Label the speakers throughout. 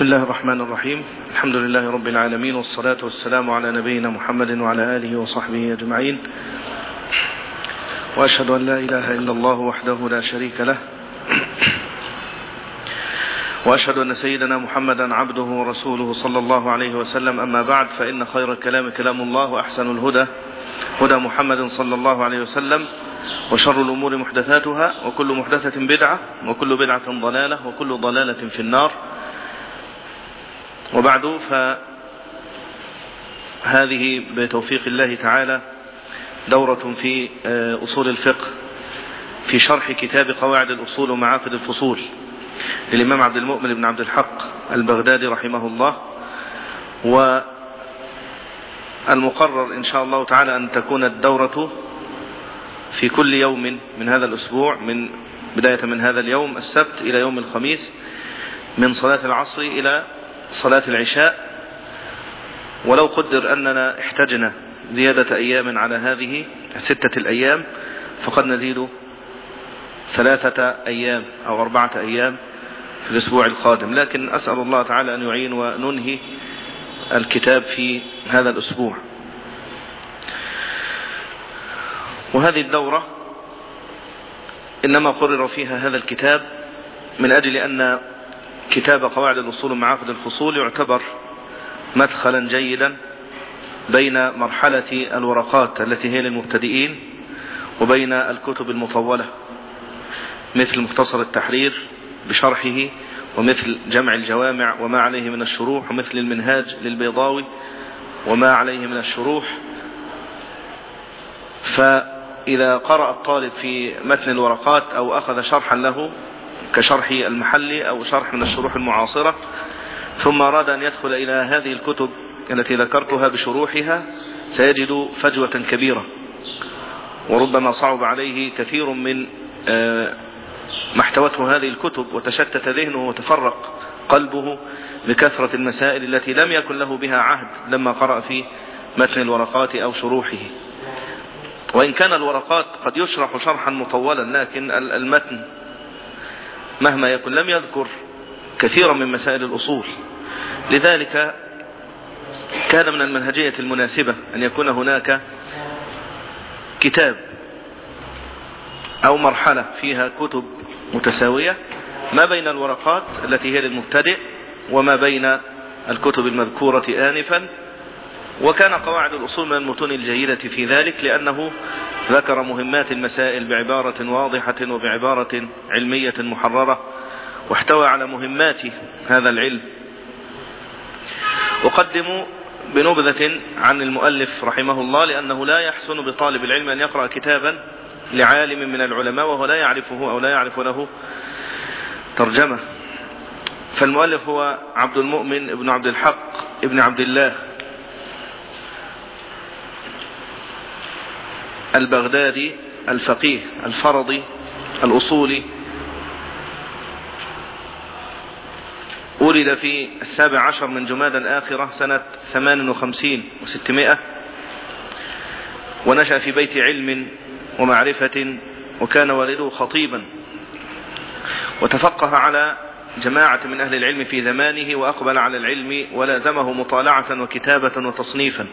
Speaker 1: بسم الله الرحمن الرحيم. الحمد لله رب العالمين والصلاة والسلام على نبينا محمد وعلى آله وصحبه أجمعين. وأشهد أن لا إله إلا الله وحده لا شريك له. وأشهد أن سيدنا محمدا عبده ورسوله صلى الله عليه وسلم. أما بعد فإن خير الكلام كلام الله وأحسن الهدى هدى محمد صلى الله عليه وسلم. وشر الأمور محدثاتها وكل محدثة بدعة وكل بدعة ضلالة وكل ضلالة في النار. وبعد فهذه بتوفيق الله تعالى دورة في أصول الفقه في شرح كتاب قواعد الأصول ومعاقد الفصول للإمام عبد المؤمن بن عبد الحق البغدادي رحمه الله والمقرر إن شاء الله تعالى أن تكون الدورة في كل يوم من هذا الأسبوع من بداية من هذا اليوم السبت إلى يوم الخميس من صلاة العصر إلى صلاة العشاء ولو قدر أننا احتجنا زيادة أيام على هذه ستة الأيام فقد نزيد ثلاثة أيام أو أربعة أيام في الأسبوع القادم. لكن أسأل الله تعالى أن يعين وننهي الكتاب في هذا الأسبوع. وهذه الدورة إنما قرر فيها هذا الكتاب من أجل أن كتاب قواعد الأصول معاقد الفصول يعتبر مدخلا جيدا بين مرحلة الورقات التي هي للمبتدئين وبين الكتب المطولة مثل مختصر التحرير بشرحه ومثل جمع الجوامع وما عليه من الشروح ومثل المنهاج للبيضاوي وما عليه من الشروح. فإذا قرأ الطالب في متن الورقات أو أخذ شرحا له كشرح المحلي أو شرح من الشروح المعاصرة ثم أراد أن يدخل إلى هذه الكتب التي ذكرتها بشروحها سيجد فجوة كبيرة وربما صعب عليه كثير من ما احتوته هذه الكتب وتشتت ذهنه وتفرق قلبه بكثرة المسائل التي لم يكن له بها عهد لما قرأ في متن الورقات أو شروحه. وإن كان الورقات قد يشرح شرحا مطولا لكن المتن مهما يكن لم يذكر كثيرا من مسائل الأصول. لذلك كان من المنهجية المناسبة أن يكون هناك كتاب أو مرحلة فيها كتب متساوية ما بين الورقات التي هي للمبتدئ وما بين الكتب المذكورة آنفا وكان قواعد الأصول من المتون الجيدة في ذلك لأنه ذكر مهمات المسائل بعبارة واضحة وبعبارة علمية محررة واحتوى على مهمات هذا العلم. أقدم بنبذة عن المؤلف رحمه الله لأنه لا يحسن بطالب العلم أن يقرأ كتابا لعالم من العلماء وهو لا يعرفه أو لا يعرف له ترجمة. فالمؤلف هو عبد المؤمن ابن عبد الحق ابن عبد الله. البغدادي الفقيه الفرضي الأصولي. ولد في السابع عشر من جماد الآخرة سنة ثمان وخمسين وستمائة. ونشأ في بيت علم ومعرفة وكان والده خطيبا. وتفقه على جماعة من أهل العلم في زمانه وأقبل على العلم ولازمه مطالعة وكتابة وتصنيفا.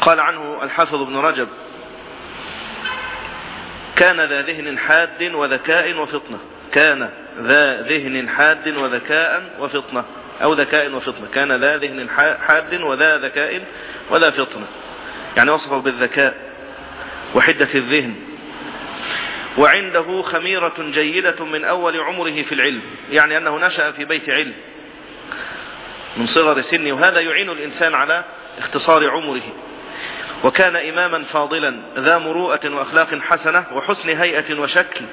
Speaker 1: قال عنه الحافظ ابن رجب كان ذا ذهن حاد وذكاء وفطنة كان ذا ذهن حاد وذكاء وفطنة أو ذكاء وفطنة كان ذا ذهن حاد وذا ذكاء وذا فطنة يعني وصفه بالذكاء وحدة الذهن وعنده خميرة جيدة من أول عمره في العلم يعني أنه نشأ في بيت علم من صغر سنه وهذا يعين الإنسان على اختصار عمره. وكان إماما فاضلا ذا مروءة وأخلاق حسنة وحسن هيئة وشكل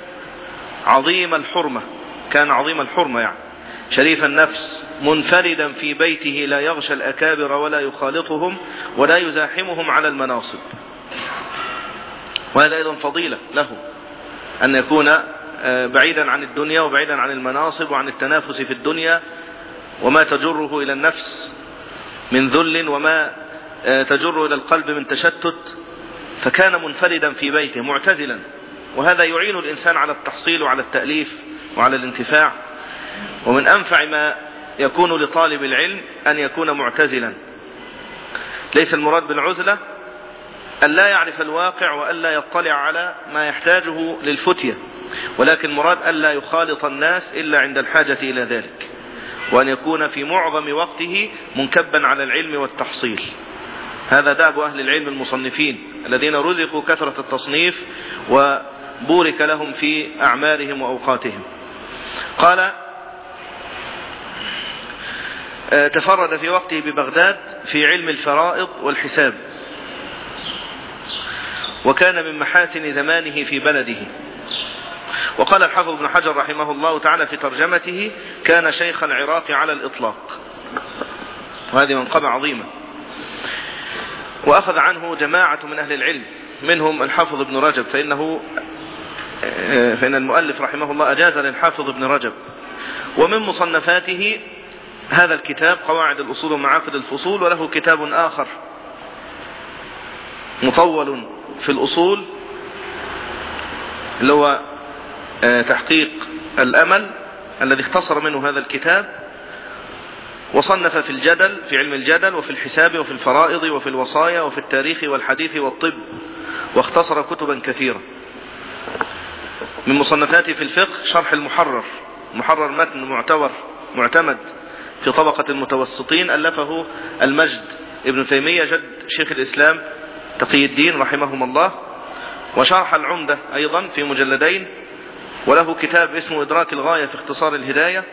Speaker 1: عظيم الحرمة. كان عظيم الحرمة يعني. شريف النفس منفردا في بيته لا يغشى الأكابر ولا يخالطهم ولا يزاحمهم على المناصب. وهذا أيضا فضيلة له أن يكون بعيدا عن الدنيا وبعيدا عن المناصب وعن التنافس في الدنيا وما تجره إلى النفس من ذل وما تجر إلى القلب من تشتت فكان منفردا في بيته معتزلا. وهذا يعين الإنسان على التحصيل وعلى التأليف وعلى الانتفاع. ومن أنفع ما يكون لطالب العلم أن يكون معتزلا. ليس المراد بالعزلة أن لا يعرف الواقع وأن لا يطلع على ما يحتاجه للفتية ولكن مراد أن لا يخالط الناس إلا عند الحاجة إلى ذلك وأن يكون في معظم وقته منكبا على العلم والتحصيل. هذا داب أهل العلم المصنفين الذين رزقوا كثرة التصنيف وبورك لهم في أعمالهم وأوقاتهم. قال آه، تفرد في وقته ببغداد في علم الفرائض والحساب وكان من محاسن زمانه في بلده. وقال الحافظ ابن حجر رحمه الله تعالى في ترجمته كان شيخ العراق على الإطلاق. وهذه منقبة عظيمة. وأخذ عنه جماعة من أهل العلم منهم الحافظ ابن رجب فإنه فإن المؤلف رحمه الله أجاز للحافظ ابن رجب. ومن مصنفاته هذا الكتاب قواعد الأصول ومعاقد الفصول وله كتاب آخر مطول في الأصول اللي هو آه، تحقيق الأمل الذي اختصر منه هذا الكتاب. وصنف في الجدل في علم الجدل وفي الحساب وفي الفرائض وفي الوصايا وفي التاريخ والحديث والطب واختصر كتبا كثيرة من مصنفاته في الفقه شرح المحرر محرر متن معتبر معتمد في طبقة المتوسطين ألفه المجد ابن تيمية جد شيخ الإسلام تقي الدين رحمهم الله وشرح العمدة أيضا في مجلدين وله كتاب اسمه إدراك الغاية في اختصار الهداية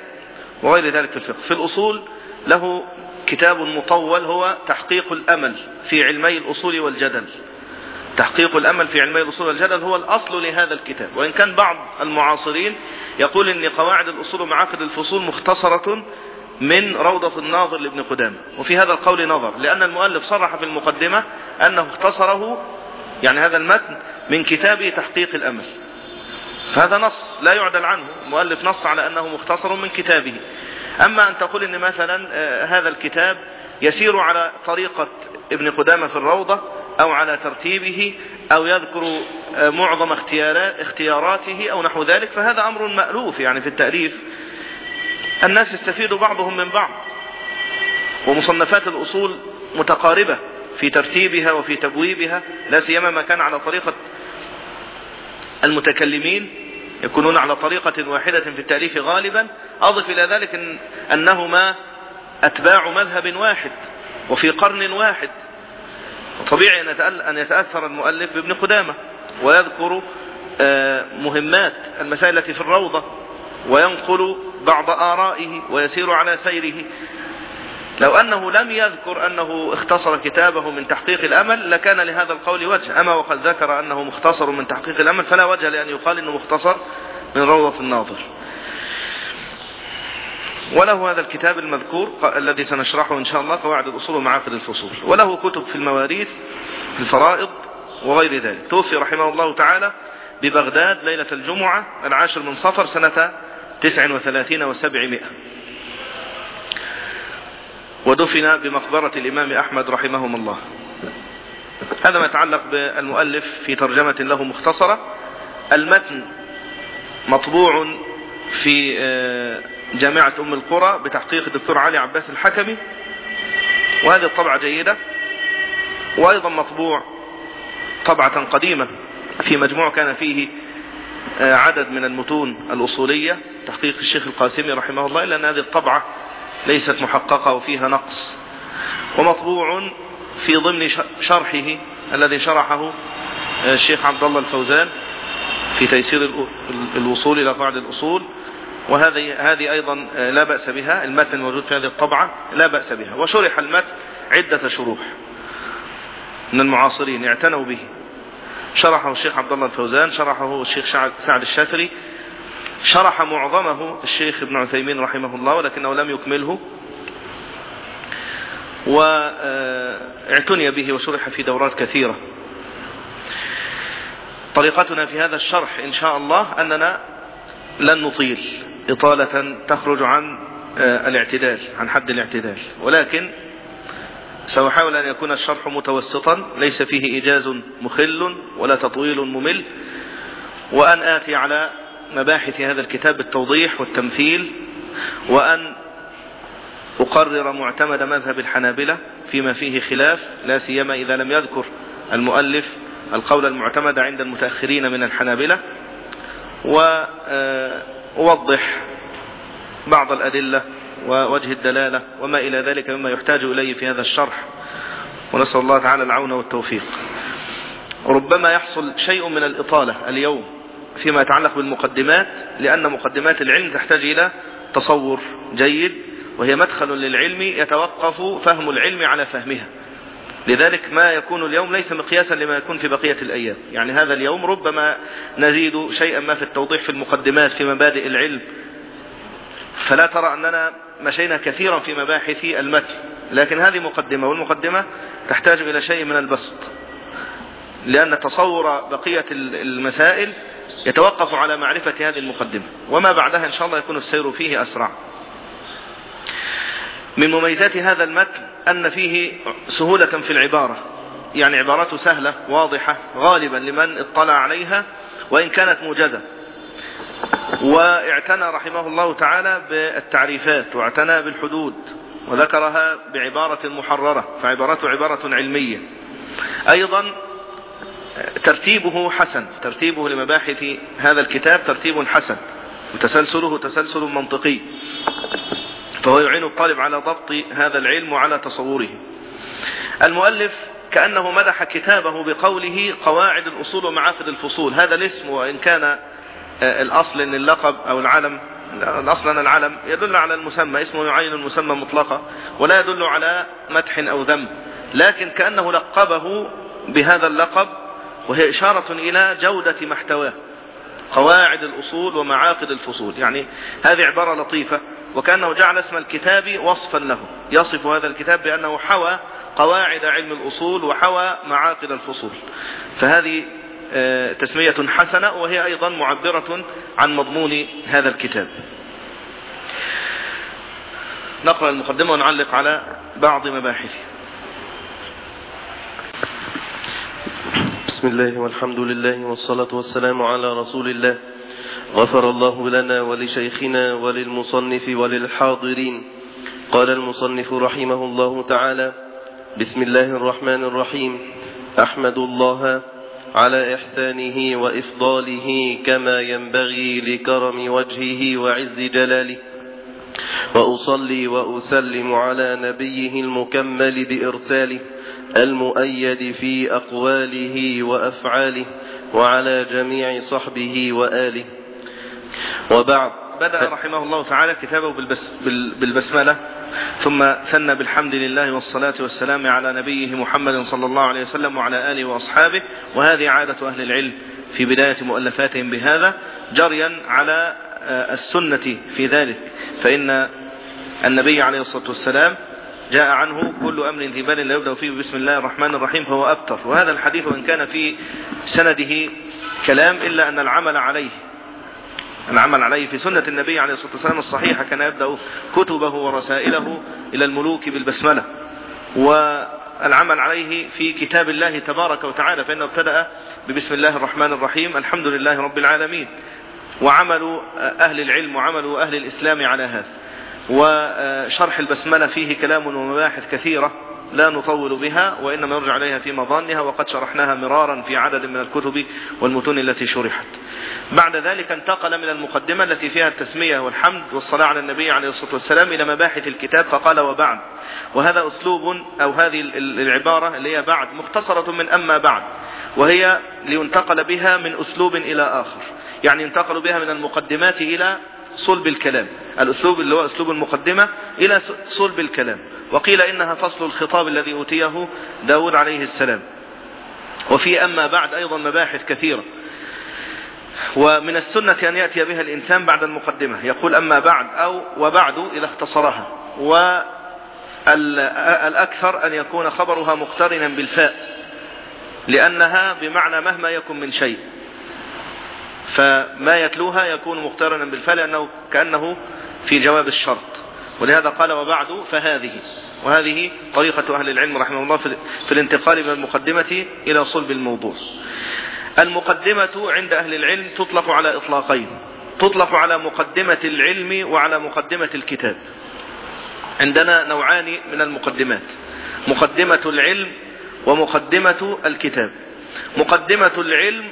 Speaker 1: وغير ذلك في الفقه. في الأصول له كتاب مطول هو تحقيق الأمل في علمي الأصول والجدل. تحقيق الأمل في علمي الأصول والجدل هو الأصل لهذا الكتاب. وإن كان بعض المعاصرين يقول أن قواعد الأصول ومعاقد الفصول مختصرة من روضة الناظر لابن قدامة. وفي هذا القول نظر لأن المؤلف صرح في المقدمة أنه اختصره يعني هذا المتن من كتابه تحقيق الأمل. فهذا نص لا يعدل عنه. المؤلف نص على أنه مختصر من كتابه. أما أن تقول أن مثلا آه، هذا الكتاب يسير على طريقة ابن قدامة في الروضة أو على ترتيبه أو يذكر آه، معظم اختيارات اختياراته أو نحو ذلك فهذا أمر مألوف يعني في التأليف. الناس يستفيد بعضهم من بعض ومصنفات الأصول متقاربة في ترتيبها وفي تبويبها لا سيما ما كان على طريقة المتكلمين. يكونون على طريقة واحدة في التأليف غالبا. أضف إلى ذلك إن أنهما أتباع مذهب واحد وفي قرن واحد. طبيعي أن يتأثر المؤلف بابن قدامة ويذكر آه، مهمات المسائل التي في الروضة وينقل بعض آرائه ويسير على سيره. لو أنه لم يذكر أنه اختصر كتابه من تحقيق الأمل لكان لهذا القول وجه. أما وقد ذكر أنه مختصر من تحقيق الأمل فلا وجه لأن يقال أنه مختصر من روضة الناظر. وله هذا الكتاب المذكور الذي سنشرحه إن شاء الله قواعد الأصول ومعاقد الفصول. وله كتب في المواريث في الفرائض وغير ذلك. توفي رحمه الله تعالى ببغداد ليلة الجمعة العاشر من صفر سنة تسع وثلاثين وسبعمائة. ودفن بمقبرة الإمام أحمد رحمهم الله. هذا ما يتعلق بالمؤلف في ترجمة له مختصرة. المتن مطبوع في آه، جامعة أم القرى بتحقيق الدكتور علي عباس الحكمي. وهذه الطبعة جيدة. وأيضا مطبوع طبعة قديمة في مجموع كان فيه آه، عدد من المتون الأصولية. تحقيق الشيخ القاسمي رحمه الله. إلا أن هذه الطبعة ليست محققة وفيها نقص ومطبوع في ضمن شرحه الذي شرحه آه، الشيخ عبد الله الفوزان في تيسير الوصول إلى قواعد الأصول وهذه هذه أيضا آه، لا بأس بها المتن الموجود في هذه الطبعة لا بأس بها وشرح المتن عدة شروح من المعاصرين اعتنوا به. شرحه الشيخ عبد الله الفوزان شرحه الشيخ سعد الشافري شرح معظمه الشيخ ابن عثيمين رحمه الله ولكنه لم يكمله واعتني به وشرح في دورات كثيرة. طريقتنا في هذا الشرح إن شاء الله أننا لن نطيل إطالة تخرج عن آه، الاعتدال عن حد الاعتدال. ولكن سأحاول أن يكون الشرح متوسطا ليس فيه إيجاز مخل ولا تطويل ممل وأن آتي على مباحث هذا الكتاب بالتوضيح والتمثيل وأن أقرر معتمد مذهب الحنابلة فيما فيه خلاف لا سيما إذا لم يذكر المؤلف القول المعتمد عند المتأخرين من الحنابلة وأوضح بعض الأدلة ووجه الدلالة وما إلى ذلك مما يحتاج إليه في هذا الشرح. ونسأل الله تعالى العون والتوفيق. ربما يحصل شيء من الإطالة اليوم فيما يتعلق بالمقدمات لأن مقدمات العلم تحتاج إلى تصور جيد وهي مدخل للعلم يتوقف فهم العلم على فهمها. لذلك ما يكون اليوم ليس مقياسا لما يكون في بقية الأيام. يعني هذا اليوم ربما نزيد شيئا ما في التوضيح في المقدمات في مبادئ العلم. فلا ترى أننا مشينا كثيرا في مباحث المتن. لكن هذه مقدمة والمقدمة تحتاج إلى شيء من البسط. لأن تصور بقية المسائل يتوقف على معرفة هذه المقدمة. وما بعدها إن شاء الله يكون السير فيه أسرع. من مميزات هذا المتن أن فيه سهولة في العبارة. يعني عبارته سهلة واضحة غالبا لمن اطلع عليها وإن كانت موجزة. واعتنى رحمه الله تعالى بالتعريفات واعتنى بالحدود وذكرها بعبارة محررة فعبارته عبارة علمية. أيضا ترتيبه حسن. ترتيبه لمباحث هذا الكتاب ترتيب حسن. وتسلسله تسلسل منطقي. فهو يعين الطالب على ضبط هذا العلم وعلى تصوره. المؤلف كأنه مدح كتابه بقوله قواعد الأصول ومعاقد الفصول. هذا الاسم وإن كان الأصل أن اللقب أو العلم الأصل أن العلم يدل على المسمى. اسمه يعين المسمى مطلقا ولا يدل على مدح أو ذم. لكن كأنه لقبه بهذا اللقب وهي إشارة إلى جودة محتواه قواعد الأصول ومعاقد الفصول. يعني هذه عبارة لطيفة وكأنه جعل اسم الكتاب وصفا له. يصف هذا الكتاب بأنه حوى قواعد علم الأصول وحوى معاقد الفصول. فهذه تسمية حسنة وهي أيضا معبرة عن مضمون هذا الكتاب. نقرأ المقدمة ونعلق على بعض مباحثه
Speaker 2: بسم الله والحمد لله والصلاة والسلام على رسول الله. غفر الله لنا ولشيخنا وللمصنف وللحاضرين. قال المصنف رحمه الله تعالى بسم الله الرحمن الرحيم. أحمد الله على إحسانه وإفضاله كما ينبغي لكرم وجهه وعز جلاله. وأصلي وأسلم على نبيه المكمل بإرساله. المؤيد في أقواله وأفعاله وعلى جميع صحبه وآله. وبعد.
Speaker 1: بدأ رحمه الله تعالى كتابه بالبس بالبسملة. ثم ثنى بالحمد لله والصلاة والسلام على نبيه محمد صلى الله عليه وسلم وعلى آله وأصحابه. وهذه عادة أهل العلم في بداية مؤلفاتهم بهذا. جريا على السنة في ذلك. فإن النبي عليه الصلاة والسلام جاء عنه كل أمر ذي بال لا يبدأ فيه بسم الله الرحمن الرحيم فهو أبتر. وهذا الحديث وإن كان في سنده كلام إلا أن العمل عليه العمل عليه في سنة النبي عليه الصلاة والسلام الصحيحة كان يبدأ كتبه ورسائله إلى الملوك بالبسملة. والعمل عليه في كتاب الله تبارك وتعالى فإنه ابتدأ ببسم الله الرحمن الرحيم الحمد لله رب العالمين. وعمل أهل العلم وعمل أهل الإسلام على هذا. وشرح البسملة فيه كلام ومباحث كثيرة لا نطول بها وإنما نرجع عليها في مظانها وقد شرحناها مرارا في عدد من الكتب والمتون التي شرحت. بعد ذلك انتقل من المقدمة التي فيها التسمية والحمد والصلاة على النبي عليه الصلاة والسلام إلى مباحث الكتاب فقال وبعد. وهذا أسلوب أو هذه العبارة اللي هي بعد مختصرة من أما بعد وهي لينتقل بها من أسلوب إلى آخر. يعني ينتقل بها من المقدمات إلى صلب الكلام الأسلوب اللي هو أسلوب المقدمة إلى صلب الكلام. وقيل إنها فصل الخطاب الذي أوتيه داود عليه السلام. وفي أما بعد أيضا مباحث كثيرة. ومن السنة أن يأتي بها الإنسان بعد المقدمة. يقول أما بعد أو وبعد إذا اختصرها. والأكثر أن يكون خبرها مقترنا بالفاء. لأنها بمعنى مهما يكن من شيء. فما يتلوها يكون مقترنا بالفاء لأنه كأنه في جواب الشرط. ولهذا قال وبعد فهذه وهذه طريقة أهل العلم رحمه الله في الانتقال من المقدمة إلى صلب الموضوع. المقدمة عند أهل العلم تطلق على إطلاقين تطلق على مقدمة العلم وعلى مقدمة الكتاب. عندنا نوعان من المقدمات مقدمة العلم ومقدمة الكتاب. مقدمة العلم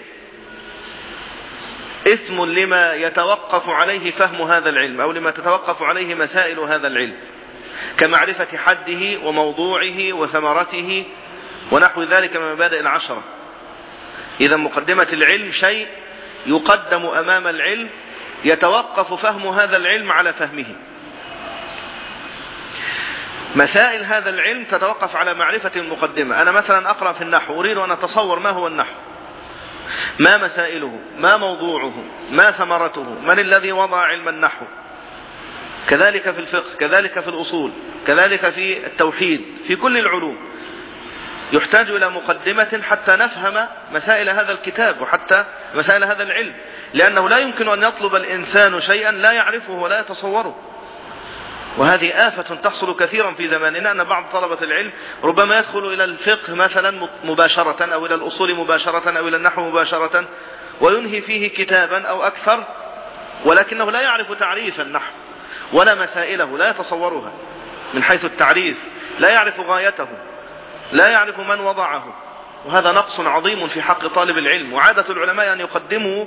Speaker 1: اسم لما يتوقف عليه فهم هذا العلم أو لما تتوقف عليه مسائل هذا العلم كمعرفة حده وموضوعه وثمرته ونحو ذلك من مبادئ العشرة. إذا مقدمة العلم شيء يقدم أمام العلم يتوقف فهم هذا العلم على فهمه. مسائل هذا العلم تتوقف على معرفة المقدمة أنا مثلا أقرأ في النحو أريد أن أتصور ما هو النحو. ما مسائله ما موضوعه ما ثمرته من الذي وضع علم النحو؟ كذلك في الفقه كذلك في الأصول كذلك في التوحيد في كل العلوم. يحتاج إلى مقدمة حتى نفهم مسائل هذا الكتاب وحتى مسائل هذا العلم لأنه لا يمكن أن يطلب الإنسان شيئا لا يعرفه ولا يتصوره. وهذه آفة تحصل كثيرا في زماننا أن بعض طلبة العلم ربما يدخل إلى الفقه مثلا مباشرة أو إلى الأصول مباشرة أو إلى النحو مباشرة وينهي فيه كتابا أو أكثر ولكنه لا يعرف تعريف النحو ولا مسائله لا يتصورها من حيث التعريف لا يعرف غايته لا يعرف من وضعه. وهذا نقص عظيم في حق طالب العلم. وعادة العلماء أن يقدموا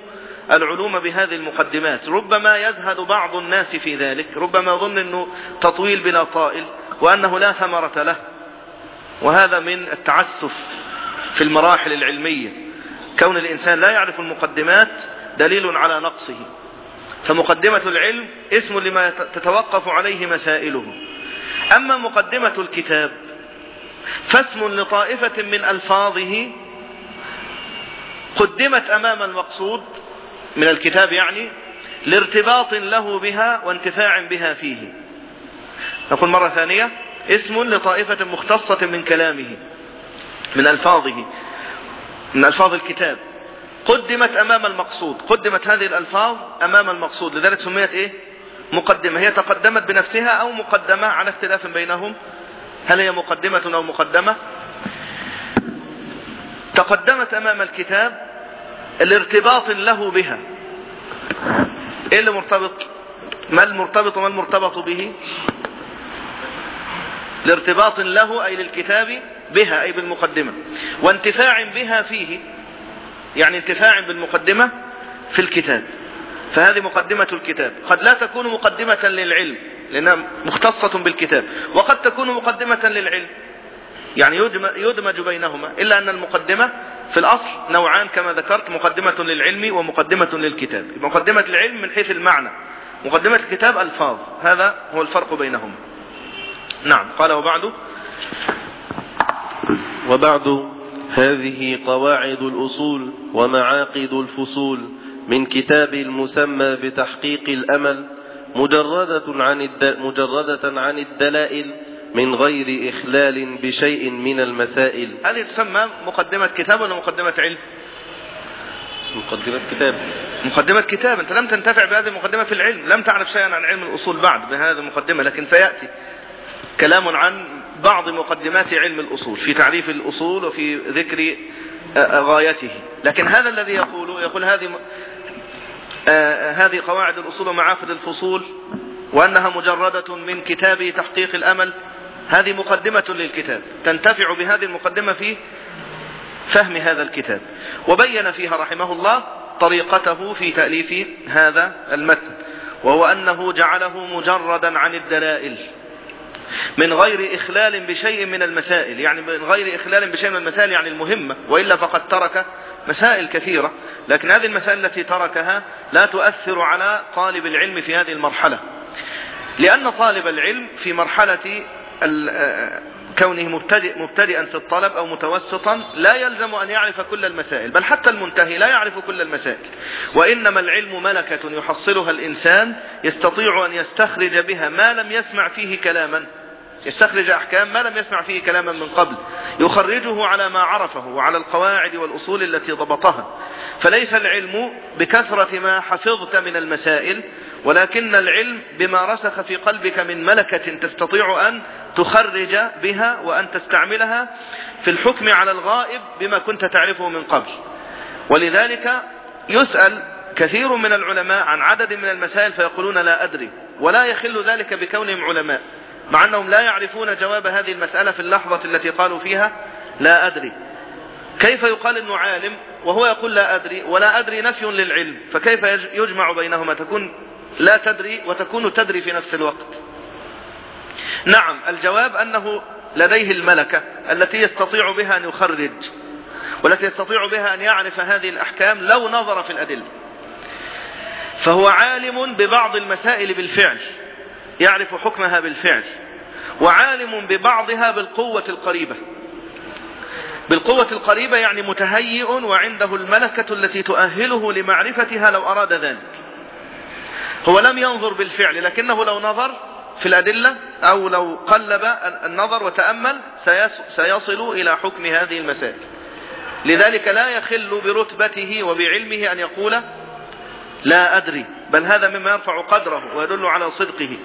Speaker 1: العلوم بهذه المقدمات. ربما يزهد بعض الناس في ذلك. ربما يظن أنه تطويل بلا طائل وأنه لا ثمرة له. وهذا من التعسف في المراحل العلمية. كون الإنسان لا يعرف المقدمات دليل على نقصه. فمقدمة العلم اسم لما تتوقف عليه مسائله. أما مقدمة الكتاب فاسم لطائفة من ألفاظه قدمت أمام المقصود من الكتاب يعني لارتباط له بها وانتفاع بها فيه. نقول مرة ثانية اسم لطائفة مختصة من كلامه من ألفاظه من ألفاظ الكتاب. قدمت أمام المقصود قدمت هذه الألفاظ أمام المقصود لذلك سميت إيه؟ مقدمة. هي تقدمت بنفسها أو مقدمة على اختلاف بينهم هل هي مقدمة أو مقدمة؟ تقدمت أمام الكتاب الارتباط له بها. إيه اللي مرتبط؟ ما المرتبط وما المرتبط به؟ لارتباط له أي للكتاب بها أي بالمقدمة. وانتفاع بها فيه يعني انتفاع بالمقدمة في الكتاب. فهذه مقدمة الكتاب. قد لا تكون مقدمة للعلم لأنها مختصة بالكتاب. وقد تكون مقدمة للعلم. يعني يدمج بينهما. إلا أن المقدمة في الأصل نوعان كما ذكرت مقدمة للعلم ومقدمة للكتاب. مقدمة العلم من حيث المعنى. مقدمة الكتاب ألفاظ. هذا هو الفرق بينهما. نعم. قال وبعد.
Speaker 2: وبعد هذه قواعد الأصول ومعاقد الفصول. من كتاب المسمى بتحقيق الأمل مجردة عن مجردة عن الدلائل من غير إخلال بشيء من المسائل.
Speaker 1: هذه تسمى مقدمة كتاب ولا مقدمة علم؟
Speaker 2: مقدمة كتاب.
Speaker 1: مقدمة كتاب. أنت لم تنتفع بهذه المقدمة في العلم. لم تعرف شيئا عن علم الأصول بعد بهذه المقدمة لكن سيأتي كلام عن بعض مقدمات علم الأصول في تعريف الأصول وفي ذكر غايته. لكن هذا الذي يقول يقول هذه هذه قواعد الأصول ومعافد الفصول وأنها مجردة من كتاب تحقيق الأمل. هذه مقدمة للكتاب. تنتفع بهذه المقدمة في فهم هذا الكتاب. وبين فيها رحمه الله طريقته في تأليف هذا المتن وهو أنه جعله مجردا عن الدلائل. من غير إخلال بشيء من المسائل يعني من غير إخلال بشيء من المسائل يعني المهمة وإلا فقد ترك مسائل كثيرة لكن هذه المسائل التي تركها لا تؤثر على طالب العلم في هذه المرحلة. لأن طالب العلم في مرحلة كونه مبتدئ مبتدئا في الطلب أو متوسطا لا يلزم أن يعرف كل المسائل بل حتى المنتهي لا يعرف كل المسائل. وإنما العلم ملكة يحصلها الإنسان يستطيع أن يستخرج بها ما لم يسمع فيه كلاما. يستخرج أحكام ما لم يسمع فيه كلاما من قبل يخرجه على ما عرفه وعلى القواعد والأصول التي ضبطها. فليس العلم بكثرة ما حفظت من المسائل ولكن العلم بما رسخ في قلبك من ملكة تستطيع أن تخرج بها وأن تستعملها في الحكم على الغائب بما كنت تعرفه من قبل. ولذلك يسأل كثير من العلماء عن عدد من المسائل فيقولون لا أدري ولا يخل ذلك بكونهم علماء. مع أنهم لا يعرفون جواب هذه المسألة في اللحظة التي قالوا فيها. لا أدري. كيف يقال أنه عالم وهو يقول لا أدري ولا أدري نفي للعلم فكيف يجمع بينهما؟ تكون لا تدري وتكون تدري في نفس الوقت. نعم الجواب أنه لديه الملكة التي يستطيع بها أن يخرج والتي يستطيع بها أن يعرف هذه الأحكام لو نظر في الأدلة. فهو عالم ببعض المسائل بالفعل. يعرف حكمها بالفعل وعالم ببعضها بالقوة القريبة. بالقوة القريبة يعني متهيئ وعنده الملكة التي تؤهله لمعرفتها لو أراد ذلك. هو لم ينظر بالفعل لكنه لو نظر في الأدلة أو لو قلب النظر وتأمل سيصل إلى حكم هذه المسائل. لذلك لا يخل برتبته وبعلمه أن يقول لا أدري بل هذا مما يرفع قدره ويدل على صدقه.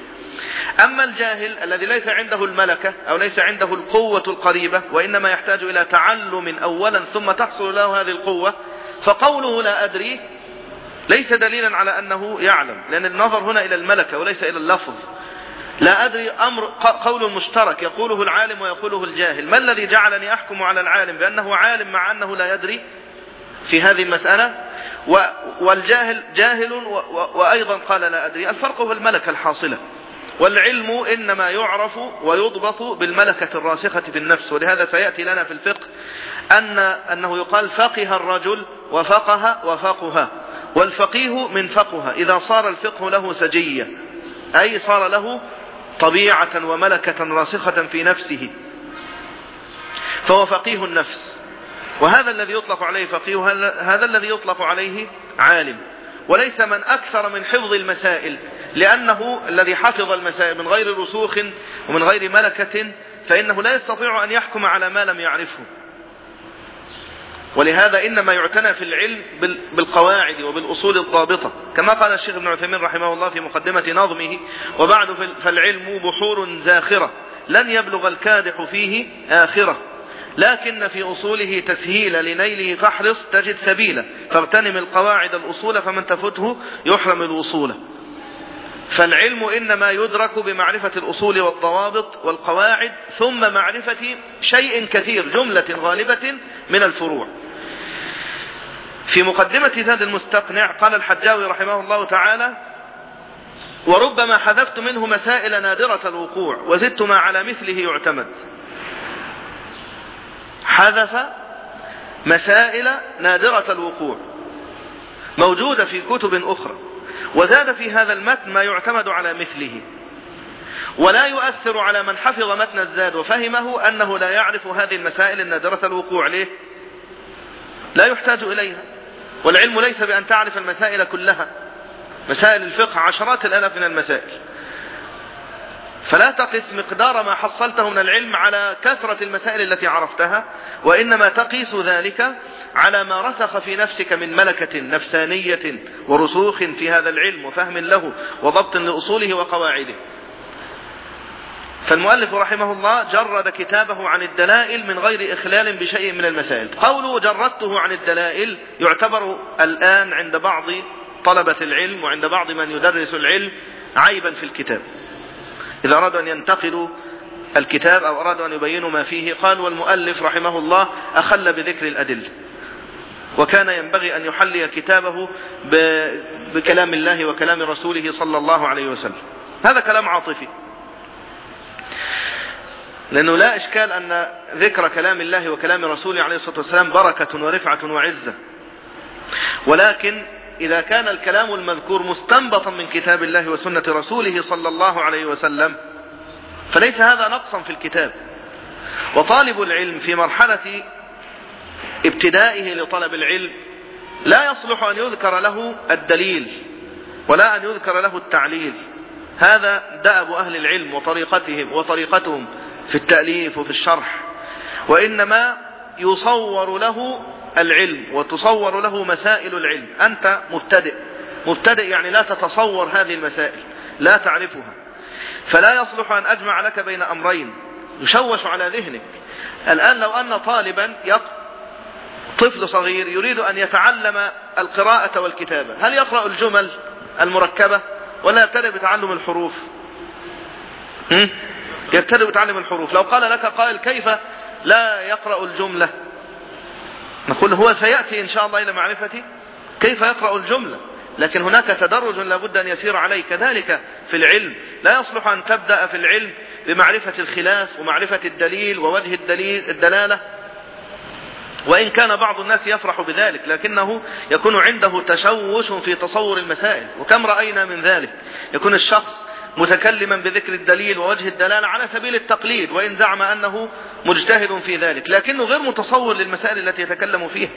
Speaker 1: أما الجاهل الذي ليس عنده الملكة أو ليس عنده القوة القريبة وإنما يحتاج إلى تعلم أولا ثم تحصل له هذه القوة فقوله لا أدري ليس دليلا على أنه يعلم لأن النظر هنا إلى الملكة وليس إلى اللفظ. لا أدري أمر قول مشترك يقوله العالم ويقوله الجاهل ما الذي جعلني أحكم على العالم بأنه عالم مع أنه لا يدري في هذه المسألة؟ والجاهل جاهل وأيضا قال لا أدري الفرق هو الملكة الحاصلة. والعلم إنما يعرف ويضبط بالملكة الراسخة في النفس ولهذا سيأتي لنا في الفقه أن أنه يقال فقه الرجل وفقه وفقها والفقيه من فقها إذا صار الفقه له سجية أي صار له طبيعة وملكة راسخة في نفسه فهو فقيه النفس. وهذا الذي يطلق عليه فقيه هذا الذي يطلق عليه عالم. وليس من أكثر من حفظ المسائل لأنه الذي حفظ المسائل من غير رسوخ ومن غير ملكة فإنه لا يستطيع أن يحكم على ما لم يعرفه. ولهذا إنما يعتنى في العلم بالقواعد وبالأصول الضابطة كما قال الشيخ ابن عثيمين رحمه الله في مقدمة نظمه وبعد فالعلم بحور زاخرة لن يبلغ الكادح فيه آخرة. لكن في أصوله تسهيل لنيله فاحرص تجد سبيلا. فاغتنم القواعد الأصول فمن تفته يحرم الوصول. فالعلم إنما يدرك بمعرفة الأصول والضوابط والقواعد ثم معرفة شيء كثير جملة غالبة من الفروع. في مقدمة زاد المستقنع قال الحجاوي رحمه الله تعالى وربما حذفت منه مسائل نادرة الوقوع وزدت ما على مثله يعتمد. حذف مسائل نادرة الوقوع موجودة في كتب أخرى وزاد في هذا المتن ما يعتمد على مثله ولا يؤثر على من حفظ متن الزاد وفهمه أنه لا يعرف هذه المسائل النادرة الوقوع ليه؟ لا يحتاج إليها والعلم ليس بأن تعرف المسائل كلها مسائل الفقه عشرات الألاف من المسائل. فلا تقس مقدار ما حصلته من العلم على كثرة المسائل التي عرفتها وإنما تقيس ذلك على ما رسخ في نفسك من ملكة نفسانية ورسوخ في هذا العلم وفهم له وضبط لأصوله وقواعده. فالمؤلف رحمه الله جرد كتابه عن الدلائل من غير إخلال بشيء من المسائل. قوله جردته عن الدلائل يعتبر الآن عند بعض طلبة العلم وعند بعض من يدرس العلم عيبا في الكتاب. إذا أرادوا أن ينتقدوا الكتاب أو أرادوا أن يبينوا ما فيه قال والمؤلف رحمه الله أخل بذكر الأدلة وكان ينبغي أن يحلي كتابه بكلام الله وكلام رسوله صلى الله عليه وسلم. هذا كلام عاطفي. لأنه لا إشكال أن ذكر كلام الله وكلام رسوله عليه الصلاة والسلام بركة ورفعة وعزة. ولكن إذا كان الكلام المذكور مستنبطا من كتاب الله وسنة رسوله صلى الله عليه وسلم فليس هذا نقصا في الكتاب. وطالب العلم في مرحلة ابتدائه لطلب العلم لا يصلح أن يذكر له الدليل ولا أن يذكر له التعليل. هذا دأب أهل العلم وطريقتهم وطريقتهم في التأليف وفي الشرح. وإنما يصور له العلم وتصور له مسائل العلم. أنت مبتدئ. مبتدئ يعني لا تتصور هذه المسائل. لا تعرفها. فلا يصلح أن أجمع لك بين أمرين يشوش على ذهنك. الآن لو أن طالبا طفل صغير يريد أن يتعلم القراءة والكتابة هل يقرأ الجمل المركبة؟ ولا يبتدئ بتعلم الحروف؟ يبتدئ بتعلم الحروف. لو قال لك قائل كيف لا يقرأ الجملة؟ نقول هو سيأتي إن شاء الله إلى معرفة كيف يقرأ الجملة؟ لكن هناك تدرج لابد أن يسير عليه. كذلك في العلم. لا يصلح أن تبدأ في العلم بمعرفة الخلاف ومعرفة الدليل ووجه الدليل الدلالة. وإن كان بعض الناس يفرح بذلك لكنه يكون عنده تشوش في تصور المسائل. وكم رأينا من ذلك؟ يكون الشخص متكلما بذكر الدليل ووجه الدلالة على سبيل التقليد وإن زعم أنه مجتهد في ذلك. لكنه غير متصور للمسائل التي يتكلم فيها.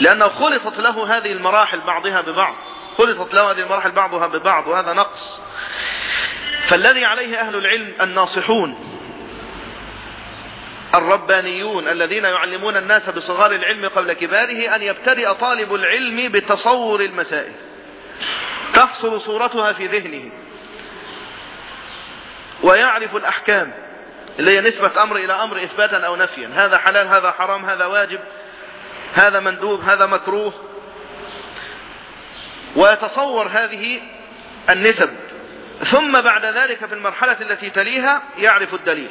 Speaker 1: لأنه خلطت له هذه المراحل بعضها ببعض. خلطت له هذه المراحل بعضها ببعض وهذا نقص. فالذي عليه أهل العلم الناصحون الربانيون الذين يعلمون الناس بصغار العلم قبل كباره أن يبتدئ طالب العلم بتصور المسائل. تحصل صورتها في ذهنه. ويعرف الأحكام اللي هي نسبة أمر إلى أمر إثباتا أو نفيا. هذا حلال هذا حرام هذا واجب هذا مندوب هذا مكروه. ويتصور هذه النسب. ثم بعد ذلك في المرحلة التي تليها يعرف الدليل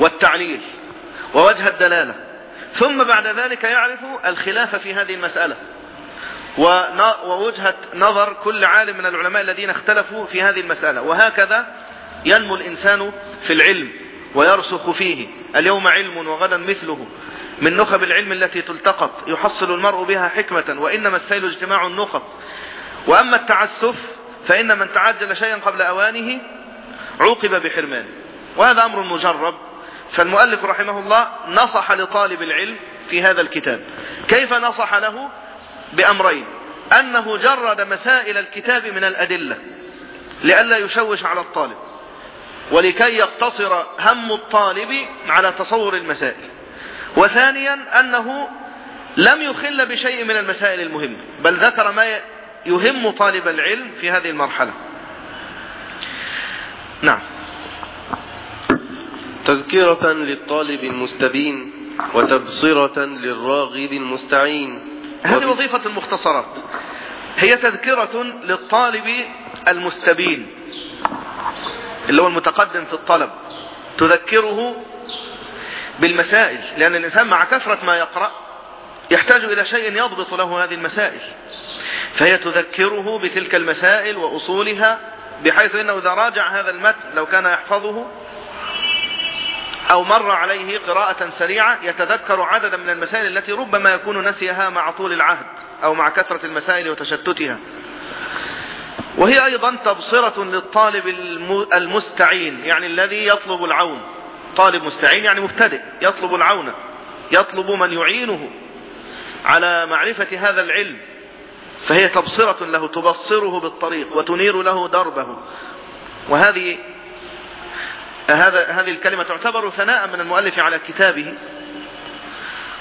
Speaker 1: والتعليل ووجه الدلالة. ثم بعد ذلك يعرف الخلاف في هذه المسألة. ووجهة نظر كل عالم من العلماء الذين اختلفوا في هذه المسألة. وهكذا ينمو الإنسان في العلم ويرسخ فيه. اليوم علم وغدا مثله. من نخب العلم التي تلتقط يحصل المرء بها حكمة وإنما السيل اجتماع النخب. وأما التعسف فإن من تعجل شيئا قبل أوانه عوقب بحرمان. وهذا أمر مجرب. فالمؤلف رحمه الله نصح لطالب العلم في هذا الكتاب. كيف نصح له؟ بأمرين. أنه جرد مسائل الكتاب من الأدلة لئلا يشوش على الطالب ولكي يقتصر هم الطالب على تصور المسائل. وثانيا أنه لم يخل بشيء من المسائل المهمة بل ذكر ما يهم طالب العلم في هذه المرحلة. نعم.
Speaker 2: تذكرة للطالب المستبين وتبصرة للراغب المستعين.
Speaker 1: هذه وظيفة المختصرات. هي تذكرة للطالب المستبين. اللي هو المتقدم في الطلب. تذكره بالمسائل. لأن الإنسان مع كثرة ما يقرأ يحتاج إلى شيء يضبط له هذه المسائل. فهي تذكره بتلك المسائل وأصولها بحيث أنه إذا راجع هذا المتن لو كان يحفظه أو مر عليه قراءة سريعة يتذكر عددا من المسائل التي ربما يكون نسيها مع طول العهد أو مع كثرة المسائل وتشتتها. وهي أيضا تبصرة للطالب المستعين يعني الذي يطلب العون. طالب مستعين يعني مبتدئ يطلب العون يطلب من يعينه على معرفة هذا العلم. فهي تبصرة له تبصره بالطريق وتنير له دربه. وهذه هذا هذه الكلمة تعتبر ثناء من المؤلف على كتابه.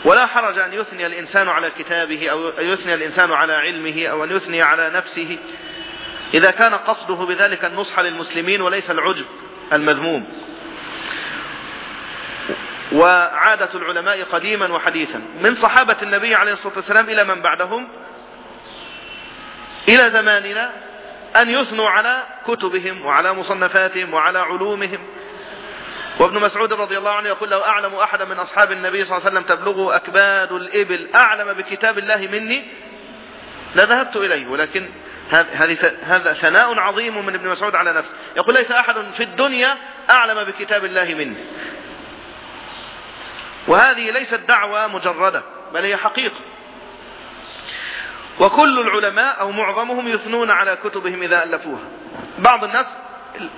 Speaker 1: ولا حرج أن يثني الإنسان على كتابه أو يثني الإنسان على علمه أو أن يثني على نفسه. إذا كان قصده بذلك النصح للمسلمين وليس العجب المذموم. وعادة العلماء قديما وحديثا. من صحابة النبي عليه الصلاة والسلام إلى من بعدهم؟ إلى زماننا أن يثنوا على كتبهم وعلى مصنفاتهم وعلى علومهم. وابن مسعود رضي الله عنه يقول لو أعلم أحدا من أصحاب النبي صلى الله عليه وسلم تبلغه أكباد الإبل؟ أعلم بكتاب الله مني؟ لذهبت إليه ولكن هذا ثناء عظيم من ابن مسعود على نفسه. يقول ليس أحد في الدنيا أعلم بكتاب الله مني. وهذه ليست دعوة مجردة بل هي حقيقة. وكل العلماء أو معظمهم يثنون على كتبهم إذا ألفوها. بعض الناس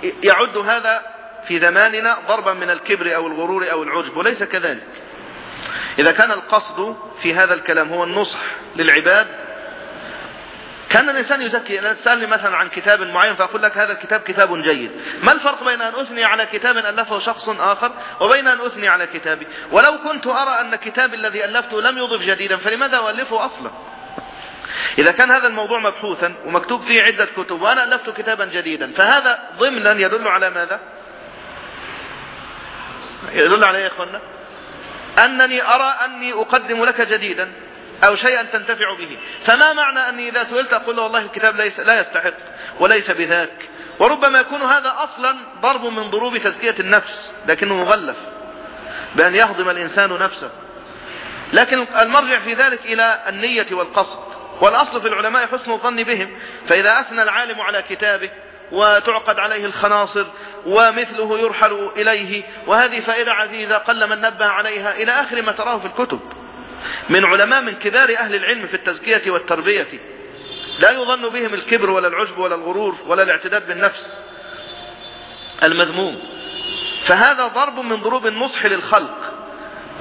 Speaker 1: يعد هذا في زماننا ضربا من الكبر أو الغرور أو العجب وليس كذلك. إذا كان القصد في هذا الكلام هو النصح للعباد كان الإنسان يزكي أنا تسألني مثلا عن كتاب معين فأقول لك هذا الكتاب كتاب جيد. ما الفرق بين أن أثني على كتاب ألفه شخص آخر وبين أن أثني على كتابي؟ ولو كنت أرى أن كتاب الذي ألفته لم يضف جديدا فلماذا أؤلفه أصلا؟ إذا كان هذا الموضوع مبحوثا ومكتوب فيه عدة كتب وأنا ألفت كتابا جديدا فهذا ضمنا يدل على ماذا؟ يدل على إيه يا اخوانا أنني أرى أني أقدم لك جديدا أو شيئا تنتفع به. فما معنى أني إذا سئلت أقول والله الكتاب ليس لا يستحق وليس بذاك. وربما يكون هذا أصلا ضرب من ضروب تزكية النفس لكنه مغلف بأن يهضم الإنسان نفسه. لكن المرجع في ذلك إلى النية والقصد. والأصل في العلماء حسن الظن بهم. فإذا أثنى العالم على كتابه وتعقد عليه الخناصر ومثله يرحل إليه وهذه فائدة عزيزة قل من نبه عليها إلى آخر ما تراه في الكتب. من علماء من كبار أهل العلم في التزكية والتربية لا يظن بهم الكبر ولا العجب ولا الغرور ولا الاعتداد بالنفس المذموم. فهذا ضرب من ضروب النصح للخلق.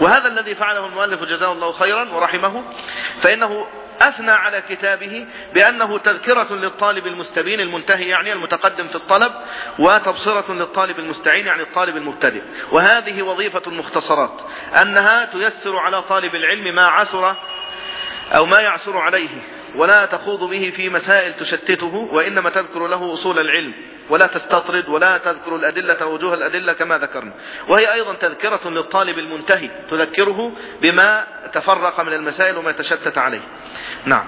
Speaker 1: وهذا الذي فعله المؤلف جزاه الله خيرا ورحمه فإنه أثنى على كتابه بأنه تذكرة للطالب المستبين المنتهي يعني المتقدم في الطلب وتبصرة للطالب المستعين يعني الطالب المبتدئ. وهذه وظيفة المختصرات أنها تيسر على طالب العلم ما عسر أو ما يعسر عليه. ولا تخوض به في مسائل تشتته وإنما تذكر له أصول العلم. ولا تستطرد ولا تذكر الأدلة وجوه الأدلة كما ذكرنا. وهي أيضا تذكرة للطالب المنتهي تذكره بما تفرق من المسائل وما تشتت عليه. نعم.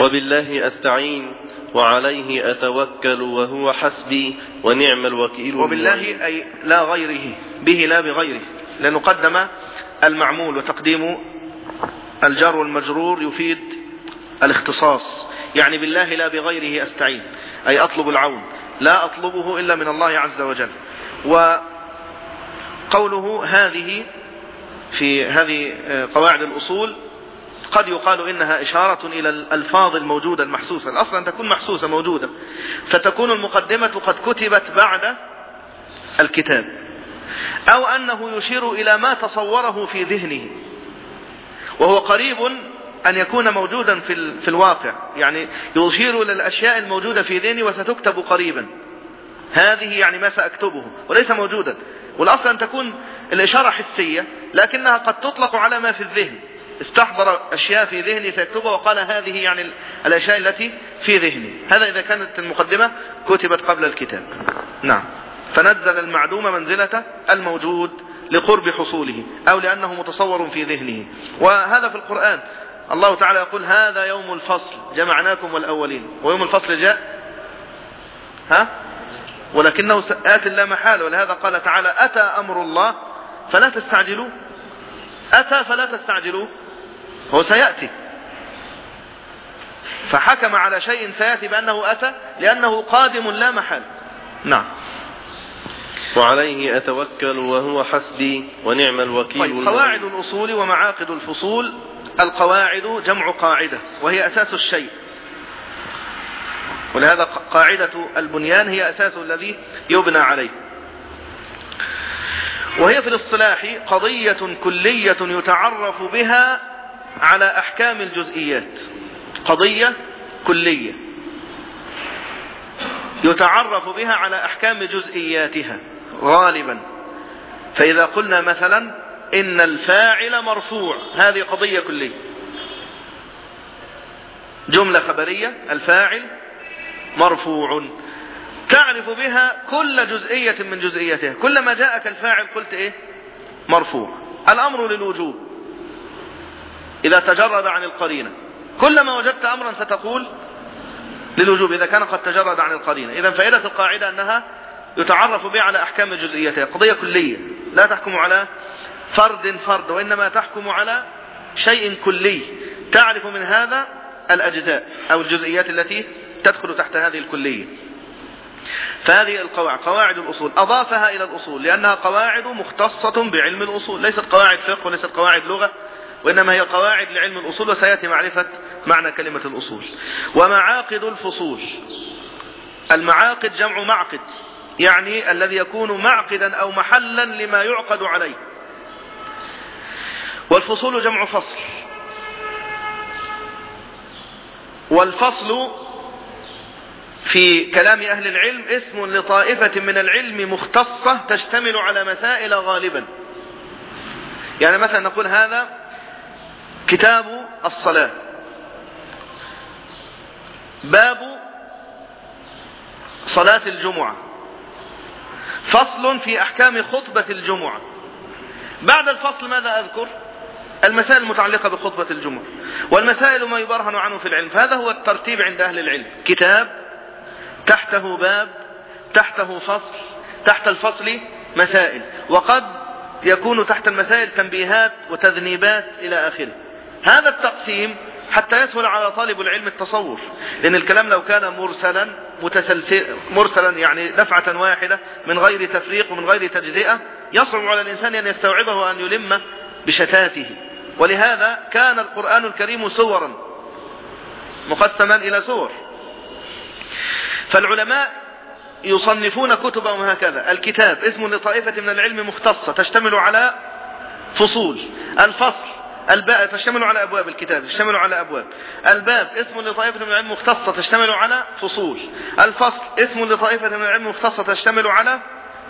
Speaker 2: وبالله أستعين وعليه أتوكل وهو حسبي ونعم الوكيل.
Speaker 1: وبالله أي لا غيره به لا بغيره. لأنه قدم المعمول وتقديم الجار والمجرور يفيد الاختصاص. يعني بالله لا بغيره أستعين. أي أطلب العون. لا أطلبه إلا من الله عز وجل. وقوله هذه في هذه قواعد الأصول قد يقال إنها إشارة إلى الألفاظ الموجودة المحسوسة. الأصل أن تكون محسوسة موجودة. فتكون المقدمة قد كتبت بعد الكتاب. أو أنه يشير إلى ما تصوره في ذهنه. وهو قريب أن يكون موجودا في, في الواقع. يعني يشير إلى الأشياء الموجودة في ذهني وستكتب قريبا. هذه يعني ما سأكتبه وليس موجودا. والأصل أن تكون الإشارة حسية لكنها قد تطلق على ما في الذهن. استحضر أشياء في ذهني فيكتبها وقال هذه يعني الأشياء التي في ذهني. هذا إذا كانت المقدمة كتبت قبل الكتاب. نعم. فنزل المعدوم منزلة الموجود لقرب حصوله أو لأنه متصور في ذهنه. وهذا في القرآن. الله تعالى يقول هذا يوم الفصل جمعناكم والأولين. ويوم الفصل جاء؟ ها؟ ولكنه آت لا محال ولهذا قال تعالى أتى أمر الله فلا تستعجلوا أتى فلا تستعجلوا هو سيأتي. فحكم على شيء سيأتي بأنه أتى لأنه قادم لا محال. نعم.
Speaker 2: وعليه أتوكل وهو حسبي ونعم الوكيل
Speaker 1: طيب قواعد الأصول ومعاقد الفصول. القواعد جمع قاعدة وهي أساس الشيء. ولهذا قاعدة البنيان هي أساس الذي يبنى عليه. وهي في الاصطلاح قضية كلية يتعرف بها على أحكام الجزئيات. قضية كلية يتعرف بها على أحكام جزئياتها غالبا. فإذا قلنا مثلا إن الفاعل مرفوع. هذه قضية كلية. جملة خبرية. الفاعل مرفوع. تعرف بها كل جزئية من جزئياتها كلما جاءك الفاعل قلت إيه؟ مرفوع. الأمر للوجوب. إذا تجرد عن القرينة. كلما وجدت أمرا ستقول للوجوب. إذا كان قد تجرد عن القرينة. إذا فائدة القاعدة أنها يتعرف بها على أحكام جزئيتها. قضية كلية. لا تحكم على فرد فرد وإنما تحكم على شيء كلي. تعرف من هذا الأجزاء أو الجزئيات التي تدخل تحت هذه الكلية. فهذه القواعد قواعد الأصول. أضافها إلى الأصول لأنها قواعد مختصة بعلم الأصول. ليست قواعد فقه وليست قواعد لغة وإنما هي قواعد لعلم الأصول وسيأتي معرفة معنى كلمة الأصول. ومعاقد الفصول. المعاقد جمع معقد يعني الذي يكون معقدا أو محلا لما يعقد عليه. والفصول جمع فصل. والفصل في كلام أهل العلم اسم لطائفة من العلم مختصة تشتمل على مسائل غالبا. يعني مثلا نقول هذا كتاب الصلاة. باب صلاة الجمعة. فصل في أحكام خطبة الجمعة. بعد الفصل ماذا أذكر؟ المسائل المتعلقة بخطبة الجمعة والمسائل ما يبرهن عنه في العلم فهذا هو الترتيب عند أهل العلم. كتاب تحته باب تحته فصل تحت الفصل مسائل. وقد يكون تحت المسائل تنبيهات وتذنيبات إلى آخره. هذا التقسيم حتى يسهل على طالب العلم التصور لأن الكلام لو كان مرسلا متسلسل مرسلا يعني دفعة واحدة من غير تفريق ومن غير تجزئة يصعب على الإنسان أن يستوعبه وأن يلم بشتاته. ولهذا كان القرآن الكريم سورا مقسما إلى سور فالعلماء يصنفون كتبهم هكذا. الكتاب اسم لطائفة من العلم مختصة تشتمل على فصول. الفصل الباء تشتمل على أبواب الكتاب تشتمل على أبواب. الباب اسم لطائفة من العلم مختصة تشتمل على فصول. الفصل اسم لطائفة من العلم مختصة تشتمل على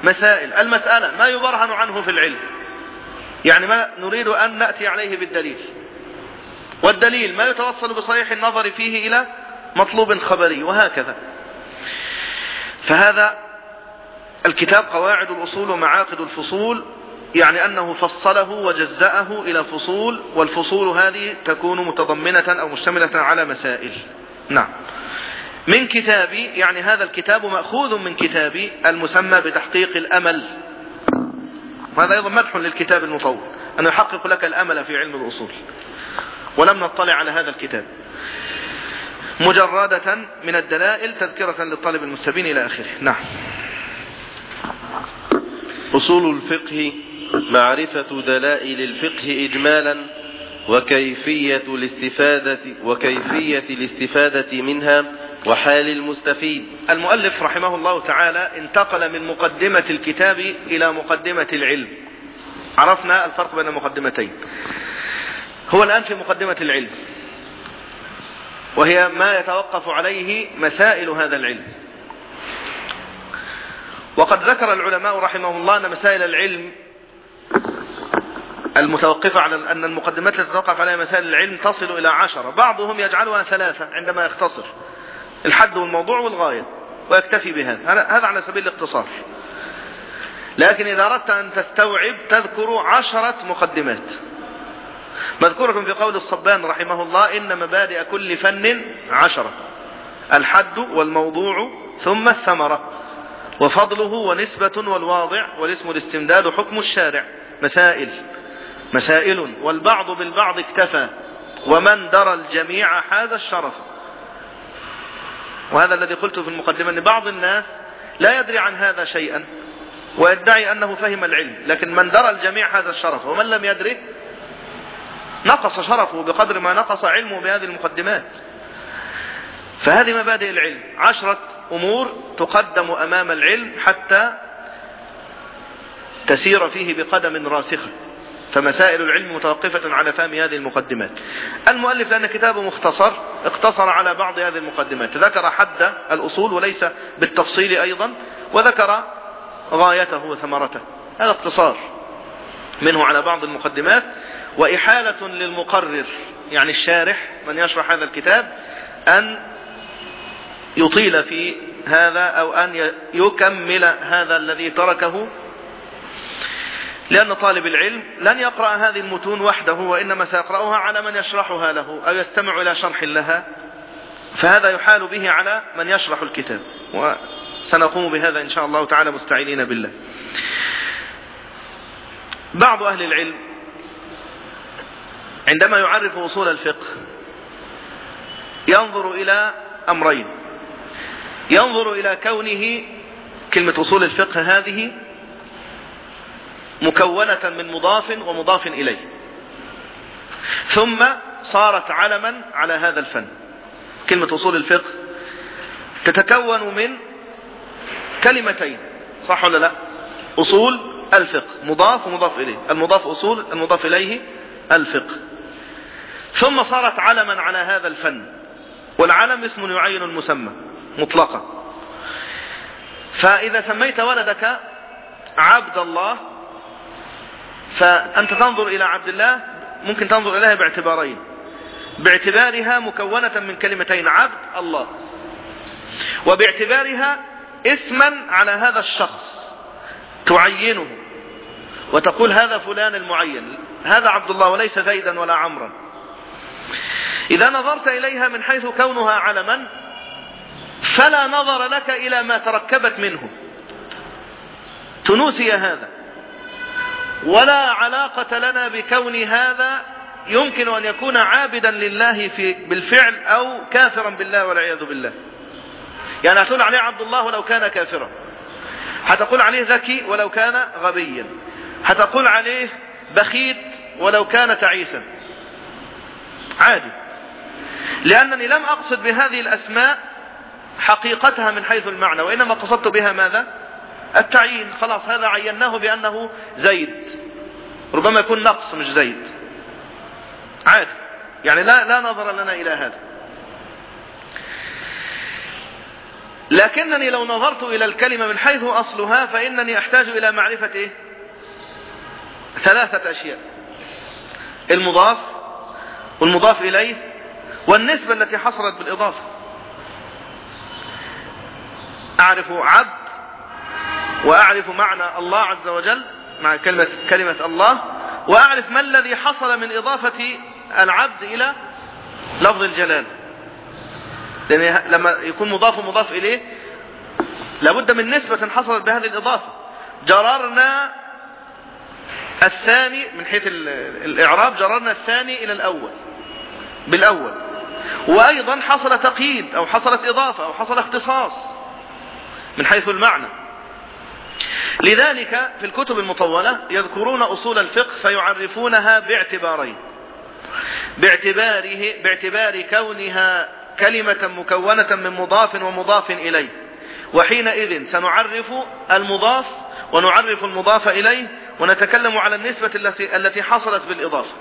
Speaker 1: مسائل. المسألة ما يبرهن عنه في العلم. يعني ما نريد أن نأتي عليه بالدليل. والدليل ما يتوصل بصحيح النظر فيه إلى مطلوب خبري وهكذا. فهذا الكتاب قواعد الأصول ومعاقد الفصول يعني أنه فصله وجزأه إلى فصول والفصول هذه تكون متضمنة أو مشتملة على مسائل. نعم. من كتابي يعني هذا الكتاب مأخوذ من كتابي المسمى بتحقيق الأمل. وهذا أيضا مدح للكتاب المطول. أنه يحقق لك الأمل في علم الأصول. ولم نطلع على هذا الكتاب. مجردة من الدلائل تذكرة للطالب المستبين إلى آخره. نعم.
Speaker 2: أصول الفقه معرفة دلائل الفقه إجمالا وكيفية الاستفادة وكيفية الاستفادة منها وحال المستفيد.
Speaker 1: المؤلف رحمه الله تعالى انتقل من مقدمة الكتاب إلى مقدمة العلم. عرفنا الفرق بين المقدمتين هو الآن في مقدمة العلم. وهي ما يتوقف عليه مسائل هذا العلم. وقد ذكر العلماء رحمه الله أن مسائل العلم المتوقفة على أن المقدمات التي تتوقف عليها مسائل العلم تصل إلى عشرة. بعضهم يجعلها ثلاثة عندما يختصر. الحد والموضوع والغاية ويكتفي بهذا. هذا على سبيل الاختصار لكن إذا أردت أن تستوعب تذكر عشرة مقدمات. مذكورة في قول الصبان رحمه الله إن مبادئ كل فن عشرة. الحد والموضوع ثم الثمرة. وفضله ونسبة والواضع والاسم الاستمداد حكم الشارع. مسائل. مسائل والبعض بالبعض اكتفى. ومن درى الجميع حاز الشرف. وهذا الذي قلته في المقدمة أن بعض الناس لا يدري عن هذا شيئا ويدعي أنه فهم العلم لكن من درى الجميع هذا الشرف ومن لم يدري نقص شرفه بقدر ما نقص علمه بهذه المقدمات. فهذه مبادئ العلم. عشرة أمور تقدم أمام العلم حتى تسير فيه بقدم راسخة. فمسائل العلم متوقفة على فهم هذه المقدمات. المؤلف لأن كتابه مختصر اقتصر على بعض هذه المقدمات. ذكر حد الأصول وليس بالتفصيل أيضا وذكر غايته وثمرته. هذا اقتصار منه على بعض المقدمات. وإحالة للمقرر يعني الشارح من يشرح هذا الكتاب أن يطيل في هذا أو أن يكمل هذا الذي تركه لأن طالب العلم لن يقرأ هذه المتون وحده وإنما سيقرأها على من يشرحها له أو يستمع إلى شرح لها. فهذا يحال به على من يشرح الكتاب. وسنقوم بهذا إن شاء الله تعالى مستعينين بالله. بعض أهل العلم عندما يعرف أصول الفقه ينظر إلى أمرين. ينظر إلى كونه كلمة أصول الفقه هذه مكونة من مضاف ومضاف إليه. ثم صارت علما على هذا الفن. كلمة أصول الفقه تتكون من كلمتين صح ولا لا؟ أصول الفقه مضاف ومضاف إليه. المضاف أصول المضاف إليه الفقه. ثم صارت علما على هذا الفن. والعلم اسم يعين المسمى مطلقا. فإذا سميت ولدك عبد الله فأنت تنظر إلى عبد الله ممكن تنظر إليها باعتبارين. باعتبارها مكونة من كلمتين عبد الله. وباعتبارها اسما على هذا الشخص تعينه. وتقول هذا فلان المعين هذا عبد الله وليس زيدا ولا عمرا. إذا نظرت إليها من حيث كونها علما فلا نظر لك إلى ما تركبت منه. تنوسي هذا. ولا علاقة لنا بكون هذا يمكن أن يكون عابدا لله في بالفعل أو كافرا بالله والعياذ بالله. يعني هتقول عليه عبد الله ولو كان كافرا. هتقول عليه ذكي ولو كان غبيا. هتقول عليه بخيت ولو كان تعيسا. عادي. لأنني لم أقصد بهذه الأسماء حقيقتها من حيث المعنى وإنما قصدت بها ماذا؟ التعيين خلاص هذا عيناه بأنه زيد. ربما يكون نقص مش زيد. عادي. يعني لا, لا نظر لنا إلى هذا. لكنني لو نظرت إلى الكلمة من حيث أصلها فإنني أحتاج إلى معرفة إيه؟ ثلاثة أشياء. المضاف والمضاف إليه والنسبة التي حصلت بالإضافة. أعرف عبد وأعرف معنى الله عز وجل مع كلمة, كلمة الله وأعرف ما الذي حصل من إضافة العبد إلى لفظ الجلال. لأن لما يكون مضاف ومضاف إليه لابد من نسبة حصلت بهذه الإضافة. جررنا الثاني من حيث الإعراب جررنا الثاني إلى الأول. بالأول. وأيضا حصل تقييد أو حصلت إضافة أو حصل اختصاص من حيث المعنى. لذلك في الكتب المطولة يذكرون أصول الفقه فيعرفونها باعتبارين. باعتباره باعتبار كونها كلمة مكونة من مضاف ومضاف إليه. وحينئذ سنعرف المضاف ونعرف المضاف إليه ونتكلم على النسبة التي التي حصلت بالإضافة.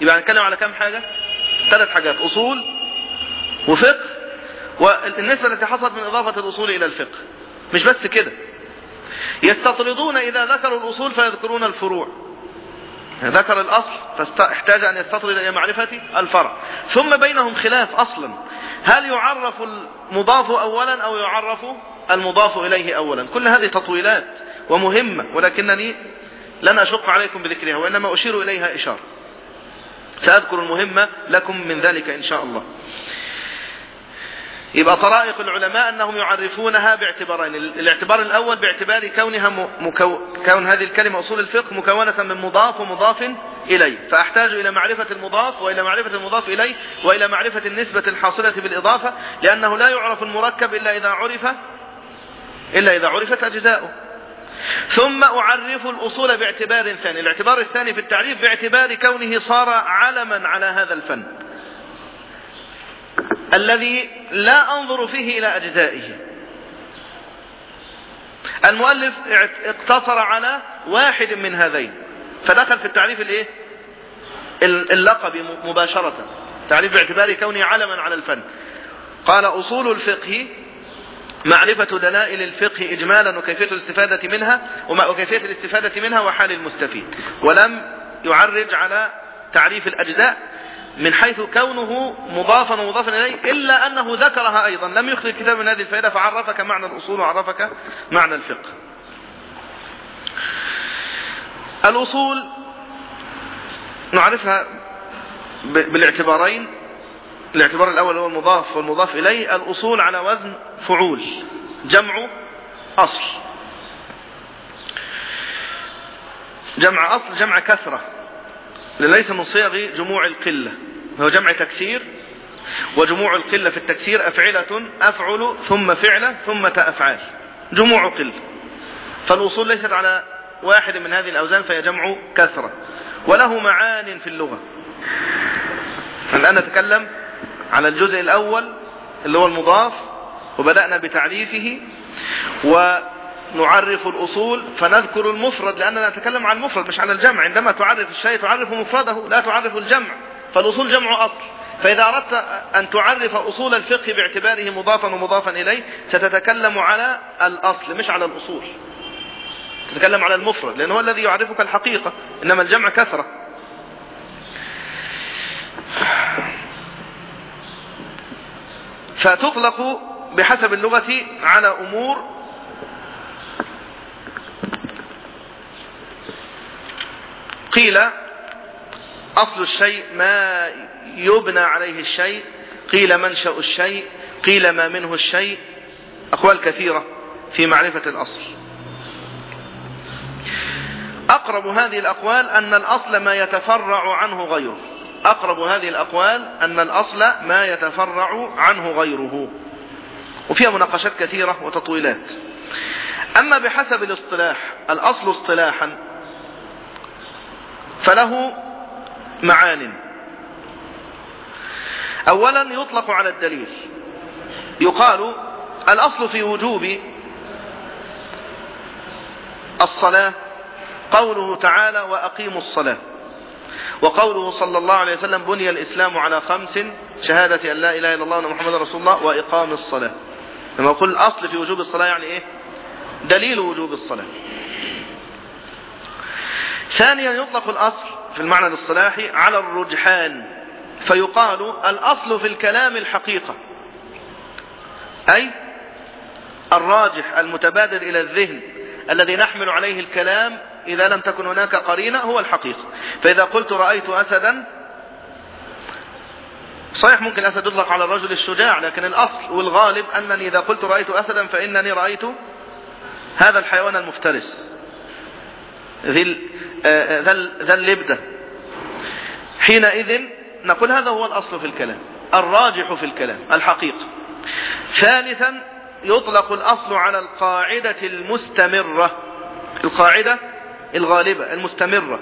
Speaker 1: يبقى نتكلم على كم حاجة؟ ثلاث حاجات. أصول وفقه والنسبة التي حصلت من إضافة الأصول إلى الفقه. مش بس كده. يستطردون إذا ذكروا الأصول فيذكرون الفروع. ذكر الأصل فاحتاج أن يستطرد إلى معرفة الفرع. ثم بينهم خلاف أصلا. هل يعرف المضاف أولا أو يعرف المضاف إليه أولا؟ كل هذه تطويلات ومهمة ولكنني لن أشق عليكم بذكرها وإنما أشير إليها إشارة. سأذكر المهمة لكم من ذلك إن شاء الله. يبقى طرائق العلماء أنهم يعرفونها باعتبارين الاعتبار الأول باعتبار كونها مكو... كون هذه الكلمة أصول الفقه مكونة من مضاف ومضاف إليه فأحتاج إلى معرفة المضاف وإلى معرفة المضاف إليه وإلى معرفة النسبة الحاصلة بالإضافة لأنه لا يعرف المركب إلا إذا عرف إلا إذا عرفت أجزاؤه. ثم أعرف الأصول باعتبار ثاني الاعتبار الثاني في التعريف باعتبار كونه صار علما على هذا الفن. الذي لا أنظر فيه إلى أجزائه. المؤلف اقتصر على واحد من هذين. فدخل في التعريف الإيه؟ اللقب مباشرة. تعريف باعتبار كونه علما على الفن. قال أصول الفقه معرفة دلائل الفقه إجمالا وكيفية الاستفادة منها وكيفية الاستفادة منها وحال المستفيد. ولم يعرج على تعريف الأجزاء من حيث كونه مضافا ومضافا إليه إلا أنه ذكرها أيضا. لم يخرج الكتاب من هذه الفائدة فعرفك معنى الأصول وعرفك معنى الفقه. الأصول نعرفها بالاعتبارين. الاعتبار الأول هو المضاف والمضاف إليه. الأصول على وزن فعول جمع أصل. جمع أصل جمع كثرة ليس من صيغ جموع القلة هو جمع تكسير وجموع القلة في التكسير أفعلة أفعل ثم فعلة ثم أفعال جموع قلة. فالوصول ليست على واحد من هذه الأوزان فهي جمع كثرة. وله معان في اللغة. الآن نتكلم على الجزء الأول اللي هو المضاف وبدأنا بتعريفه و نعرف الأصول فنذكر المفرد لأننا نتكلم عن المفرد مش عن الجمع. عندما تعرف الشيء تعرف مفرده لا تعرف الجمع. فالأصول جمع أصل. فإذا أردت أن تعرف أصول الفقه باعتباره مضافا ومضافا إليه ستتكلم على الأصل مش على الأصول. تتكلم على المفرد لأنه هو الذي يعرفك الحقيقة. إنما الجمع كثرة. فتطلق بحسب اللغة على أمور قيل أصل الشيء ما يبنى عليه الشيء قيل منشأ الشيء قيل ما منه الشيء أقوال كثيرة في معرفة الأصل. أقرب هذه الأقوال أن الأصل ما يتفرع عنه غيره. أقرب هذه الأقوال أن الأصل ما يتفرع عنه غيره. وفيها مناقشات كثيرة وتطويلات. أما بحسب الاصطلاح الأصل اصطلاحا فله معان. أولا يطلق على الدليل. يقال الأصل في وجوب الصلاة قوله تعالى وأقيموا الصلاة. وقوله صلى الله عليه وسلم بني الإسلام على خمس شهادة أن لا إله إلا الله وأن محمد رسول الله وإقام الصلاة. لما يقول الأصل في وجوب الصلاة يعني إيه؟ دليل وجوب الصلاة. ثانيا يطلق الأصل في المعنى الاصطلاحي على الرجحان فيقال الأصل في الكلام الحقيقة. أي الراجح المتبادر إلى الذهن الذي نحمل عليه الكلام إذا لم تكن هناك قرينة هو الحقيقة. فإذا قلت رأيت أسدا صحيح ممكن الأسد يطلق على الرجل الشجاع لكن الأصل والغالب أنني إذا قلت رأيت أسدا فإنني رأيت هذا الحيوان المفترس. ذي ذا اللبدة. حينئذ نقول هذا هو الأصل في الكلام الراجح في الكلام الحقيقة. ثالثا يطلق الأصل على القاعدة المستمرة. القاعدة الغالبة المستمرة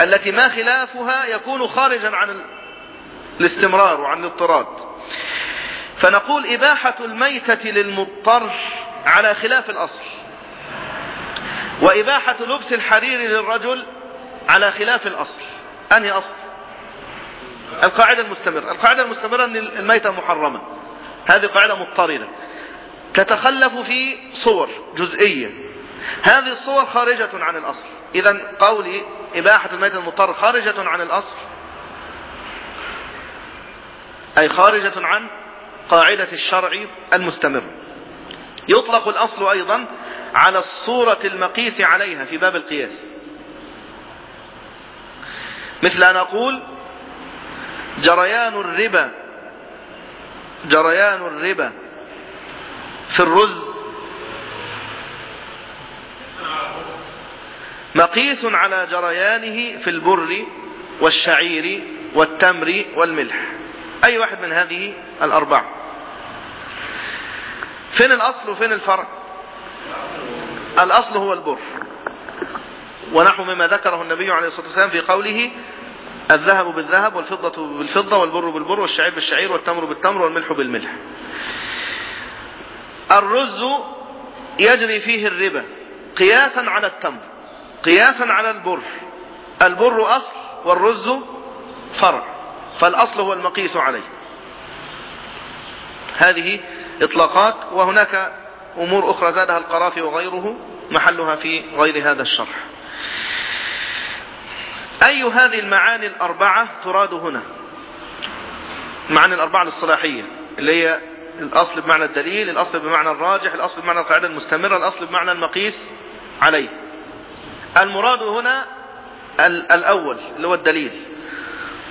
Speaker 1: التي ما خلافها يكون خارجا عن الاستمرار وعن الاضطراد. فنقول إباحة الميتة للمضطر على خلاف الأصل. وإباحة لبس الحرير للرجل على خلاف الأصل. أنهي أصل؟ القاعدة المستمرة. القاعدة المستمرة أن الميتة محرمة. هذه قاعدة مضطردة تتخلف في صور جزئية. هذه الصور خارجة عن الأصل. إذا قولي إباحة الميتة المضطر خارجة عن الأصل؟ أي خارجة عن قاعدة الشرع المستمر. يطلق الأصل أيضا على الصورة المقيس عليها في باب القياس. مثل أن أقول جريان الربا جريان الربا في الرز. مقيس على جريانه في البر والشعير والتمر والملح. أي واحد من هذه الأربعة فين الأصل وفين الفرع الأصل هو البر. ونحو مما ذكره النبي عليه الصلاة والسلام في قوله الذهب بالذهب والفضة بالفضة والبر بالبر والشعير بالشعير والتمر بالتمر والملح بالملح. الرز يجري فيه الربا قياسا على التمر قياسا على البر. البر أصل والرز فرع فالأصل هو المقيس عليه. هذه إطلاقات وهناك أمور أخرى زادها القرافي وغيره محلها في غير هذا الشرح. أي هذه المعاني الأربعة تراد هنا؟ المعاني الأربعة الاصطلاحية اللي هي الأصل بمعنى الدليل الأصل بمعنى الراجح الأصل بمعنى القاعدة المستمرة الأصل بمعنى المقيس عليه. المراد هنا الأول اللي هو الدليل.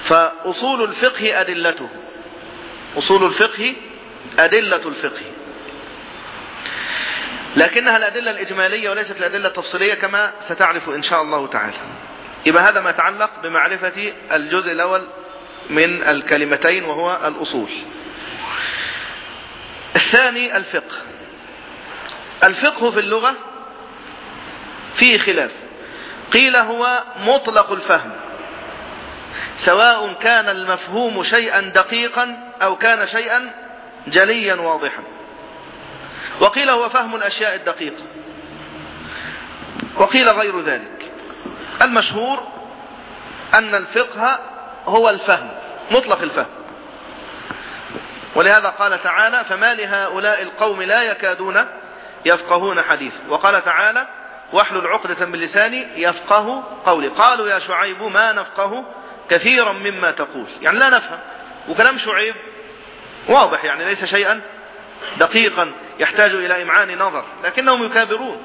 Speaker 1: فأصول الفقه أدلته. أصول الفقه أدلة الفقه. لكنها الأدلة الإجمالية وليست الأدلة التفصيلية كما ستعرف إن شاء الله تعالى. يبقى هذا ما يتعلق بمعرفة الجزء الأول من الكلمتين وهو الأصول. الثاني الفقه. الفقه في اللغة فيه خلاف. قيل هو مطلق الفهم. سواء كان المفهوم شيئا دقيقا أو كان شيئا جليا واضحا. وقيل هو فهم الأشياء الدقيقة. وقيل غير ذلك. المشهور أن الفقه هو الفهم مطلق الفهم. ولهذا قال تعالى فما لهؤلاء القوم لا يكادون يفقهون حديث. وقال تعالى واحلل عقدة من لساني يفقه قولي. قالوا يا شعيب ما نفقه كثيرا مما تقول. يعني لا نفهم. وكلام شعيب واضح يعني ليس شيئا دقيقا يحتاج إلى إمعان نظر لكنهم يكابرون.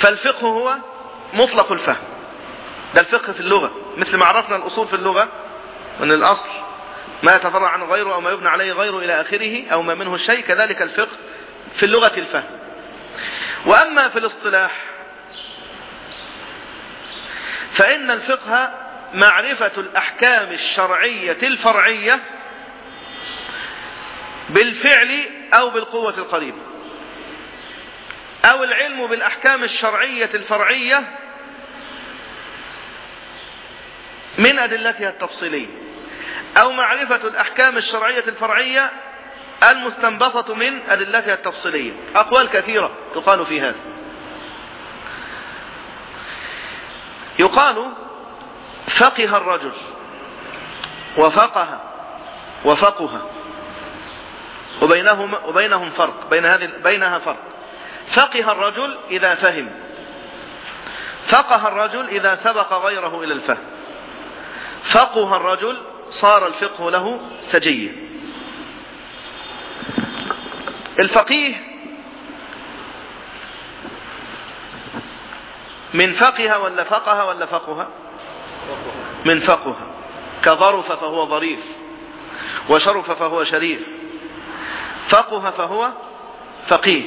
Speaker 1: فالفقه هو مطلق الفهم. ده الفقه في اللغة. مثل ما عرفنا الأصول في اللغة من الأصل ما يتفرع عنه غيره أو ما يبنى عليه غيره إلى آخره أو ما منه الشيء كذلك الفقه في اللغة الفهم. وأما في الاصطلاح فإن الفقه معرفة الأحكام الشرعية الفرعية بالفعل أو بالقوة القريبة. أو العلم بالأحكام الشرعية الفرعية من أدلتها التفصيلية. أو معرفة الأحكام الشرعية الفرعية المستنبطة من أدلتها التفصيلية. أقوال كثيرة تقال في هذا. يقال فقه الرجل وفقه وفقه وبينهم وبينهم فرق. بين هذه بينها فرق. فقه الرجل إذا فهم. فقه الرجل إذا سبق غيره إلى الفهم. فقه الرجل صار الفقه له سجية. الفقيه من فقه ولا فقه ولا فقه؟ من فقه. كظرف فهو ظريف وشرف فهو شريف. فقه فهو فقيه.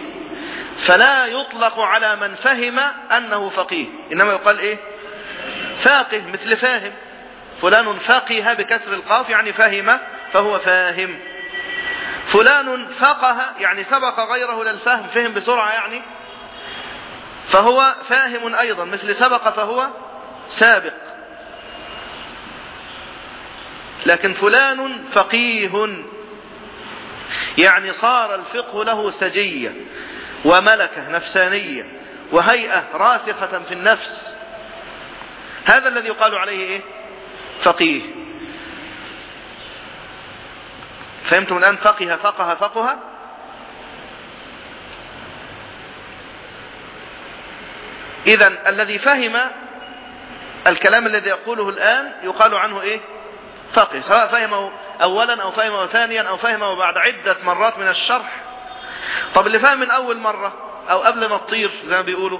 Speaker 1: فلا يطلق على من فهم أنه فقيه. إنما يقال إيه؟ فاقه مثل فاهم. فلان فقه بكسر القاف يعني فهم فهو فاهم. فلان فقه يعني سبق غيره للفهم فهم بسرعة يعني فهو فاهم أيضا مثل سبق فهو سابق. لكن فلان فقيه. يعني صار الفقه له سجية وملكة نفسانية وهيئة راسخة في النفس. هذا الذي يقال عليه إيه؟ فقيه. فهمتم الآن؟ فقه فقه فقه. إذا الذي فهم الكلام الذي يقوله الآن يقال عنه إيه؟ فقه. سواء فهمه أولا أو فهمه ثانيا أو فهمه بعد عدة مرات من الشرح. طب اللي فهم من أول مرة أو قبل ما تطير زي ما بيقولوا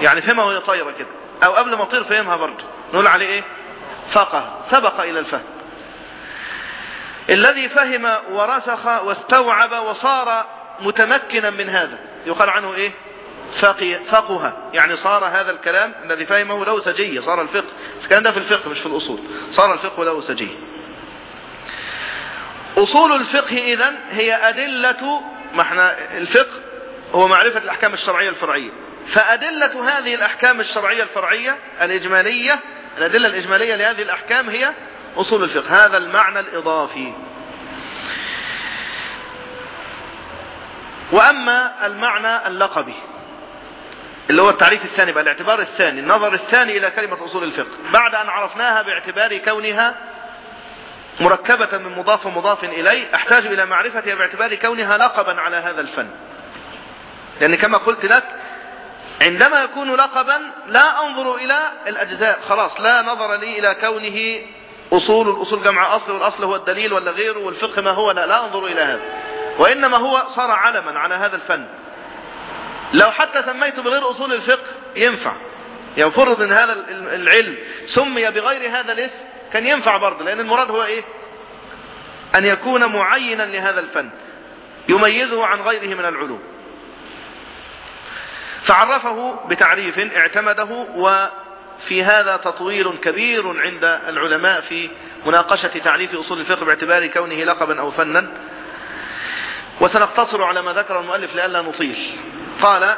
Speaker 1: يعني فهمها وهي طايرة كده أو قبل ما تطير فهمها برضه. نقول عليه إيه؟ فقه سبق إلى الفهم. الذي فهم ورسخ واستوعب وصار متمكنا من هذا. يقال عنه إيه؟ فقه, يعني صار هذا الكلام الذي فهمه له سجية صار الفقه. كان ده في الفقه مش في الأصول. صار الفقه له سجية أصول الفقه إذن هي أدلة ما إحنا الفقه هو معرفة الأحكام الشرعية الفرعية. فأدلة هذه الأحكام الشرعية الفرعية الإجمالية الأدلة الإجمالية لهذه الأحكام هي أصول الفقه هذا المعنى الإضافي. وأما المعنى اللقبي اللي هو التعريف الثاني بقى الاعتبار الثاني النظر الثاني إلى كلمة أصول الفقه. بعد أن عرفناها باعتبار كونها مركبة من مضاف ومضاف إليه أحتاج إلى معرفتها باعتبار كونها لقبا على هذا الفن. لأن كما قلت لك عندما يكون لقبا لا أنظر إلى الأجزاء خلاص لا نظر لي إلى كونه أصول الأصول جمع أصل والأصل هو الدليل ولا غيره والفقه ما هو لا, لا أنظر إلى هذا. وإنما هو صار علما على هذا الفن. لو حتى سميته بغير أصول الفقه ينفع. يفرض ان هذا العلم. سمي بغير هذا الاسم كان ينفع برضه لأن المراد هو إيه؟ أن يكون معينا لهذا الفن يميزه عن غيره من العلوم. فعرفه بتعريف اعتمده وفي هذا تطويل كبير عند العلماء في مناقشة تعريف أصول الفقه باعتبار كونه لقبا أو فنا. وسنقتصر على ما ذكر المؤلف لئلا نطيل. قال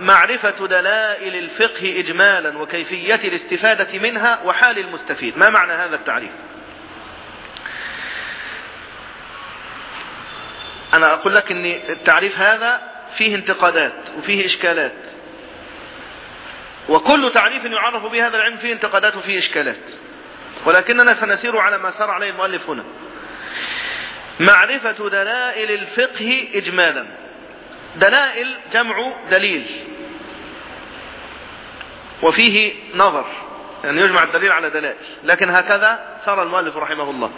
Speaker 1: معرفة دلائل الفقه إجمالا وكيفية الاستفادة منها وحال المستفيد. ما معنى هذا التعريف؟ أنا أقول لك أن التعريف هذا فيه انتقادات وفيه إشكالات. وكل تعريف يعرف به هذا العلم فيه انتقادات وفيه إشكالات. ولكننا سنسير على ما سار عليه المؤلف هنا. معرفة دلائل الفقه إجمالا. دلائل جمع دليل. وفيه نظر. يعني يجمع الدليل على دلائل. لكن هكذا صار المؤلف رحمه الله.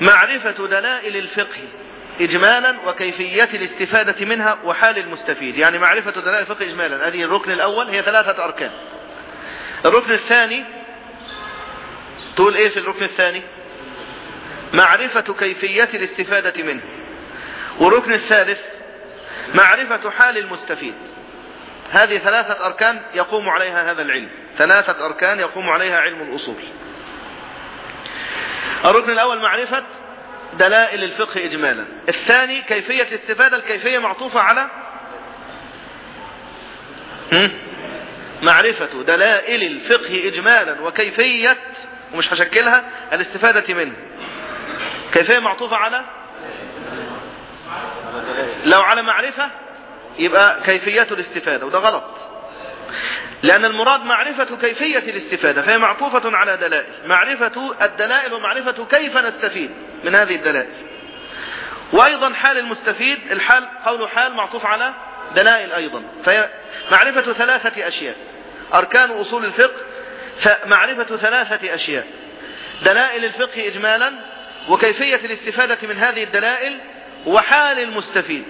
Speaker 1: معرفة دلائل الفقه إجمالا وكيفية الاستفادة منها وحال المستفيد. يعني معرفة دلائل الفقه إجمالا. هذه الركن الأول هي ثلاثة أركان. الركن الثاني تقول إيه في الركن الثاني؟ معرفة كيفية الاستفادة منه. والركن الثالث معرفة حال المستفيد. هذه ثلاثة أركان يقوم عليها هذا العلم. ثلاثة أركان يقوم عليها علم الأصول. الركن الأول معرفة دلائل الفقه إجمالا. الثاني كيفية الاستفادة الكيفية معطوفة على معرفة دلائل الفقه إجمالا. وكيفية ومش هشكلها الاستفادة منه. كيفية معطوفة على لو على معرفة يبقى كيفية الاستفادة وده غلط. لأن المراد معرفة كيفية الاستفادة فهي معطوفة على دلائل. معرفة الدلائل ومعرفة كيف نستفيد من هذه الدلائل. وأيضا حال المستفيد الحال قول حال معطوف على دلائل أيضا. فهي معرفة ثلاثة أشياء. أركان أصول الفقه فمعرفة ثلاثة أشياء. دلائل الفقه إجمالا وكيفية الاستفادة من هذه الدلائل وحال المستفيد.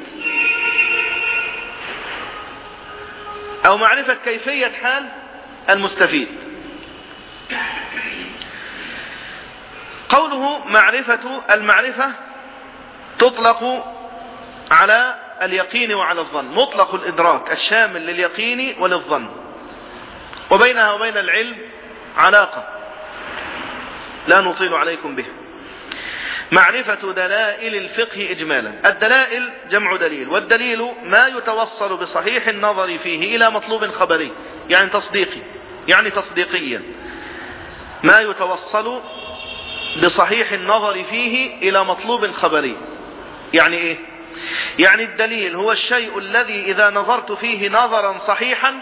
Speaker 1: أو معرفة كيفية حال المستفيد. قوله معرفة المعرفة تطلق على اليقين وعلى الظن. مطلق الإدراك الشامل لليقين وللظن. وبينها وبين العلم علاقة. لا نطيل عليكم بها معرفة دلائل الفقه إجمالا. الدلائل جمع دليل والدليل ما يتوصل بصحيح النظر فيه إلى مطلوب خبري يعني تصديقي يعني تصديقيا. ما يتوصل بصحيح النظر فيه إلى مطلوب خبري. يعني إيه؟ يعني الدليل هو الشيء الذي إذا نظرت فيه نظرا صحيحا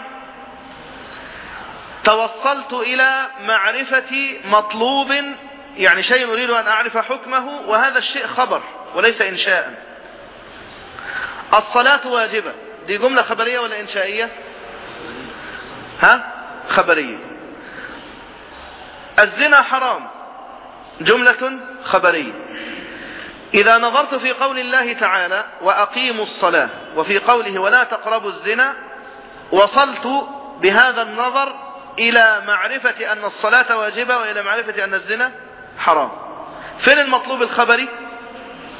Speaker 1: توصلت إلى معرفة مطلوب يعني شيء أريد أن أعرف حكمه وهذا الشيء خبر وليس إنشاء. الصلاة واجبة. دي جملة خبرية ولا إنشائية؟ ها؟ خبرية. الزنا حرام. جملة خبرية. إذا نظرت في قول الله تعالى وأقيموا الصلاة وفي قوله ولا تقربوا الزنا وصلت بهذا النظر إلى معرفة أن الصلاة واجبة وإلى معرفة أن الزنا حرام. فين المطلوب الخبري؟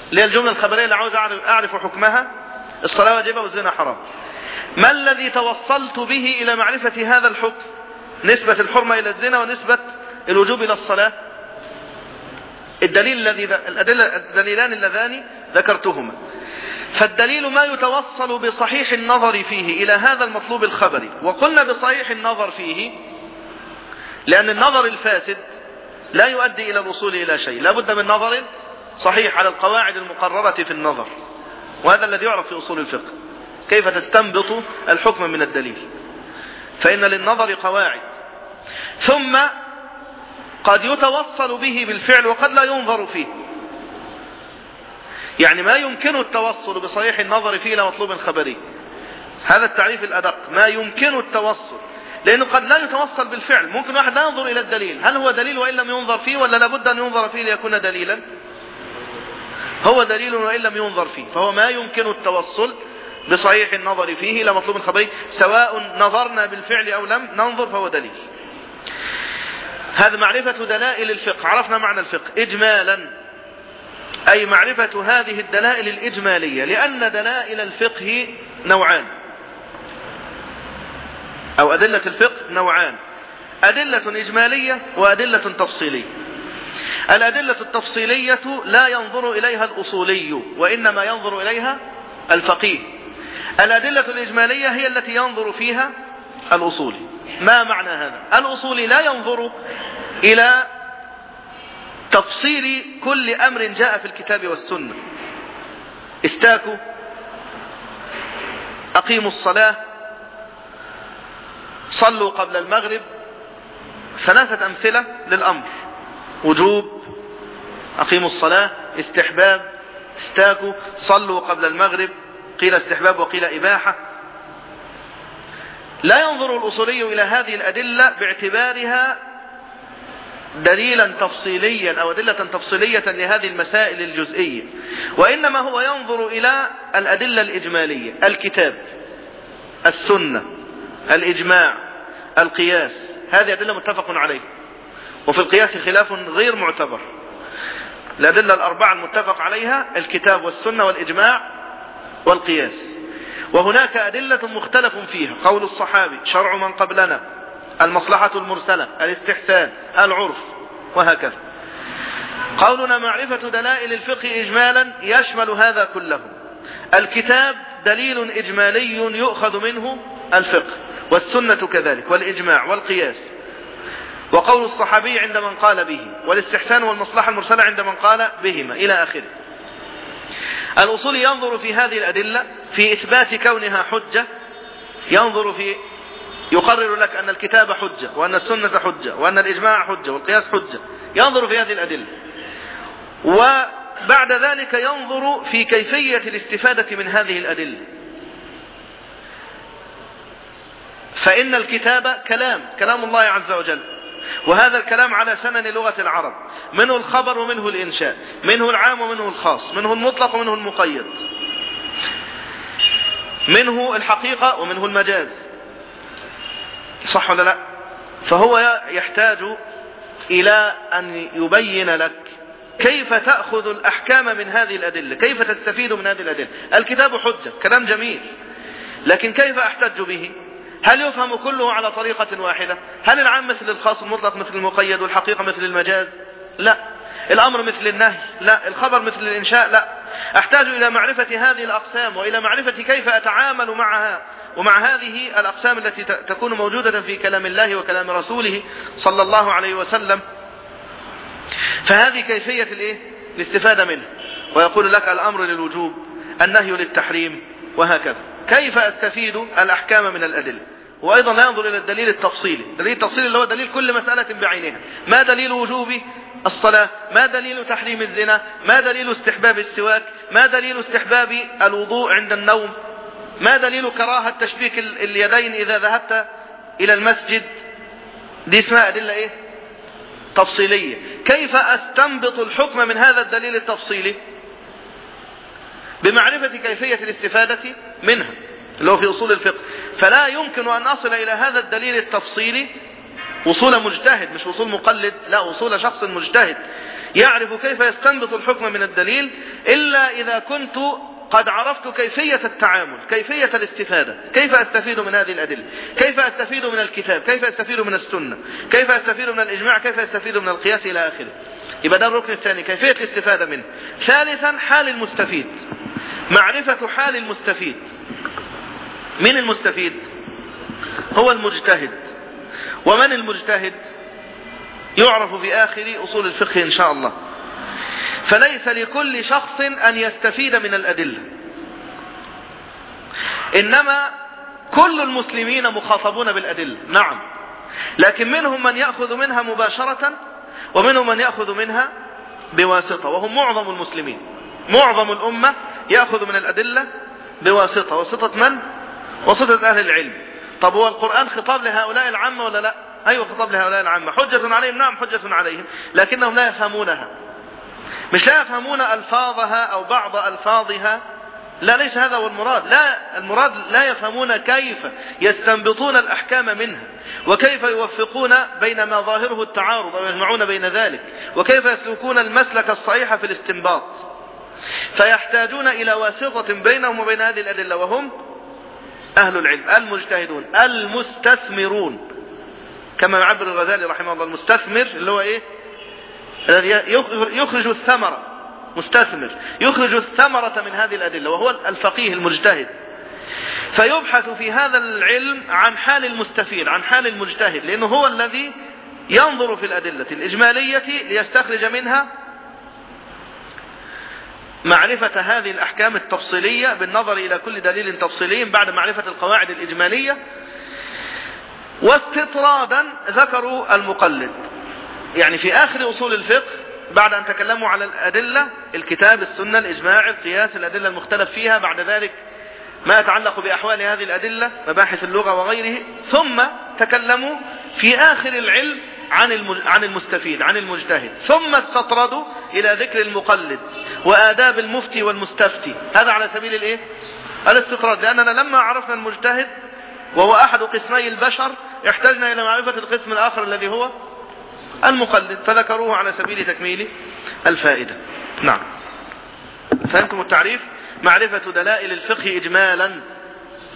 Speaker 1: اللي هي الجملة الخبرية اللي عاوز أعرف حكمها؟ الصلاة واجبة والزنا حرام. ما الذي توصلت به إلى معرفة هذا الحكم؟ نسبة الحرمة إلى الزنا ونسبة الوجوب إلى الصلاة. الدليل الذي الأدلة الدليلان اللذان ذكرتهما. فالدليل ما يتوصل بصحيح النظر فيه إلى هذا المطلوب الخبري. وقلنا بصحيح النظر فيه لأن النظر الفاسد لا يؤدي إلى الوصول إلى شيء. لا بد من نظر صحيح على القواعد المقررة في النظر. وهذا الذي يعرف في أصول الفقه. كيف تستنبط الحكم من الدليل. فإن للنظر قواعد. ثم قد يتوصل به بالفعل وقد لا ينظر فيه. يعني ما يمكن التوصل بصحيح النظر فيه إلى مطلوب خبري. هذا التعريف الأدق. ما يمكن التوصل. لأنه قد لا يتوصل بالفعل. ممكن واحد لا ينظر إلى الدليل. هل هو دليل وإن لم ينظر فيه ولا لابد أن ينظر فيه ليكون دليلا؟ هو دليل وإن لم ينظر فيه. فهو ما يمكن التوصل بصحيح النظر فيه إلى مطلوب خبري سواء نظرنا بالفعل أو لم ننظر فهو دليل. هذا معرفة دلائل الفقه. عرفنا معنى الفقه. إجمالا. أي معرفة هذه الدلائل الإجمالية. لأن دلائل الفقه نوعان. أو أدلة الفقه نوعان. أدلة إجمالية وأدلة تفصيلية. الأدلة التفصيلية لا ينظر إليها الأصولي وإنما ينظر إليها الفقيه. الأدلة الإجمالية هي التي ينظر فيها الأصولي. ما معنى هذا؟ الأصولي لا ينظر إلى تفصيل كل أمر جاء في الكتاب والسنة. استاكوا أقيموا الصلاة صلوا قبل المغرب. ثلاثة أمثلة للأمر. وجوب أقيموا الصلاة استحباب استاكوا صلوا قبل المغرب. قيل استحباب وقيل إباحة. لا ينظر الأصولي إلى هذه الأدلة باعتبارها دليلا تفصيليا أو أدلة تفصيلية لهذه المسائل الجزئية. وإنما هو ينظر إلى الأدلة الإجمالية الكتاب السنة. الإجماع القياس هذه أدلة متفق عليه وفي القياس خلاف غير معتبر. الأدلة الأربعة المتفق عليها الكتاب والسنة والإجماع والقياس. وهناك أدلة مختلف فيها. قول الصحابي شرع من قبلنا المصلحة المرسلة الاستحسان العرف وهكذا. قولنا معرفة دلائل الفقه إجمالا يشمل هذا كله. الكتاب دليل إجمالي يؤخذ منه الفقه والسنة كذلك والإجماع والقياس. وقول الصحابي عند من قال به والاستحسان والمصلحة المرسلة عند من قال بهما إلى آخره. الأصول ينظر في هذه الأدلة في إثبات كونها حجة ينظر في يقرر لك أن الكتاب حجة وأن السنة حجة وأن الإجماع حجة والقياس حجة. ينظر في هذه الأدلة. وبعد ذلك ينظر في كيفية الاستفادة من هذه الأدلة. فإن الكتاب كلام كلام الله عز وجل. وهذا الكلام على سنن لغة العرب. منه الخبر ومنه الإنشاء. منه العام ومنه الخاص. منه المطلق ومنه المقيد. منه الحقيقة ومنه المجاز. صح ولا لا؟ فهو يحتاج إلى أن يبين لك كيف تأخذ الأحكام من هذه الأدلة كيف تستفيد من هذه الأدلة. الكتاب حجة كلام جميل. لكن كيف أحتج به؟ هل يفهم كله على طريقة واحدة؟ هل العام مثل الخاص المطلق مثل المقيد والحقيقة مثل المجاز؟ لا. الأمر مثل النهي؟ لا. الخبر مثل الإنشاء؟ لا. أحتاج إلى معرفة هذه الأقسام وإلى معرفة كيف أتعامل معها. ومع هذه الأقسام التي تكون موجودة في كلام الله وكلام رسوله صلى الله عليه وسلم. فهذه كيفية الإيه؟ الاستفادة منه. ويقول لك الأمر للوجوب النهي للتحريم وهكذا. كيف أستفيد الأحكام من الأدلة؟ وأيضا ينظر إلى الدليل التفصيلي. الدليل التفصيلي اللي هو دليل كل مسألة بعينها ما دليل وجوب الصلاة؟ ما دليل تحريم الزنا؟ ما دليل استحباب السواك؟ ما دليل استحباب الوضوء عند النوم؟ ما دليل كراهة تشبيك اليدين إذا ذهبت إلى المسجد؟ دي اسمها أدلة إيه؟ تفصيلية. كيف أستنبط الحكم من هذا الدليل التفصيلي؟ بمعرفة كيفية الاستفادة منها اللي هو في أصول الفقه. فلا يمكن أن أصل إلى هذا الدليل التفصيلي وصول مجتهد مش وصول مقلد لا وصول شخص مجتهد يعرف كيف يستنبط الحكم من الدليل إلا إذا كنت قد عرفت كيفية التعامل كيفية الاستفادة كيف أستفيد من هذه الأدلة كيف أستفيد من الكتاب كيف أستفيد من السنة كيف أستفيد من الإجماع كيف أستفيد من القياس إلى آخره. يبقى ده الركن الثاني كيفية الاستفادة منه. ثالثا حال المستفيد. معرفة حال المستفيد. من المستفيد؟ هو المجتهد. ومن المجتهد؟ يعرف في آخر أصول الفقه إن شاء الله. فليس لكل شخص أن يستفيد من الأدلة. إنما كل المسلمين مخاطبون بالأدلة. نعم. لكن منهم من يأخذ منها مباشرة ومنهم من يأخذ منها بواسطة وهم معظم المسلمين. معظم الأمة يأخذ من الأدلة بواسطة. واسطة من؟ واسطة أهل العلم. طب هو القرآن خطاب لهؤلاء العامة ولا لا؟ أيوة خطاب لهؤلاء العامة. حجة عليهم نعم حجة عليهم لكنهم لا يفهمونها. مش لا يفهمون ألفاظها أو بعض ألفاظها لا ليس هذا هو المراد. لا المراد لا يفهمون كيف يستنبطون الأحكام منها وكيف يوفقون بين ما ظاهره التعارض ويجمعون بين ذلك وكيف يسلكون المسلك الصحيح في الاستنباط. فيحتاجون إلى واسطة بينهم وبين هذه الأدلة وهم أهل العلم المجتهدون المستثمرون. كما يعبر الغزالي رحمه الله المستثمر اللي هو إيه؟ الذي يخرج الثمرة. مستثمر يخرج الثمرة من هذه الأدلة وهو الفقيه المجتهد. فيبحث في هذا العلم عن حال المستفيد عن حال المجتهد لأنه هو الذي ينظر في الأدلة الإجمالية ليستخرج منها معرفة هذه الأحكام التفصيلية بالنظر إلى كل دليل تفصيلي بعد معرفة القواعد الإجمالية. واستطرادا ذكروا المقلد. يعني في آخر أصول الفقه بعد أن تكلموا على الأدلة الكتاب السنة الإجماع القياس الأدلة المختلف فيها بعد ذلك ما يتعلق بأحوال هذه الأدلة مباحث اللغة وغيره ثم تكلموا في آخر العلم عن عن المستفيد عن المجتهد. ثم استطردوا إلى ذكر المقلد وآداب المفتي والمستفتي. هذا على سبيل الإيه؟ الاستطراد. لأننا لما عرفنا المجتهد وهو أحد قسمي البشر احتجنا إلى معرفة القسم الآخر الذي هو المقلد فذكروه على سبيل تكميل الفائدة. نعم. فهمتم التعريف؟ معرفة دلائل الفقه إجمالا.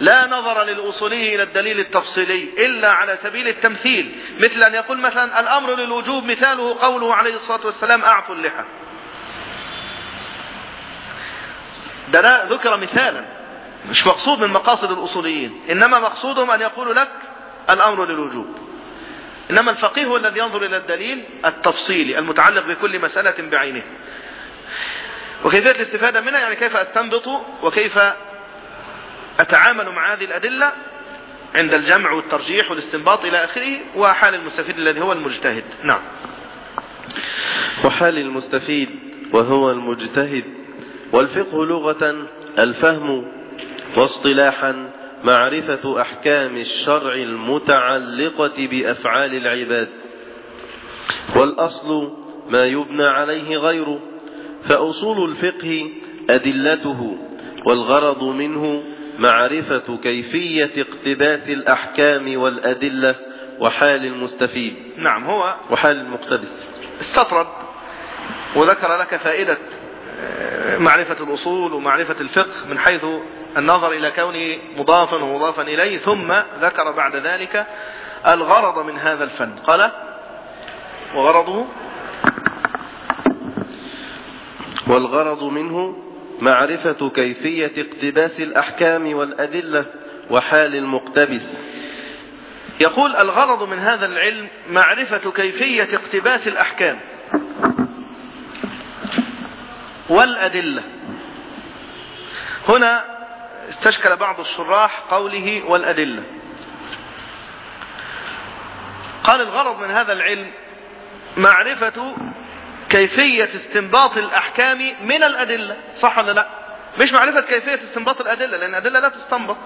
Speaker 1: لا نظر للأصولي إلى الدليل التفصيلي إلا على سبيل التمثيل. مثل أن يقول مثلا الأمر للوجوب مثاله قوله عليه الصلاة والسلام أعفوا اللحى. ده ذكر مثالا. مش مقصود من مقاصد الأصوليين. إنما مقصودهم أن يقولوا لك الأمر للوجوب. إنما الفقيه هو الذي ينظر إلى الدليل التفصيلي المتعلق بكل مسألة بعينه. وكيفية الاستفادة منها؟ يعني كيف أستنبط وكيف أتعامل مع هذه الأدلة عند الجمع والترجيح والاستنباط إلى آخره وحال المستفيد الذي هو المجتهد؟ نعم.
Speaker 2: وحال المستفيد وهو المجتهد. والفقه لغة الفهم واصطلاحا. معرفة أحكام الشرع المتعلقة بأفعال العباد. والأصل ما يبنى عليه غيره فأصول الفقه أدلته والغرض منه معرفة كيفية اقتباس الأحكام والأدلة وحال المستفيد.
Speaker 1: نعم هو
Speaker 2: وحال المقتبس.
Speaker 1: استطرد وذكر لك فائدة معرفة الأصول ومعرفة الفقه من حيث النظر إلى كونه مضافا ومضافا إليه ثم ذكر بعد ذلك الغرض من هذا الفن. قال وغرضه؟
Speaker 2: والغرض منه معرفة كيفية اقتباس الأحكام والأدلة وحال المقتبس.
Speaker 1: يقول الغرض من هذا العلم معرفة كيفية اقتباس الأحكام. والأدلة. هنا استشكل بعض الشراح قوله والأدلة. قال الغرض من هذا العلم معرفة كيفية استنباط الأحكام من الأدلة. صح ولا لا؟ مش معرفة كيفية استنباط الأدلة لأن الأدلة لا تستنبط.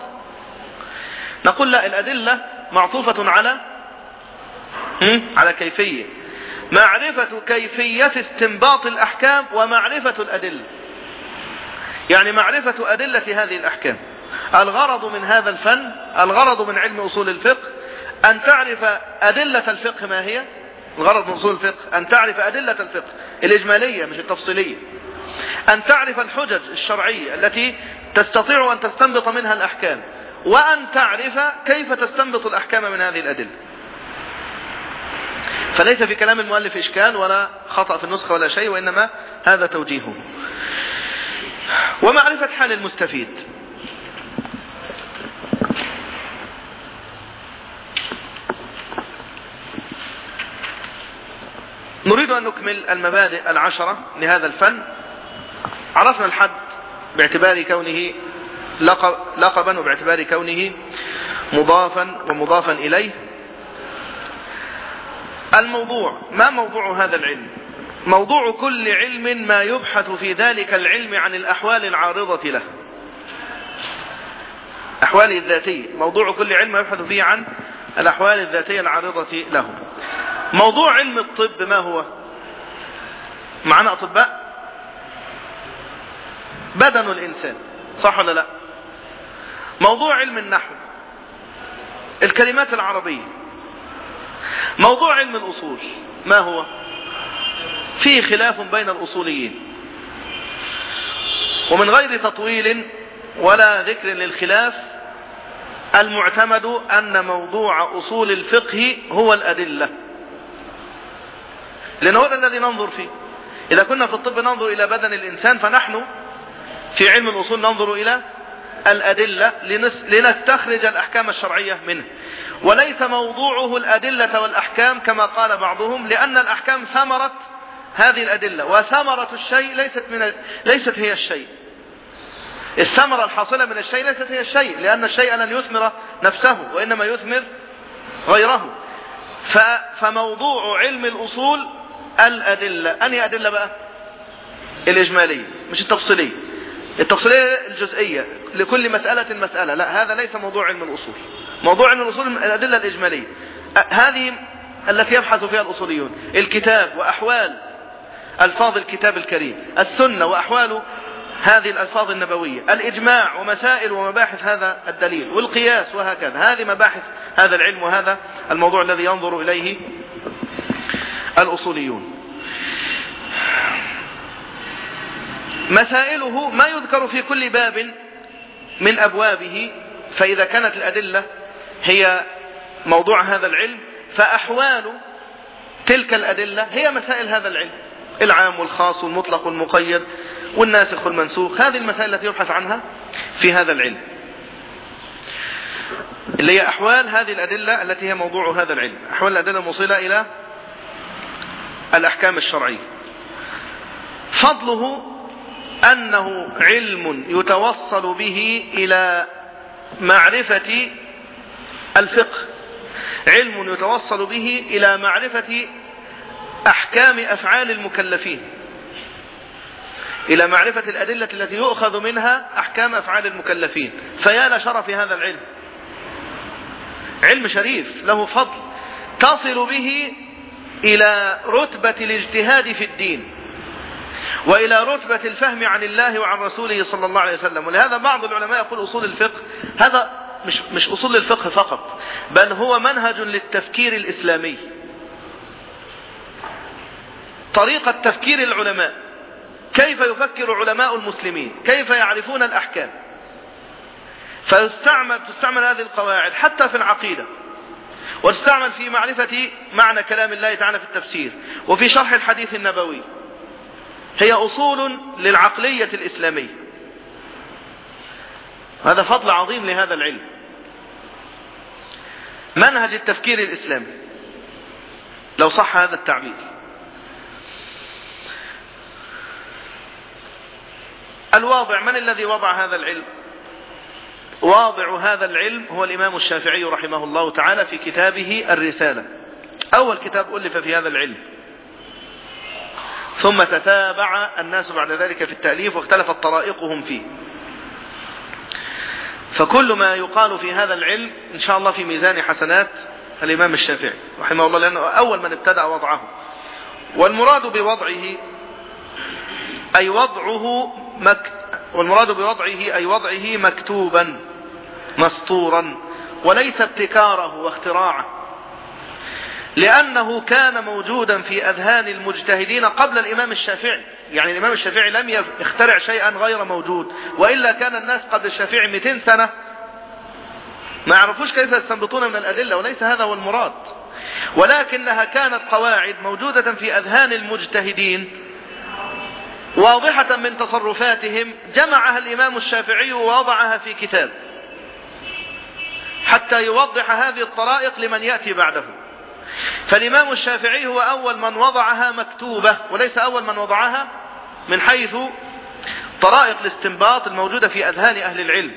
Speaker 1: نقول لا الأدلة معطوفة على على كيفية. معرفة كيفية استنباط الأحكام ومعرفة الأدلة. يعني معرفة أدلة هذه الأحكام. الغرض من هذا الفن الغرض من علم أصول الفقه أن تعرف أدلة الفقه ما هي؟ الغرض من أصول الفقه أن تعرف أدلة الفقه الإجمالية مش التفصيلية. أن تعرف الحجج الشرعية التي تستطيع أن تستنبط منها الأحكام وأن تعرف كيف تستنبط الأحكام من هذه الأدلة. فليس في كلام المؤلف إشكال ولا خطأ في النسخة ولا شيء وإنما هذا توجيهه. ومعرفة حال المستفيد. نريد أن نكمل المبادئ العشرة لهذا الفن. عرفنا الحد باعتبار كونه لقبا وباعتبار كونه مضافا ومضافا إليه. الموضوع ما موضوع هذا العلم؟ موضوع كل علم ما يبحث في ذلك العلم عن الأحوال العارضة له. أحوال الذاتية موضوع كل علم يبحث فيه عن الأحوال الذاتية العارضة له. موضوع علم الطب ما هو؟ معنا أطباء؟ بدن الإنسان صح ولا لا؟ موضوع علم النحو الكلمات العربية. موضوع علم الأصول ما هو؟ فيه خلاف بين الأصوليين. ومن غير تطويل ولا ذكر للخلاف المعتمد أن موضوع أصول الفقه هو الأدلة. لأن هذا الذي ننظر فيه. إذا كنا في الطب ننظر إلى بدن الإنسان فنحن في علم الأصول ننظر إلى الأدلة لنستخرج الأحكام الشرعية منه. وليس موضوعه الأدلة والأحكام كما قال بعضهم لأن الأحكام ثمرة هذه الأدلة وثمرة الشيء ليست, من ليست هي الشيء. الثمرة الحاصلة من الشيء ليست هي الشيء لأن الشيء لن يثمر نفسه وإنما يثمر غيره. فموضوع علم الأصول الأدلة. أنهي أدلة بقى؟ الإجمالية مش التفصيلية. التفصيلية الجزئية لكل مسألة مسألة. لا هذا ليس موضوع علم الأصول. موضوع علم الأصول الأدلة الإجمالية. هذه التي يبحث فيها الأصوليون. الكتاب وأحوال ألفاظ الكتاب الكريم. السنة وأحوال هذه الألفاظ النبوية. الإجماع ومسائل ومباحث هذا الدليل. والقياس وهكذا. هذه مباحث هذا العلم وهذا الموضوع الذي ينظر إليه الأصوليون. مسائله ما يذكر في كل باب من أبوابه فإذا كانت الأدلة هي موضوع هذا العلم فأحوال تلك الأدلة هي مسائل هذا العلم. العام والخاص والمطلق والمقيد والناسخ والمنسوخ هذه المسائل التي يبحث عنها في هذا العلم. اللي هي أحوال هذه الأدلة التي هي موضوع هذا العلم. أحوال الأدلة الموصلة إلى الأحكام الشرعية. فضله أنه علم يتوصل به إلى معرفة الفقه. علم يتوصل به إلى معرفة أحكام أفعال المكلفين. إلى معرفة الأدلة التي يؤخذ منها أحكام أفعال المكلفين. فيا لشرف هذا العلم. علم شريف له فضل. تصل به إلى رتبة الاجتهاد في الدين. وإلى رتبة الفهم عن الله وعن رسوله صلى الله عليه وسلم. ولهذا بعض العلماء يقول أصول الفقه هذا مش, مش أصول الفقه فقط بل هو منهج للتفكير الإسلامي. طريقة تفكير العلماء. كيف يفكر علماء المسلمين؟ كيف يعرفون الأحكام؟ فيستعمل تستعمل هذه القواعد حتى في العقيدة وتستعمل في معرفة معنى كلام الله تعالى في التفسير وفي شرح الحديث النبوي. هي أصول للعقلية الإسلامية. هذا فضل عظيم لهذا العلم. منهج التفكير الإسلامي. لو صح هذا التعبير. الواضع من الذي وضع هذا العلم؟ واضع هذا العلم هو الإمام الشافعي رحمه الله تعالى في كتابه الرسالة. أول كتاب ألف في هذا العلم. ثم تتابع الناس بعد ذلك في التأليف واختلفت طرائقهم فيه. فكل ما يقال في هذا العلم إن شاء الله في ميزان حسنات الإمام الشافعي رحمه الله لأنه أول من ابتدأ وضعه. والمراد بوضعه أي وضعه مك والمراد بوضعه أي وضعه مكتوبا مسطورا وليس ابتكاره واختراعه. لأنه كان موجودا في أذهان المجتهدين قبل الإمام الشافعي. يعني الإمام الشافعي لم يخترع شيئا غير موجود. وإلا كان الناس قبل الشافعي 200 سنة. ما يعرفوش كيف يستنبطون من الأدلة وليس هذا هو المراد. ولكنها كانت قواعد موجودة في أذهان المجتهدين واضحة من تصرفاتهم جمعها الإمام الشافعي ووضعها في كتاب حتى يوضح هذه الطرائق لمن يأتي بعده. فالإمام الشافعي هو أول من وضعها مكتوبة وليس أول من وضعها من حيث طرائق الاستنباط الموجودة في أذهان أهل العلم.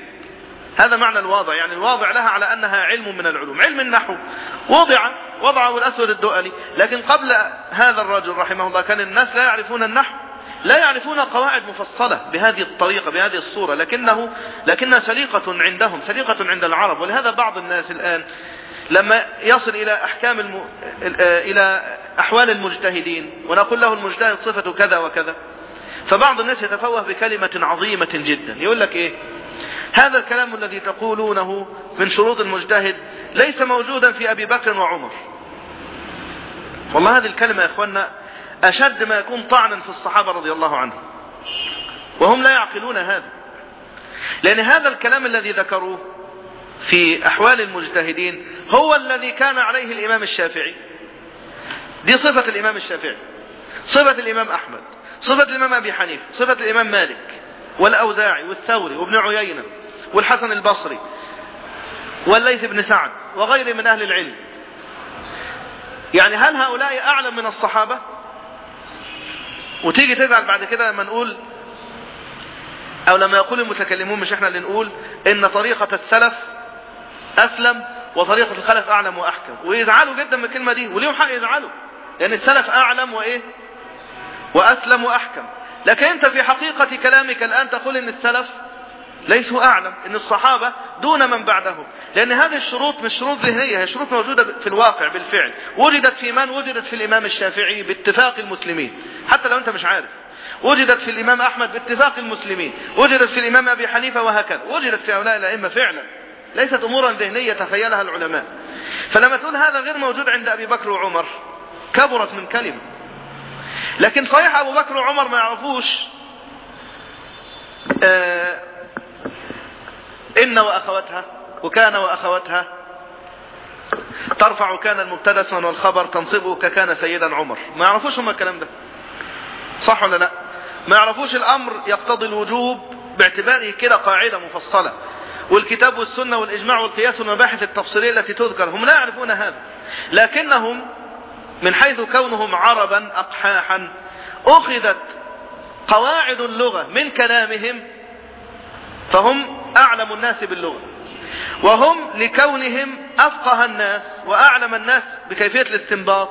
Speaker 1: هذا معنى الواضع يعني الواضع لها على أنها علم من العلوم علم النحو. وضع وضعه الأسود الدؤلي. لكن قبل هذا الرجل رحمه الله كان الناس لا يعرفون النحو لا يعرفون قواعد مفصلة بهذه الطريقة بهذه الصورة لكنه لكنها سليقة عندهم سليقة عند العرب. ولهذا بعض الناس الآن لما يصل إلى أحكام الم... إلى أحوال المجتهدين ونقول له المجتهد صفة كذا وكذا. فبعض الناس يتفوه بكلمة عظيمة جدا. يقول لك إيه؟ هذا الكلام الذي تقولونه من شروط المجتهد ليس موجودا في أبي بكر وعمر. والله هذه الكلمة يا أخوانا أشد ما يكون طعنا في الصحابة رضي الله عنهم. وهم لا يعقلون هذا. لأن هذا الكلام الذي ذكروه في أحوال المجتهدين هو الذي كان عليه الإمام الشافعي. دي صفة الإمام الشافعي. صفة الإمام أحمد. صفة الإمام أبي حنيفة. صفة الإمام مالك والأوزاعي والثوري وابن عيينة والحسن البصري والليث بن سعد وغيره من أهل العلم. يعني هل هؤلاء أعلم من الصحابة؟ وتيجي تزعل بعد كده لما نقول أو لما يقول المتكلمون مش إحنا اللي نقول إن طريقة السلف أسلم وطريقة الخلف أعلم وأحكم. ويزعلوا جدا من الكلمة دي وليهم حق يزعلوا. لأن السلف أعلم وإيه؟ وأسلم وأحكم. لكن أنت في حقيقة كلامك الآن تقول إن السلف ليسوا أعلم إن الصحابة دون من بعدهم. لأن هذه الشروط مش شروط ذهنية هي شروط موجودة في الواقع بالفعل. وجدت في من؟ وجدت في الإمام الشافعي باتفاق المسلمين. حتى لو أنت مش عارف. وجدت في الإمام أحمد باتفاق المسلمين. وجدت في الإمام أبي حنيفة وهكذا. وجدت في هؤلاء الأئمة فعلا. ليست أمورا ذهنية تخيلها العلماء. فلما تقول هذا غير موجود عند أبي بكر وعمر كبرت من كلمة. لكن صحيح أبو بكر وعمر ما يعرفوش آه إن وأخواتها وكان وأخواتها ترفع كان المبتدأ والخبر تنصبه ككان سيدا عمر. ما يعرفوش هم الكلام ده. صح ولا لا؟ ما يعرفوش الأمر يقتضي الوجوب باعتباره كده قاعدة مفصلة. والكتاب والسنة والإجماع والقياس والمباحث التفصيلية التي تذكر هم لا يعرفون هذا. لكنهم من حيث كونهم عربا أقحاحا أخذت قواعد اللغة من كلامهم فهم أعلم الناس باللغة. وهم لكونهم أفقه الناس وأعلم الناس بكيفية الاستنباط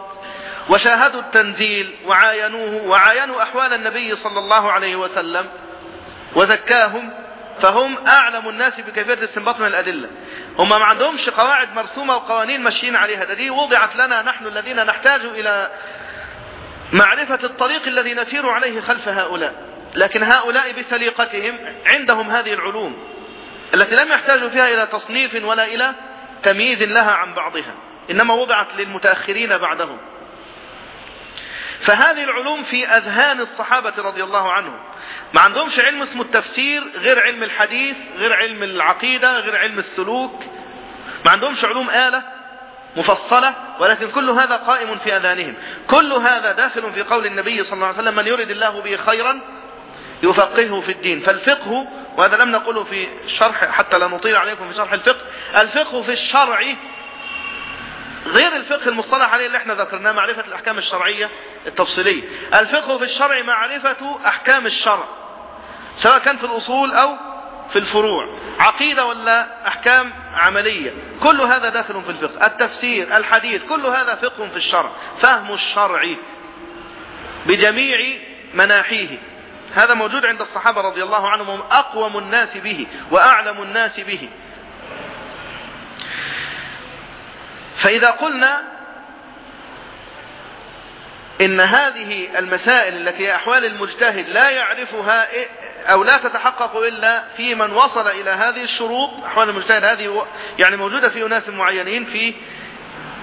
Speaker 1: وشاهدوا التنزيل وعاينوه وعاينوا أحوال النبي صلى الله عليه وسلم وزكاهم فهم أعلم الناس بكيفية الاستنباط من الأدلة. هم ما عندهمش قواعد مرسومة وقوانين ماشيين عليها. ده دي وضعت لنا نحن الذين نحتاج إلى معرفة الطريق الذي نسير عليه خلف هؤلاء. لكن هؤلاء بسليقتهم عندهم هذه العلوم التي لم يحتاجوا فيها إلى تصنيف ولا إلى تمييز لها عن بعضها. إنما وضعت للمتأخرين بعدهم. فهذه العلوم في أذهان الصحابة رضي الله عنهم. ما عندهمش علم اسمه التفسير غير علم الحديث غير علم العقيدة غير علم السلوك. ما عندهمش علوم آلة مفصلة ولكن كل هذا قائم في أذانهم. كل هذا داخل في قول النبي صلى الله عليه وسلم من يرد الله به خيرا يفقهه في الدين. فالفقه وهذا لم نقوله في شرح حتى لا نطيل عليكم في شرح الفقه الفقه في الشرع غير الفقه المصطلح عليه اللي إحنا ذكرناه معرفة الأحكام الشرعية التفصيلية. الفقه في الشرع معرفة أحكام الشرع سواء كان في الأصول أو في الفروع. عقيدة ولا أحكام عملية. كل هذا داخل في الفقه. التفسير الحديث كل هذا فقه في الشرع. فهم الشرع بجميع مناحيه. هذا موجود عند الصحابة رضي الله عنهم هم أقوم الناس به وأعلم الناس به. فإذا قلنا إن هذه المسائل التي هي أحوال المجتهد لا يعرفها أو لا تتحقق إلا في من وصل إلى هذه الشروط أحوال المجتهد هذه يعني موجودة في أناس معينين في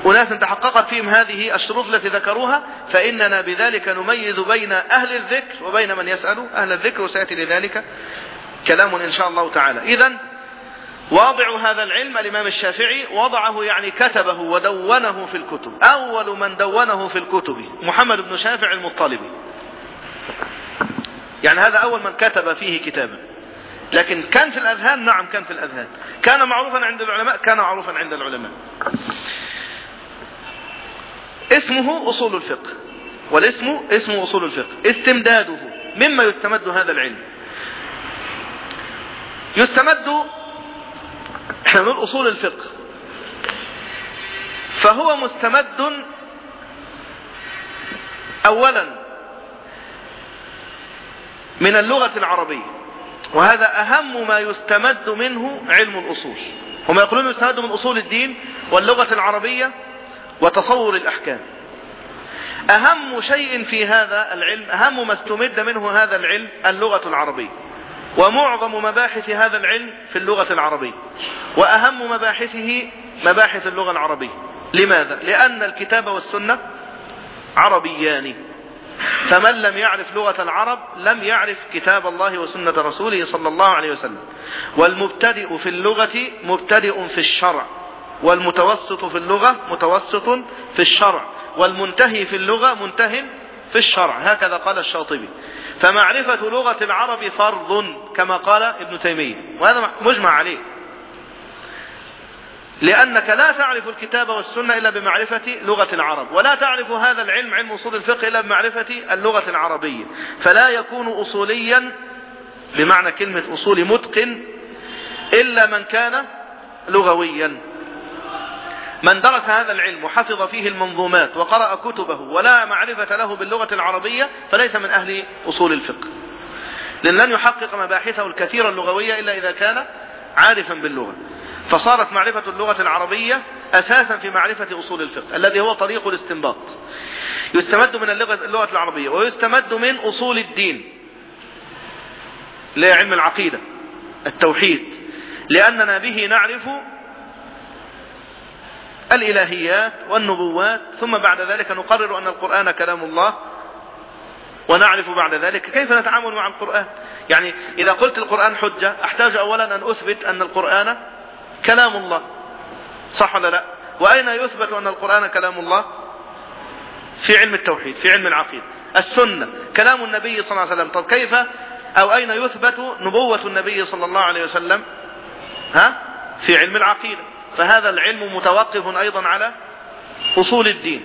Speaker 1: أناس تحققت فيهم هذه الشروط التي ذكروها فإننا بذلك نميز بين أهل الذكر وبين من يسأل أهل الذكر وسيأتي لذلك كلام إن شاء الله تعالى. إذا واضع هذا العلم الإمام الشافعي وضعه يعني كتبه ودونه في الكتب أول من دونه في الكتب محمد بن شافع المطلبي يعني هذا أول من كتب فيه كتابا. لكن كان في الأذهان نعم كان في الأذهان. كان معروفا عند العلماء كان معروفا عند العلماء. اسمه أصول الفقه والاسم اسمه أصول الفقه. استمداده مما يستمد هذا العلم. يستمد إحنا نقول أصول الفقه. فهو مستمد أولا من اللغة العربية وهذا أهم ما يستمد منه علم الأصول. هم يقولون يستمد من أصول الدين واللغة العربية وتصور الأحكام. أهم شيء في هذا العلم أهم ما استمد منه هذا العلم اللغة العربية. ومعظم مباحث هذا العلم في اللغة العربية وأهم مباحثه مباحث اللغة العربية. لماذا؟ لأن الكتاب والسنة عربيان. فمن لم يعرف لغة العرب لم يعرف كتاب الله وسنة رسوله صلى الله عليه وسلم. والمبتدئ في اللغة مبتدئ في الشرع والمتوسط في اللغة متوسط في الشرع والمنتهي في اللغة منتهٍ في الشرع. هكذا قال الشاطبي. فمعرفة لغة العرب فرض كما قال ابن تيمية. وهذا مجمع عليه. لأنك لا تعرف الكتاب والسنة إلا بمعرفة لغة العرب ولا تعرف هذا العلم علم أصول الفقه إلا بمعرفة اللغة العربية. فلا يكون أصوليا بمعنى كلمة أصول متقن إلا من كان لغويا. من درس هذا العلم وحفظ فيه المنظومات وقرأ كتبه ولا معرفة له باللغة العربية فليس من أهل أصول الفقه. لأن لن يحقق مباحثه الكثيرة اللغوية إلا إذا كان عارفا باللغة. فصارت معرفة اللغة العربية أساسا في معرفة أصول الفقه الذي هو طريق الاستنباط. يستمد من اللغة, العربية ويستمد من أصول الدين لعلم العقيدة التوحيد. لأننا به نعرف الإلهيات والنبوات ثم بعد ذلك نقرر أن القرآن كلام الله ونعرف بعد ذلك كيف نتعامل مع القرآن. يعني إذا قلت القرآن حجة أحتاج أولا أن أثبت أن القرآن كلام الله. صح ولا لا؟ وأين يثبت أن القرآن كلام الله؟ في علم التوحيد في علم العقيدة. السنة كلام النبي صلى الله عليه وسلم. طب كيف؟ أو أين يثبت نبوة النبي صلى الله عليه وسلم؟ ها؟ في علم العقيدة. فهذا العلم متوقف أيضا على أصول الدين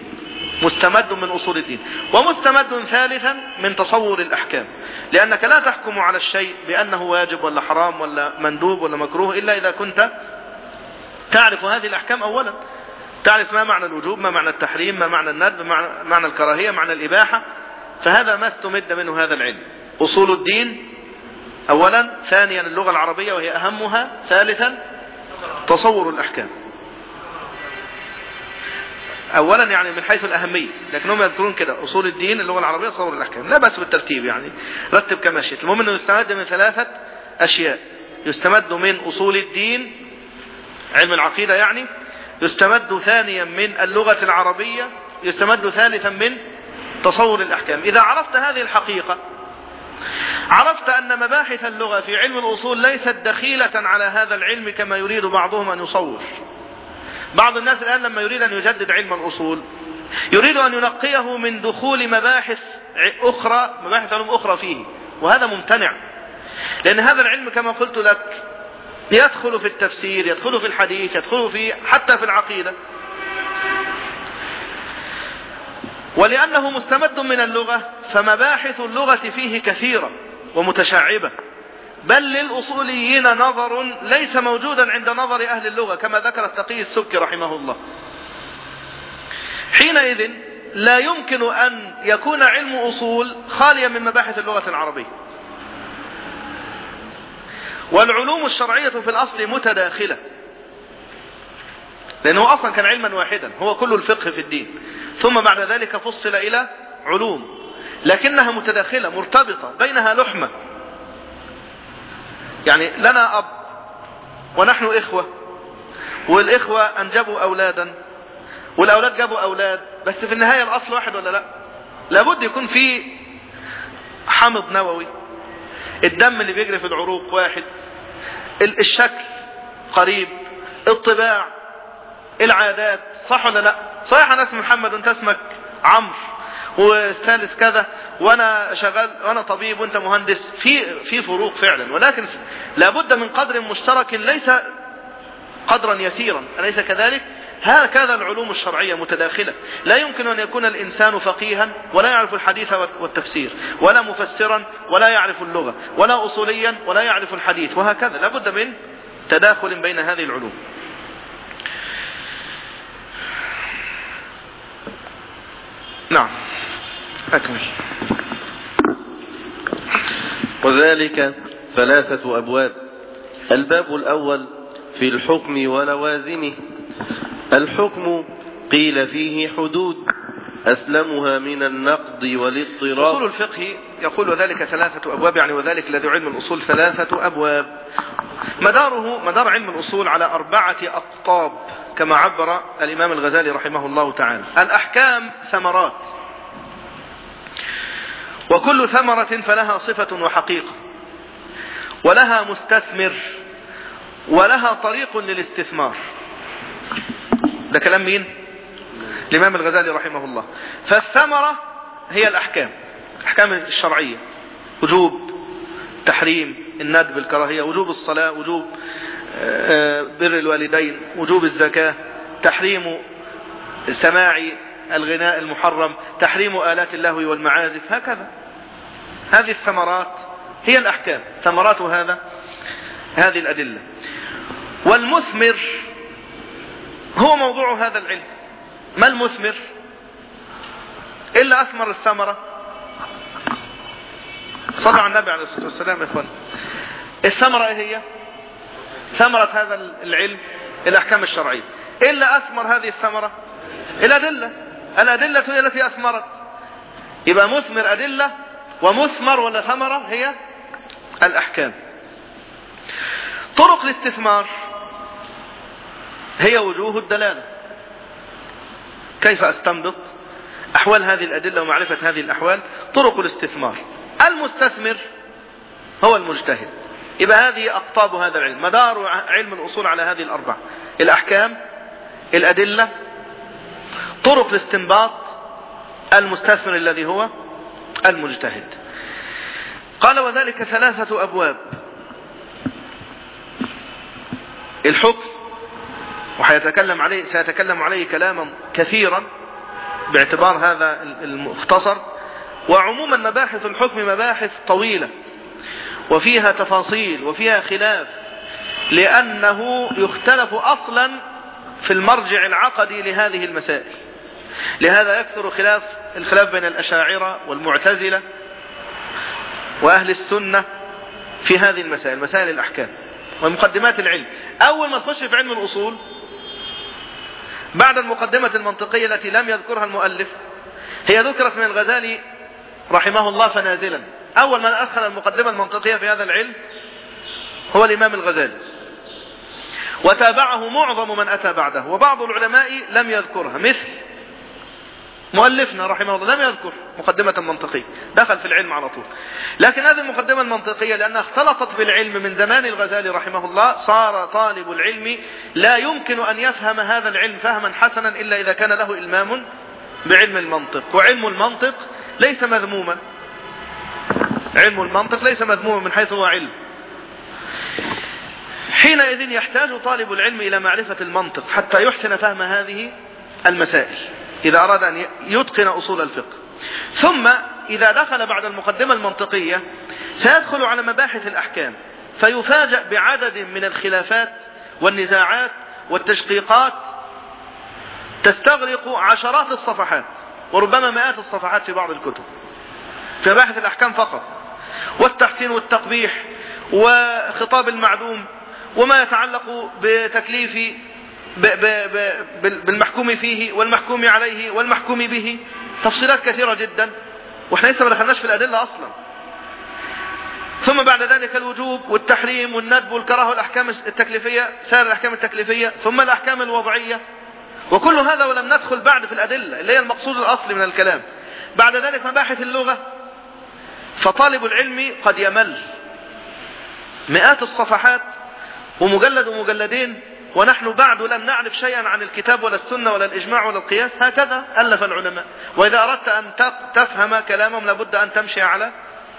Speaker 1: مستمد من أصول الدين ومستمد ثالثا من تصور الأحكام لأنك لا تحكم على الشيء بأنه واجب ولا حرام ولا مندوب ولا مكروه إلا إذا كنت تعرف هذه الأحكام أولا تعرف ما معنى الوجوب ما معنى التحريم ما معنى الندب ما معنى الكراهية معنى الإباحة فهذا ما استمد منه هذا العلم. أصول الدين أولا ثانيا اللغة العربية وهي أهمها ثالثا تصور الأحكام. اولا يعني من حيث الأهمية لكنهم يذكرون كده أصول الدين اللغة العربية تصور الأحكام. لا بأس بالترتيب يعني. رتب كما شئت. المهم إنه يستمد من ثلاثة أشياء. يستمد من أصول الدين علم العقيدة يعني. يستمد ثانيا من اللغة العربية. يستمد ثالثا من تصور الأحكام. إذا عرفت هذه الحقيقة عرفت أن مباحث اللغة في علم الأصول ليست دخيلة على هذا العلم كما يريد بعضهم أن يصور. بعض الناس الآن لما يريد أن يجدد علم الأصول يريد أن ينقيه من دخول مباحث أخرى مباحث علوم أخرى فيه وهذا ممتنع. لأن هذا العلم كما قلت لك يدخل في التفسير يدخل في الحديث يدخل في حتى في العقيدة. ولأنه مستمد من اللغة فمباحث اللغة فيه كثيرة ومتشعبة. بل للأصوليين نظر ليس موجودا عند نظر أهل اللغة كما ذكر التقي السبكي رحمه الله. حينئذ لا يمكن أن يكون علم أصول خاليا من مباحث اللغة العربية. والعلوم الشرعية في الأصل متداخلة. لأنه أصلا كان علما واحدا هو كل الفقه في الدين. ثم بعد ذلك فصل إلى علوم لكنها متداخلة مرتبطة بينها لحمة. يعني لنا أب ونحن إخوة والإخوة أنجبوا أولادا والأولاد جابوا أولاد بس في النهاية الأصل واحد ولا لأ؟ لابد يكون في حمض نووي الدم اللي بيجري في العروق واحد الشكل قريب الطباع العادات صح ولا لا؟ صحيح أنا اسمي محمد وانت اسمك عمرو والثالث كذا وأنا شغال وأنا طبيب وأنت مهندس. في في فروق فعلا ولكن لابد من قدر مشترك ليس قدرا يسيرا أليس كذلك؟ هكذا العلوم الشرعية متداخلة. لا يمكن أن يكون الإنسان فقيها ولا يعرف الحديث والتفسير ولا مفسرا ولا يعرف اللغة ولا أصوليا ولا يعرف الحديث وهكذا. لابد من تداخل بين هذه العلوم. نعم. أكمل.
Speaker 2: وذلك ثلاثة أبواب. الباب الأول في الحكم ولوازمه. الحكم قيل فيه حدود أسلمها من النقد والإضطراب.
Speaker 1: أصول الفقه يقول وذلك ثلاثة أبواب يعني وذلك الذي علم الأصول ثلاثة أبواب. مداره مدار علم الأصول على أربعة أقطاب كما عبر الإمام الغزالي رحمه الله تعالى. الأحكام ثمرات. وكل ثمرة فلها صفة وحقيقة ولها مستثمر ولها طريق للاستثمار. ده كلام مين؟ الإمام الغزالي رحمه الله. فالثمرة هي الأحكام. الأحكام الشرعية. وجوب تحريم الندب الكراهية وجوب الصلاة وجوب بر الوالدين وجوب الزكاة. تحريم سماع الغناء المحرم تحريم آلات اللهو والمعازف هكذا. هذه الثمرات هي الأحكام. ثمرات هذا هذه الأدلة. والمثمر هو موضوع هذا العلم. ما المثمر؟ إلا أثمر الثمرة. على النبي عليه الصلاة والسلام يا إخوان. الثمرة إيه هي؟ ثمرة هذا العلم الأحكام الشرعية. إيه اللي أثمر هذه الثمرة الأدلة الأدلة هي التي أثمرت. يبقى مثمر أدلة ومثمر ولا ثمرة هي الأحكام. طرق الاستثمار هي وجوه الدلالة. كيف أستنبط أحوال هذه الأدلة ومعرفة هذه الأحوال؟ طرق الاستثمار. المستثمر هو المجتهد. يبقى هذه أقطاب هذا العلم. مدار علم الأصول على هذه الأربعة الأحكام الأدلة طرق الاستنباط المستثمر الذي هو المجتهد. قال وذلك ثلاثة أبواب. الحكم وحيتكلم عليه سيتكلم عليه كلاما كثيرا باعتبار هذا المختصر. وعموما مباحث الحكم مباحث طويلة وفيها تفاصيل وفيها خلاف لأنه يختلف أصلا في المرجع العقدي لهذه المسائل. لهذا يكثر خلاف الخلاف بين الأشاعرة والمعتزلة وأهل السنة في هذه المسائل مسائل الأحكام ومقدمات العلم. أول ما تخش في علم الأصول بعد المقدمة المنطقية التي لم يذكرها المؤلف هي ذكرت من الغزالي رحمه الله فنازلا. أول من أدخل المقدمة المنطقية في هذا العلم هو الإمام الغزالي. وتابعه معظم من أتى بعده وبعض العلماء لم يذكرها مثل مؤلفنا رحمه الله لم يذكر مقدمة منطقية دخل في العلم على طول. لكن هذه المقدمة المنطقية لأنها اختلطت بالعلم من زمان الغزالي رحمه الله صار طالب العلم لا يمكن أن يفهم هذا العلم فهما حسنا إلا إذا كان له إلمام بعلم المنطق. وعلم المنطق ليس مذموما. علم المنطق ليس مذموما من حيث هو علم. حينئذ يحتاج طالب العلم إلى معرفة المنطق حتى يحسن فهم هذه المسائل إذا أراد أن يتقن أصول الفقه. ثم إذا دخل بعد المقدمة المنطقية سيدخل على مباحث الأحكام فيفاجأ بعدد من الخلافات والنزاعات والتشقيقات تستغرق عشرات الصفحات. وربما مئات الصفحات في بعض الكتب. في مباحث الأحكام فقط والتحسين والتقبيح وخطاب المعدوم وما يتعلق بتكليف بالمحكوم فيه والمحكوم عليه والمحكوم به. تفصيلات كثيرة جدا وإحنا لسه ما دخلناش في الأدلة أصلا. ثم بعد ذلك الوجوب والتحريم والندب والكراهة والأحكام التكليفية سائر الأحكام التكليفية ثم الأحكام الوضعية. وكل هذا ولم ندخل بعد في الأدلة اللي هي المقصود الأصلي من الكلام. بعد ذلك مباحث اللغة. فطالب العلم قد يمل. مئات الصفحات ومجلد ومجلدين ونحن بعد لم نعرف شيئا عن الكتاب ولا السنة ولا الإجماع ولا القياس. هكذا ألف العلماء. وإذا أردت أن تفهم كلامهم لابد أن تمشي على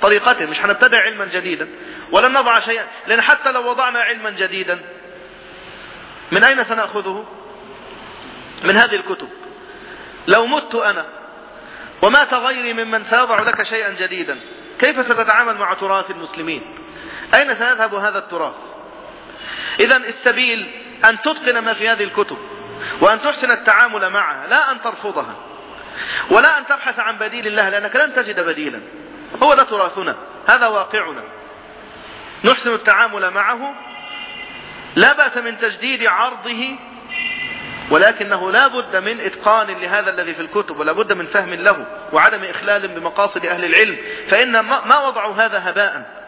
Speaker 1: طريقتهم. مش هنبتدع علما جديدا. ولن نضع شيئا. لأن حتى لو وضعنا علما جديدا من أين سنأخذه؟ من هذه الكتب. لو مت أنا ومات غيري ممن سيضع لك شيئا جديدا كيف ستتعامل مع تراث المسلمين؟ أين سيذهب هذا التراث؟ إذا السبيل أن تتقن ما في هذه الكتب وأن تحسن التعامل معها لا أن ترفضها ولا أن تبحث عن بديل الله لأنك لن تجد بديلا. هو ده تراثنا هذا واقعنا. نحسن التعامل معه لا بأس من تجديد عرضه ولكنه لا بد من إتقان لهذا الذي في الكتب ولا بد من فهم له وعدم إخلال بمقاصد أهل العلم. فإن ما وضعوا هذا هباء؟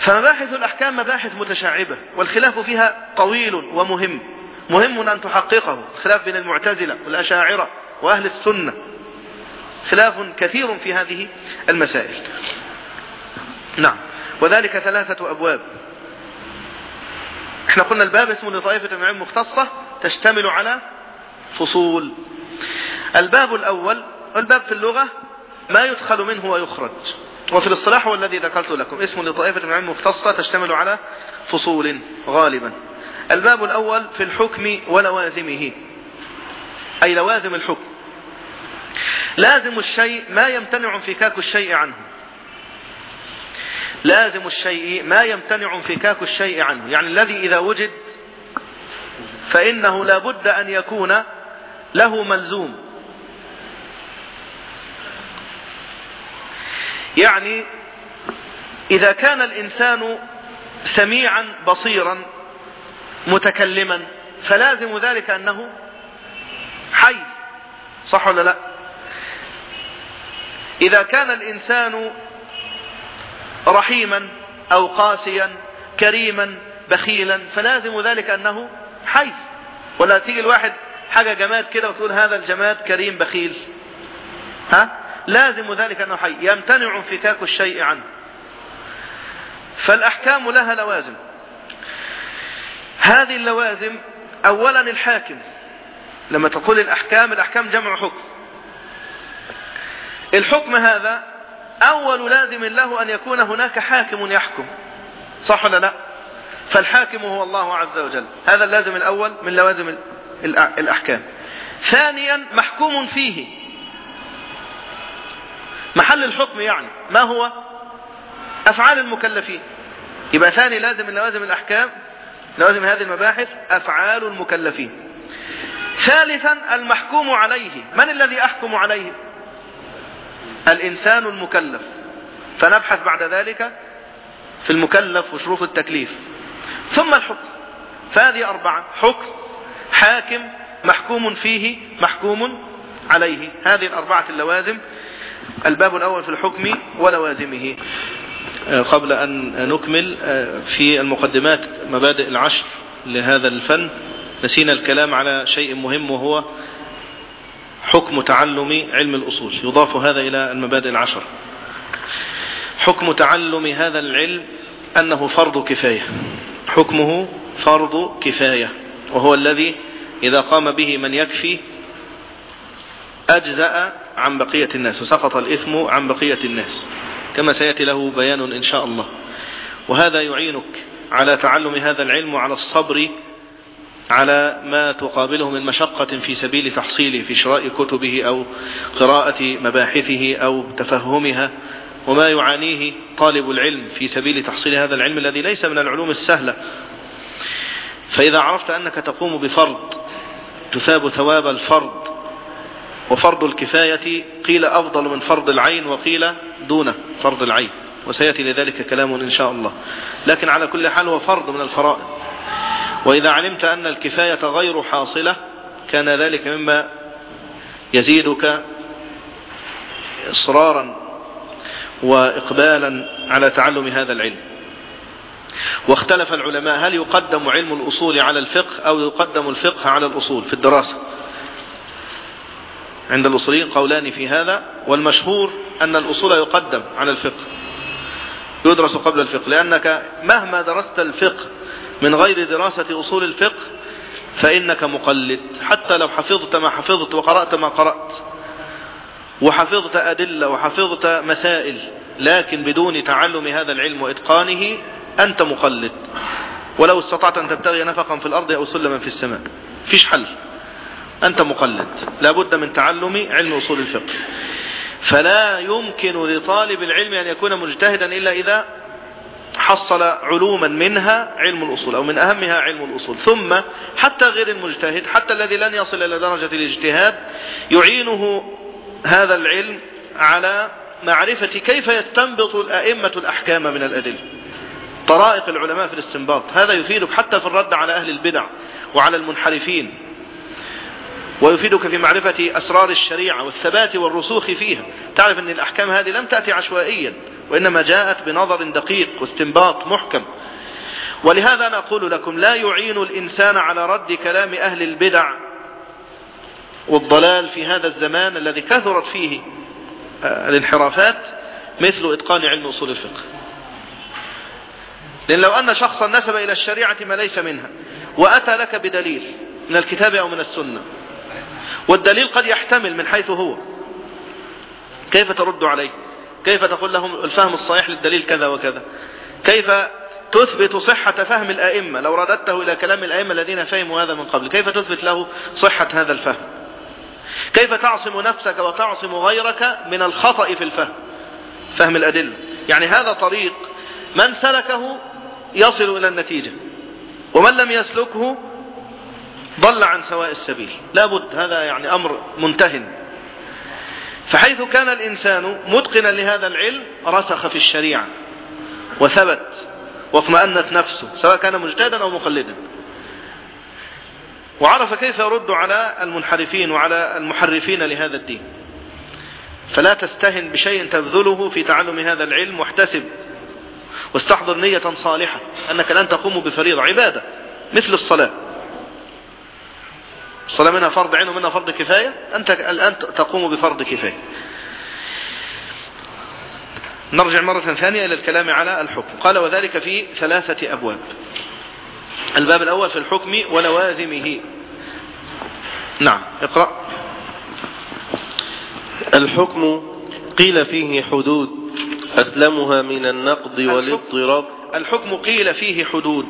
Speaker 1: فمباحث الأحكام مباحث متشعبة والخلاف فيها طويل ومهم. مهم أن تحققه. خلاف بين المعتزلة والأشاعرة وأهل السنة. خلاف كثير في هذه المسائل. نعم. وذلك ثلاثة أبواب. إحنا قلنا الباب اسمه لطائفة من مختصة تشتمل على فصول. الباب الأول الباب في اللغة ما يدخل منه ويخرج. وفي الاصطلاح هو الذي ذكرت لكم اسم لطائفة من العلم مختصة تشتمل على فصول غالبا. الباب الأول في الحكم ولوازمه. أي لوازم الحكم. لازم الشيء ما يمتنع انفكاك الشيء عنه. لازم الشيء ما يمتنع انفكاك الشيء عنه. يعني الذي إذا وجد فإنه لابد أن يكون له ملزوم. يعني إذا كان الإنسان سميعا بصيرا متكلما فلازم ذلك أنه حي. صح ولا لا؟ إذا كان الإنسان رحيما أو قاسيا كريما بخيلا فلازم ذلك أنه حي ولا تيجي الواحد حاجة جماد كده وتقول هذا الجماد كريم بخيل. ها؟ لازم ذلك أنه حي. يمتنع انفكاك الشيء عنه. فالأحكام لها لوازم. هذه اللوازم أولا الحاكم. لما تقول الأحكام الأحكام جمع حكم. الحكم هذا أول لازم له أن يكون هناك حاكم يحكم. صح ولا لا؟ فالحاكم هو الله عز وجل. هذا اللازم الأول من لوازم الأحكام. ثانيا محكوم فيه. محل الحكم يعني. ما هو؟ أفعال المكلفين. يبقى ثاني لازم من لوازم الأحكام لوازم هذه المباحث أفعال المكلفين. ثالثا المحكوم عليه. من الذي أحكم عليه؟ الإنسان المكلف. فنبحث بعد ذلك في المكلف وشروط التكليف. ثم الحكم. فهذه أربعة. حكم حاكم محكوم فيه محكوم عليه. هذه الأربعة اللوازم. الباب الأول في الحكم ولوازمه. قبل أن نكمل في المقدمات مبادئ العشر لهذا الفن. نسينا الكلام على شيء مهم وهو حكم تعلم علم الأصول. يضاف هذا إلى المبادئ العشر. حكم تعلم هذا العلم أنه فرض كفاية. حكمه فرض كفاية. وهو الذي إذا قام به من يكفي أجزأ عن بقية الناس وسقط الإثم عن بقية الناس. كما سيأتي له بيان إن شاء الله. وهذا يعينك على تعلم هذا العلم وعلى الصبر على ما تقابله من مشقة في سبيل تحصيله في شراء كتبه أو قراءة مباحثه أو تفهمها وما يعانيه طالب العلم في سبيل تحصيل هذا العلم الذي ليس من العلوم السهلة. فإذا عرفت أنك تقوم بفرض تثاب ثواب الفرض وفرض الكفاية قيل أفضل من فرض العين وقيل دون فرض العين. وسيأتي لذلك كلام إن شاء الله. لكن على كل حال هو فرض من الفرائض. وإذا علمت أن الكفاية غير حاصلة كان ذلك مما يزيدك إصرارا وإقبالا على تعلم هذا العلم. واختلف العلماء هل يقدم علم الأصول على الفقه أو يقدم الفقه على الأصول في الدراسة؟ عند الأصوليين قولان في هذا والمشهور أن الأصول يقدم على الفقه يدرس قبل الفقه لأنك مهما درست الفقه من غير دراسة أصول الفقه فإنك مقلد. حتى لو حفظت ما حفظت وقرأت ما قرأت وحفظت أدلة وحفظت مسائل لكن بدون تعلم هذا العلم وإتقانه أنت مقلد. ولو استطعت أن تبتغي نفقا في الأرض أو سلما في السماء. فيش حل. أنت مقلد. لابد من تعلم علم أصول الفقه. فلا يمكن لطالب العلم أن يكون مجتهدا إلا إذا حصل علوما منها علم الأصول أو من أهمها علم الأصول. ثم حتى غير المجتهد حتى الذي لن يصل إلى درجة الاجتهاد يعينه هذا العلم على معرفة كيف يستنبط الأئمة الأحكام من الأدلة. طرائق العلماء في الاستنباط. هذا يفيدك حتى في الرد على أهل البدع وعلى المنحرفين. ويفيدك في معرفة أسرار الشريعة والثبات والرسوخ فيها. تعرف أن الأحكام هذه لم تأتي عشوائيا. وإنما جاءت بنظر دقيق واستنباط محكم. ولهذا نقول لكم لا يعين الإنسان على رد كلام أهل البدع والضلال في هذا الزمان الذي كثرت فيه الانحرافات مثل إتقان علم أصول الفقه. لأن لو أن شخصا نسب إلى الشريعة ما ليس منها وأتى لك بدليل من الكتاب أو من السنة والدليل قد يحتمل من حيث هو. كيف ترد عليه؟ كيف تقول لهم الفهم الصحيح للدليل كذا وكذا؟ كيف تثبت صحة فهم الأئمة؟ لو رددته إلى كلام الأئمة الذين فهموا هذا من قبل كيف تثبت له صحة هذا الفهم؟ كيف تعصم نفسك وتعصم غيرك من الخطأ في الفهم؟ فهم الأدلة. يعني هذا طريق من سلكه يصل إلى النتيجة ومن لم يسلكه ضل عن سواء السبيل. لا بد هذا يعني أمر منتهن. فحيث كان الإنسان متقنا لهذا العلم رسخ في الشريعة وثبت واطمأنت نفسه سواء كان مجتهدا أو مقلدا. وعرف كيف يرد على المنحرفين وعلى المحرفين لهذا الدين. فلا تستهن بشيء تبذله في تعلم هذا العلم واحتسب واستحضر نية صالحة أنك لن تقوم بفريضة. عبادة مثل الصلاة. الصلاة منها فرض عين ومنها فرض كفاية؟ أنت الآن تقوم بفرض كفاية. نرجع مرة ثانية إلى الكلام على الحكم. قال وذلك في ثلاثة أبواب. الباب الأول في الحكم ولوازمه. نعم اقرأ.
Speaker 2: الحكم قيل فيه حدود أسلمها من النقض والاضطراب.
Speaker 1: الحكم قيل فيه حدود.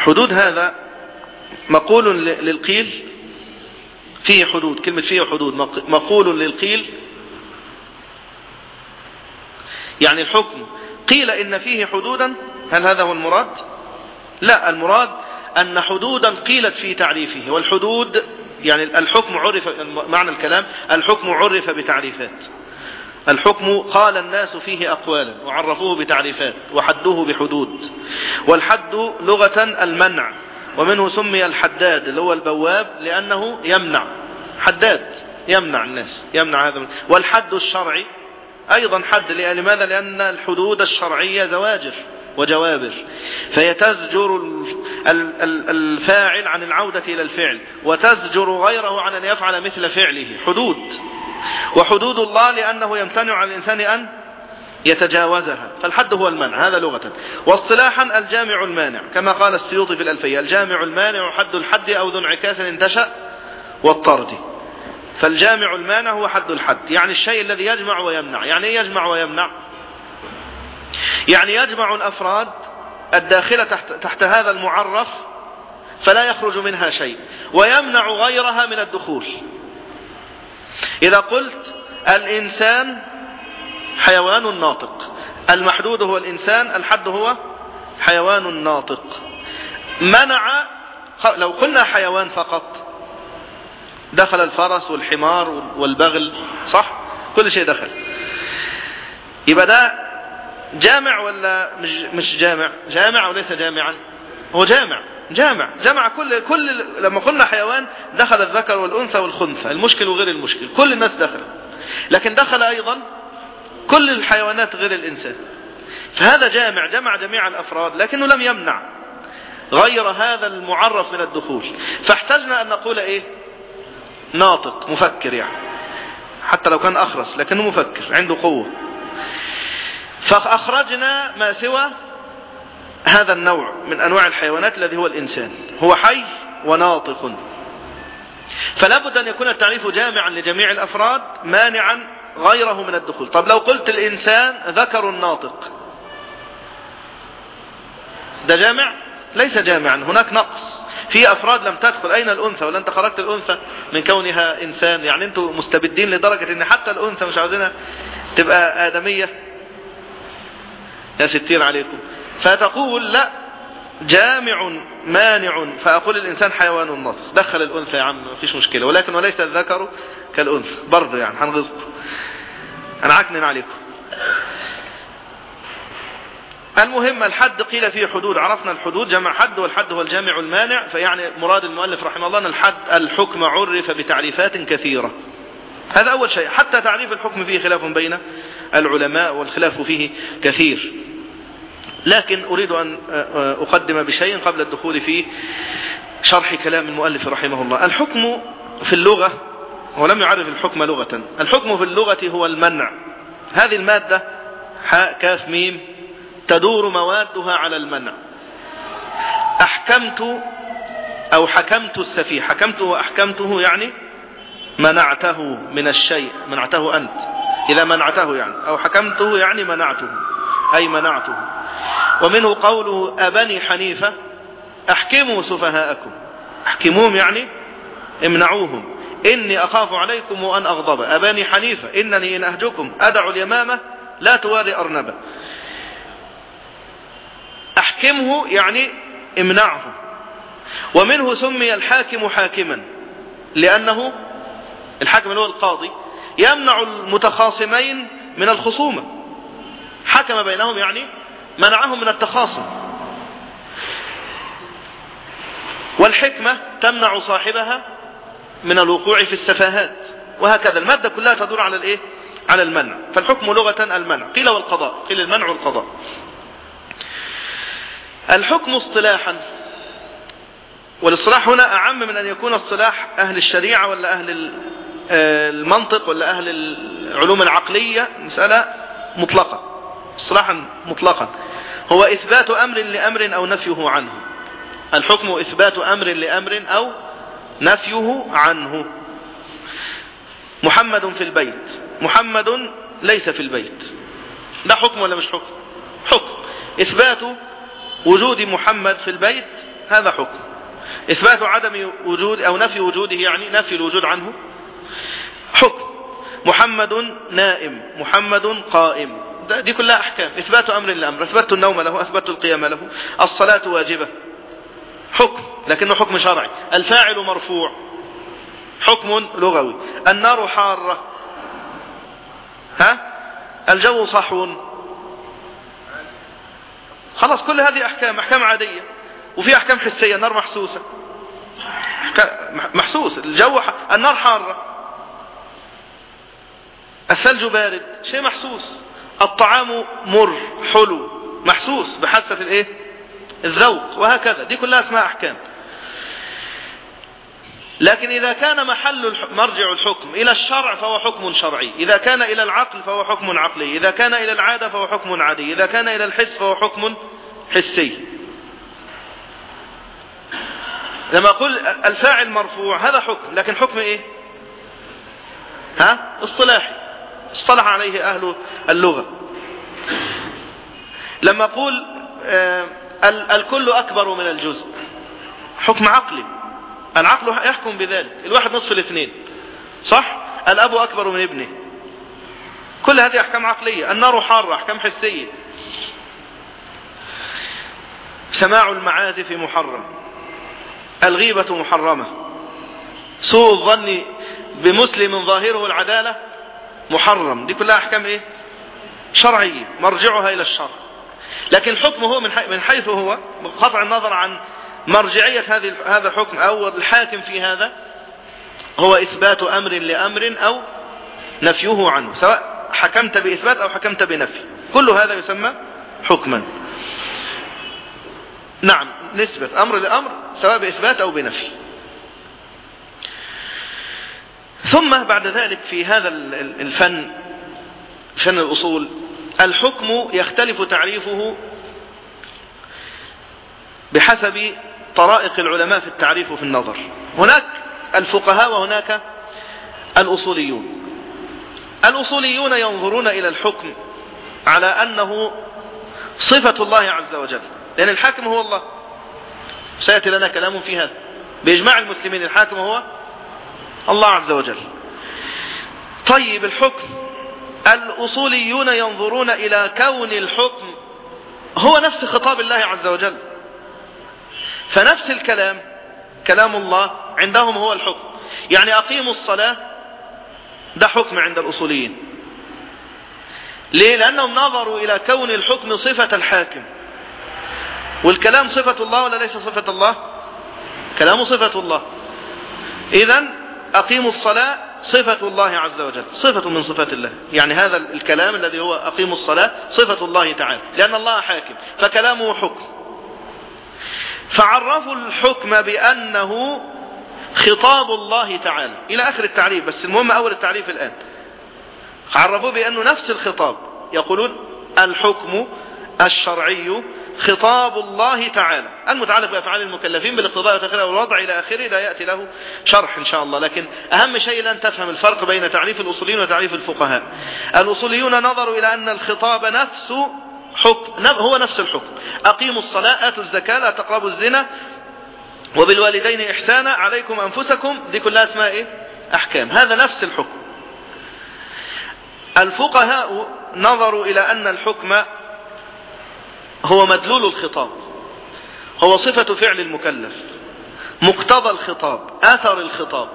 Speaker 1: حدود هذا مقول للقيل فيه حدود كلمة فيه حدود مقول للقيل يعني الحكم. قيل إن فيه حدودا هل هذا هو المراد؟ لا المراد أن حدودا قيلت في تعريفه والحدود يعني الحكم عرف معنى الكلام الحكم عرف بتعريفات. الحكم قال الناس فيه أقوالا وعرفوه بتعريفات وحدوه بحدود والحد لغة المنع ومنه سمي الحداد اللي هو البواب لأنه يمنع حداد يمنع الناس يمنع هذا والحد الشرعي أيضا حد لماذا؟ لأن الحدود الشرعية زواجر وجوابر فهي تزجر الفاعل عن العودة إلى الفعل وتزجر غيره عن أن يفعل مثل فعله حدود وحدود الله لأنه يمتنع على الإنسان أن يتجاوزها. فالحد هو المنع هذا لغة. واصطلاحا الجامع المانع كما قال السيوطي في الألفية الجامع المانع حد الحد أو ذو انعكاس انتشأ والطرد. فالجامع المانع هو حد الحد يعني الشيء الذي يجمع ويمنع. يعني إيه يجمع ويمنع؟ يعني يجمع الأفراد الداخلة تحت, تحت هذا المعرف فلا يخرج منها شيء ويمنع غيرها من الدخول. إذا قلت الإنسان حيوان ناطق المحدود هو الإنسان الحد هو حيوان ناطق. منع لو قلنا حيوان فقط دخل الفرس والحمار والبغل صح؟ كل شيء دخل. يبقى ده جامع ولا مش مش جامع؟ جامع وليس جامعا؟ هو جامع جامع جمع كل كل لما قلنا حيوان دخل الذكر والأنثى والخنثى المشكل وغير المشكل كل الناس دخل لكن دخل أيضا كل الحيوانات غير الإنسان. فهذا جامع جمع جميع الأفراد لكنه لم يمنع غير هذا المعرف من الدخول. فاحتجنا أن نقول إيه؟ ناطق مفكر يعني. حتى لو كان أخرس لكنه مفكر عنده قوة. فأخرجنا ما سوى هذا النوع من أنواع الحيوانات الذي هو الإنسان. هو حي وناطق. فلا بد أن يكون التعريف جامعا لجميع الأفراد مانعا غيره من الدخول. طب لو قلت الإنسان ذكر ناطق. ده جامع؟ ليس جامعا. هناك نقص. في أفراد لم تدخل. أين الأنثى؟ ولا أنت خرجت الأنثى من كونها إنسان؟ يعني أنتم مستبدين لدرجة أن حتى الأنثى مش عاوزينها تبقى آدمية؟ يا ستين عليكم. فتقول لا جامع مانع فأقول الإنسان حيوان نطق دخل الأنثى يا عم مفيش مشكلة. ولكن وليس الذكر كالأنثى. برضه يعني هنغزكم. أنا عكنن عليكم. المهم الحد قيل فيه حدود. عرفنا الحدود. جمع حد والحد هو الجامع المانع. فيعني مراد المؤلف رحمه الله أن الحد الحكم عرف بتعريفات كثيرة. هذا أول شيء. حتى تعريف الحكم فيه خلاف بين العلماء والخلاف فيه كثير. لكن أريد أن أقدم بشيء قبل الدخول في شرح كلام المؤلف رحمه الله. الحكم في اللغة ولم يعرف الحكم لغة. الحكم في اللغة هو المنع. هذه المادة حاء كاف ميم تدور موادها على المنع. أحكمت أو حكمت السفيه. حكمته وأحكمته يعني منعته من الشيء منعته أنت. إذا منعته يعني أو حكمته يعني منعته. أي منعته. ومنه قوله أبني حنيفة أحكموا سفهاءكم. أحكموهم يعني امنعوهم. إني أخاف عليكم وأن أغضب. أباني حنيفة إنني إن أهجكم أدع اليمامة لا تواري أرنبة. أحكمه يعني امنعه ومنه سمي الحاكم حاكما لأنه الحاكم اللي هو القاضي يمنع المتخاصمين من الخصومة. حكم بينهم يعني منعهم من التخاصم. والحكمة تمنع صاحبها من الوقوع في السفاهات. وهكذا المادة كلها تدور على الإيه؟ على المنع. فالحكم لغة المنع. قيل والقضاء. قيل المنع والقضاء. الحكم اصطلاحا. والاصطلاح هنا أعم من أن يكون اصطلاح أهل الشريعة ولا أهل المنطق ولا أهل العلوم العقلية مسألة مطلقة. اصطلاحا مطلقا. هو إثبات أمر لأمر أو نفيه عنه. الحكم إثبات أمر لأمر أو نفيه عنه. محمد في البيت. محمد ليس في البيت. ده حكم ولا مش حكم؟ حكم. إثبات وجود محمد في البيت هذا حكم. إثبات عدم وجود أو نفي وجوده يعني نفي الوجود عنه حكم. محمد نائم. محمد قائم. دي كلها أحكام. إثبات أمر لأمر أثبت النوم له أثبت القيام له. الصلاة واجبة. حكم لكنه حكم شرعي. الفاعل مرفوع. حكم لغوي. النار حارة. ها؟ الجو صحو خلاص كل هذه أحكام أحكام عادية. وفي أحكام حسية النار محسوسة. محسوس. الجو ح... النار حارة. الثلج بارد. شيء محسوس. الطعام مر حلو محسوس بحاسة الإيه؟ الذوق وهكذا. دي كلها اسمها أحكام. لكن إذا كان محل مرجع الحكم إلى الشرع فهو حكم شرعي. إذا كان إلى العقل فهو حكم عقلي. إذا كان إلى العادة فهو حكم عادي. إذا كان إلى الحس فهو حكم حسي. لما أقول الفاعل مرفوع هذا حكم لكن حكم إيه؟ ها؟ اصطلاحي. اصطلح عليه أهل اللغة. لما أقول آه الكل أكبر من الجزء حكم عقلي العقل يحكم بذلك الواحد نصف الاثنين صح؟ الأب أكبر من ابنه. كل هذه أحكام عقلية النار حارة أحكام حسية. سماع المعازف محرم الغيبة محرمة. سوء الظن بمسلم ظاهره العدالة محرم. دي كلها أحكام إيه؟ شرعية. مرجعها إلى الشرع. لكن الحكم هو من حيث هو بقطع النظر عن مرجعية هذه هذا الحكم أو الحاكم في هذا هو إثبات أمر لأمر أو نفيه عنه. سواء حكمت بإثبات أو حكمت بنفي. كل هذا يسمى حكما. نعم نسبة أمر لأمر سواء بإثبات أو بنفي. ثم بعد ذلك في هذا الفن فن الأصول الحكم يختلف تعريفه بحسب طرائق العلماء في التعريف وفي النظر. هناك الفقهاء وهناك الأصوليون. الأصوليون ينظرون إلى الحكم على أنه صفة الله عز وجل. لأن الحاكم هو الله. سيأتي لنا كلام في هذا. بإجماع المسلمين الحاكم هو الله عز وجل. طيب الحكم. الأصوليون ينظرون إلى كون الحكم هو نفس خطاب الله عز وجل. فنفس الكلام كلام الله عندهم هو الحكم. يعني أقيموا الصلاة ده حكم عند الأصوليين. ليه؟ لأنهم نظروا إلى كون الحكم صفة الحاكم. والكلام صفة الله ولا ليس صفة الله؟ كلام صفة الله. إذا أقيموا الصلاة صفة الله عز وجل صفة من صفات الله. يعني هذا الكلام الذي هو أقيموا الصلاة صفة الله تعالى. لأن الله حاكم فكلامه حكم. فعرفوا الحكم بأنه خطاب الله تعالى. إلى آخر التعريف بس المهم أول التعريف الآن. عرفوه بأنه نفس الخطاب. يقولون الحكم الشرعي خطاب الله تعالى. المتعلق بأفعال المكلفين بالاقتضاء والتخير والوضع إلى آخره لا يأتي له شرح إن شاء الله. لكن أهم شيء لن تفهم الفرق بين تعريف الأصوليين وتعريف الفقهاء. الأصوليون نظروا إلى أن الخطاب نفسه حكم هو نفس الحكم. أقيموا الصلاة آتوا الزكاة لا تقربوا الزنا. وبالوالدين إحسانا عليكم أنفسكم. دي كلها اسمها إيه؟ أحكام. هذا نفس الحكم. الفقهاء نظروا إلى أن الحكم هو مدلول الخطاب. هو صفة فعل المكلف. مقتضى الخطاب. أثر الخطاب.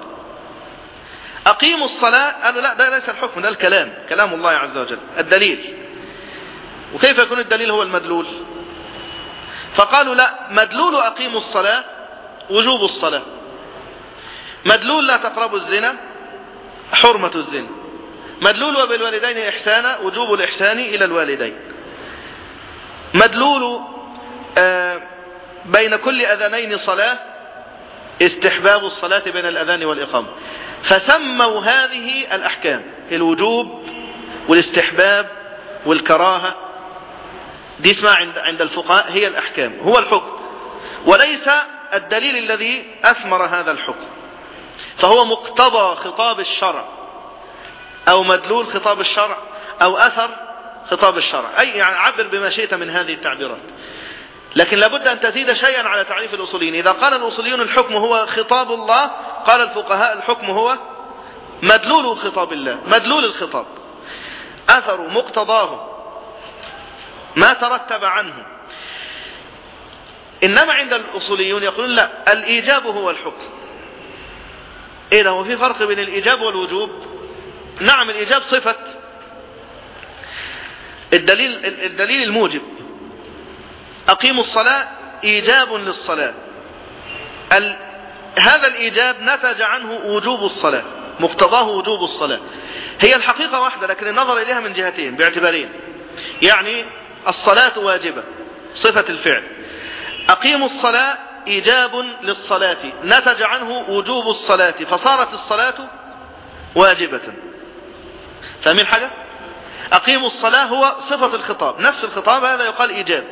Speaker 1: أقيموا الصلاة. قالوا لا ده ليس الحكم ده الكلام. كلام الله عز وجل. الدليل. وكيف يكون الدليل هو المدلول؟ فقالوا لا مدلول أقيموا الصلاة وجوب الصلاة. مدلول لا تقربوا الزنا حرمة الزنا. مدلول وبالوالدين إحسانا وجوب الإحسان إلى الوالدين. مدلول آه بين كل أذانين صلاة استحباب الصلاة بين الأذان والإقامة. فسموا هذه الأحكام الوجوب والاستحباب والكراهة. دي اسمها عند, عند الفقهاء هي الأحكام هو الحكم. وليس الدليل الذي أثمر هذا الحكم. فهو مقتضى خطاب الشرع أو مدلول خطاب الشرع أو أثر خطاب الشرع. أي يعني عبر بما شئت من هذه التعبيرات. لكن لابد أن تزيد شيئا على تعريف الأصوليين. إذا قال الأصوليون الحكم هو خطاب الله قال الفقهاء الحكم هو مدلول خطاب الله مدلول الخطاب. أثر مقتضاه ما ترتب عنه. إنما عند الأصوليون يقولون لا الإيجاب هو الحكم. إيه هو في فرق بين الإيجاب والوجوب. نعم الإيجاب صفة الدليل الدليل الموجب. أقيموا الصلاة إيجاب للصلاة. ال... هذا الإيجاب نتج عنه وجوب الصلاة مقتضاه وجوب الصلاة. هي الحقيقة واحدة لكن النظر إليها من جهتين باعتبارين. يعني الصلاة واجبة صفة الفعل. أقيموا الصلاة إيجاب للصلاة نتج عنه وجوب الصلاة فصارت الصلاة واجبة. فاهمين حاجة؟ أقيموا الصلاة هو صفة الخطاب. نفس الخطاب هذا يقال إيجاب.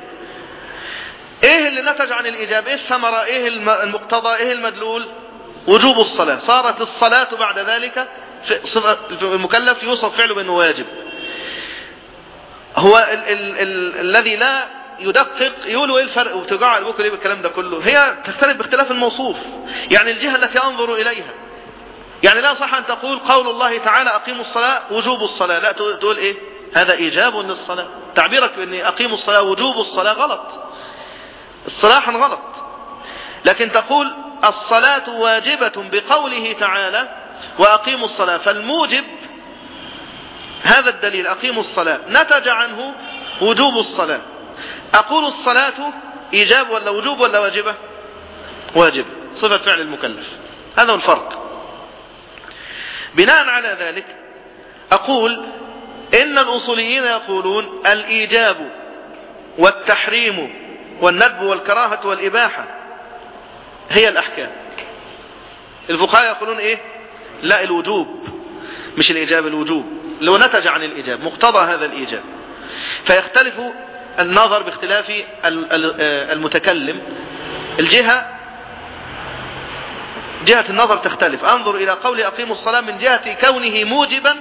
Speaker 1: إيه اللي نتج عن الاجابه إيه الثمرة؟ إيه المقتضى؟ إيه المدلول؟ وجوب الصلاة. صارت الصلاة بعد ذلك المكلف يوصف فعله بأنه واجب. هو ال ال ال الذي لا يدقق يقولوا إيه الفرق؟ وترجعوا على بكرة ليه بالكلام ده كله. هي تختلف باختلاف الموصوف. يعني الجهة التي أنظر إليها. يعني لا صح أن تقول قول الله تعالى أقيموا الصلاة وجوب الصلاة. لا تقول إيه؟ هذا إيجاب للصلاة. تعبيرك بان اقيموا الصلاة وجوب الصلاة غلط. اصطلاحا غلط. لكن تقول الصلاة واجبة بقوله تعالى وأقيموا الصلاة فالموجب هذا الدليل أقيموا الصلاة. نتج عنه وجوب الصلاة. أقول الصلاة إيجاب ولا وجوب ولا واجبة؟ واجب. صفة فعل المكلف. هذا هو الفرق. بناء على ذلك أقول إن الأصوليين يقولون الإيجاب والتحريم والندب والكراهة والإباحة هي الأحكام. الفقهاء يقولون إيه؟ لا الوجوب مش الإجابة الوجوب. لو نتج عن الإجابة مقتضى هذا الإيجاب. فيختلف النظر باختلاف المتكلم. الجهة جهة النظر تختلف. انظر إلى قول أقيموا الصلاة من جهة كونه موجبا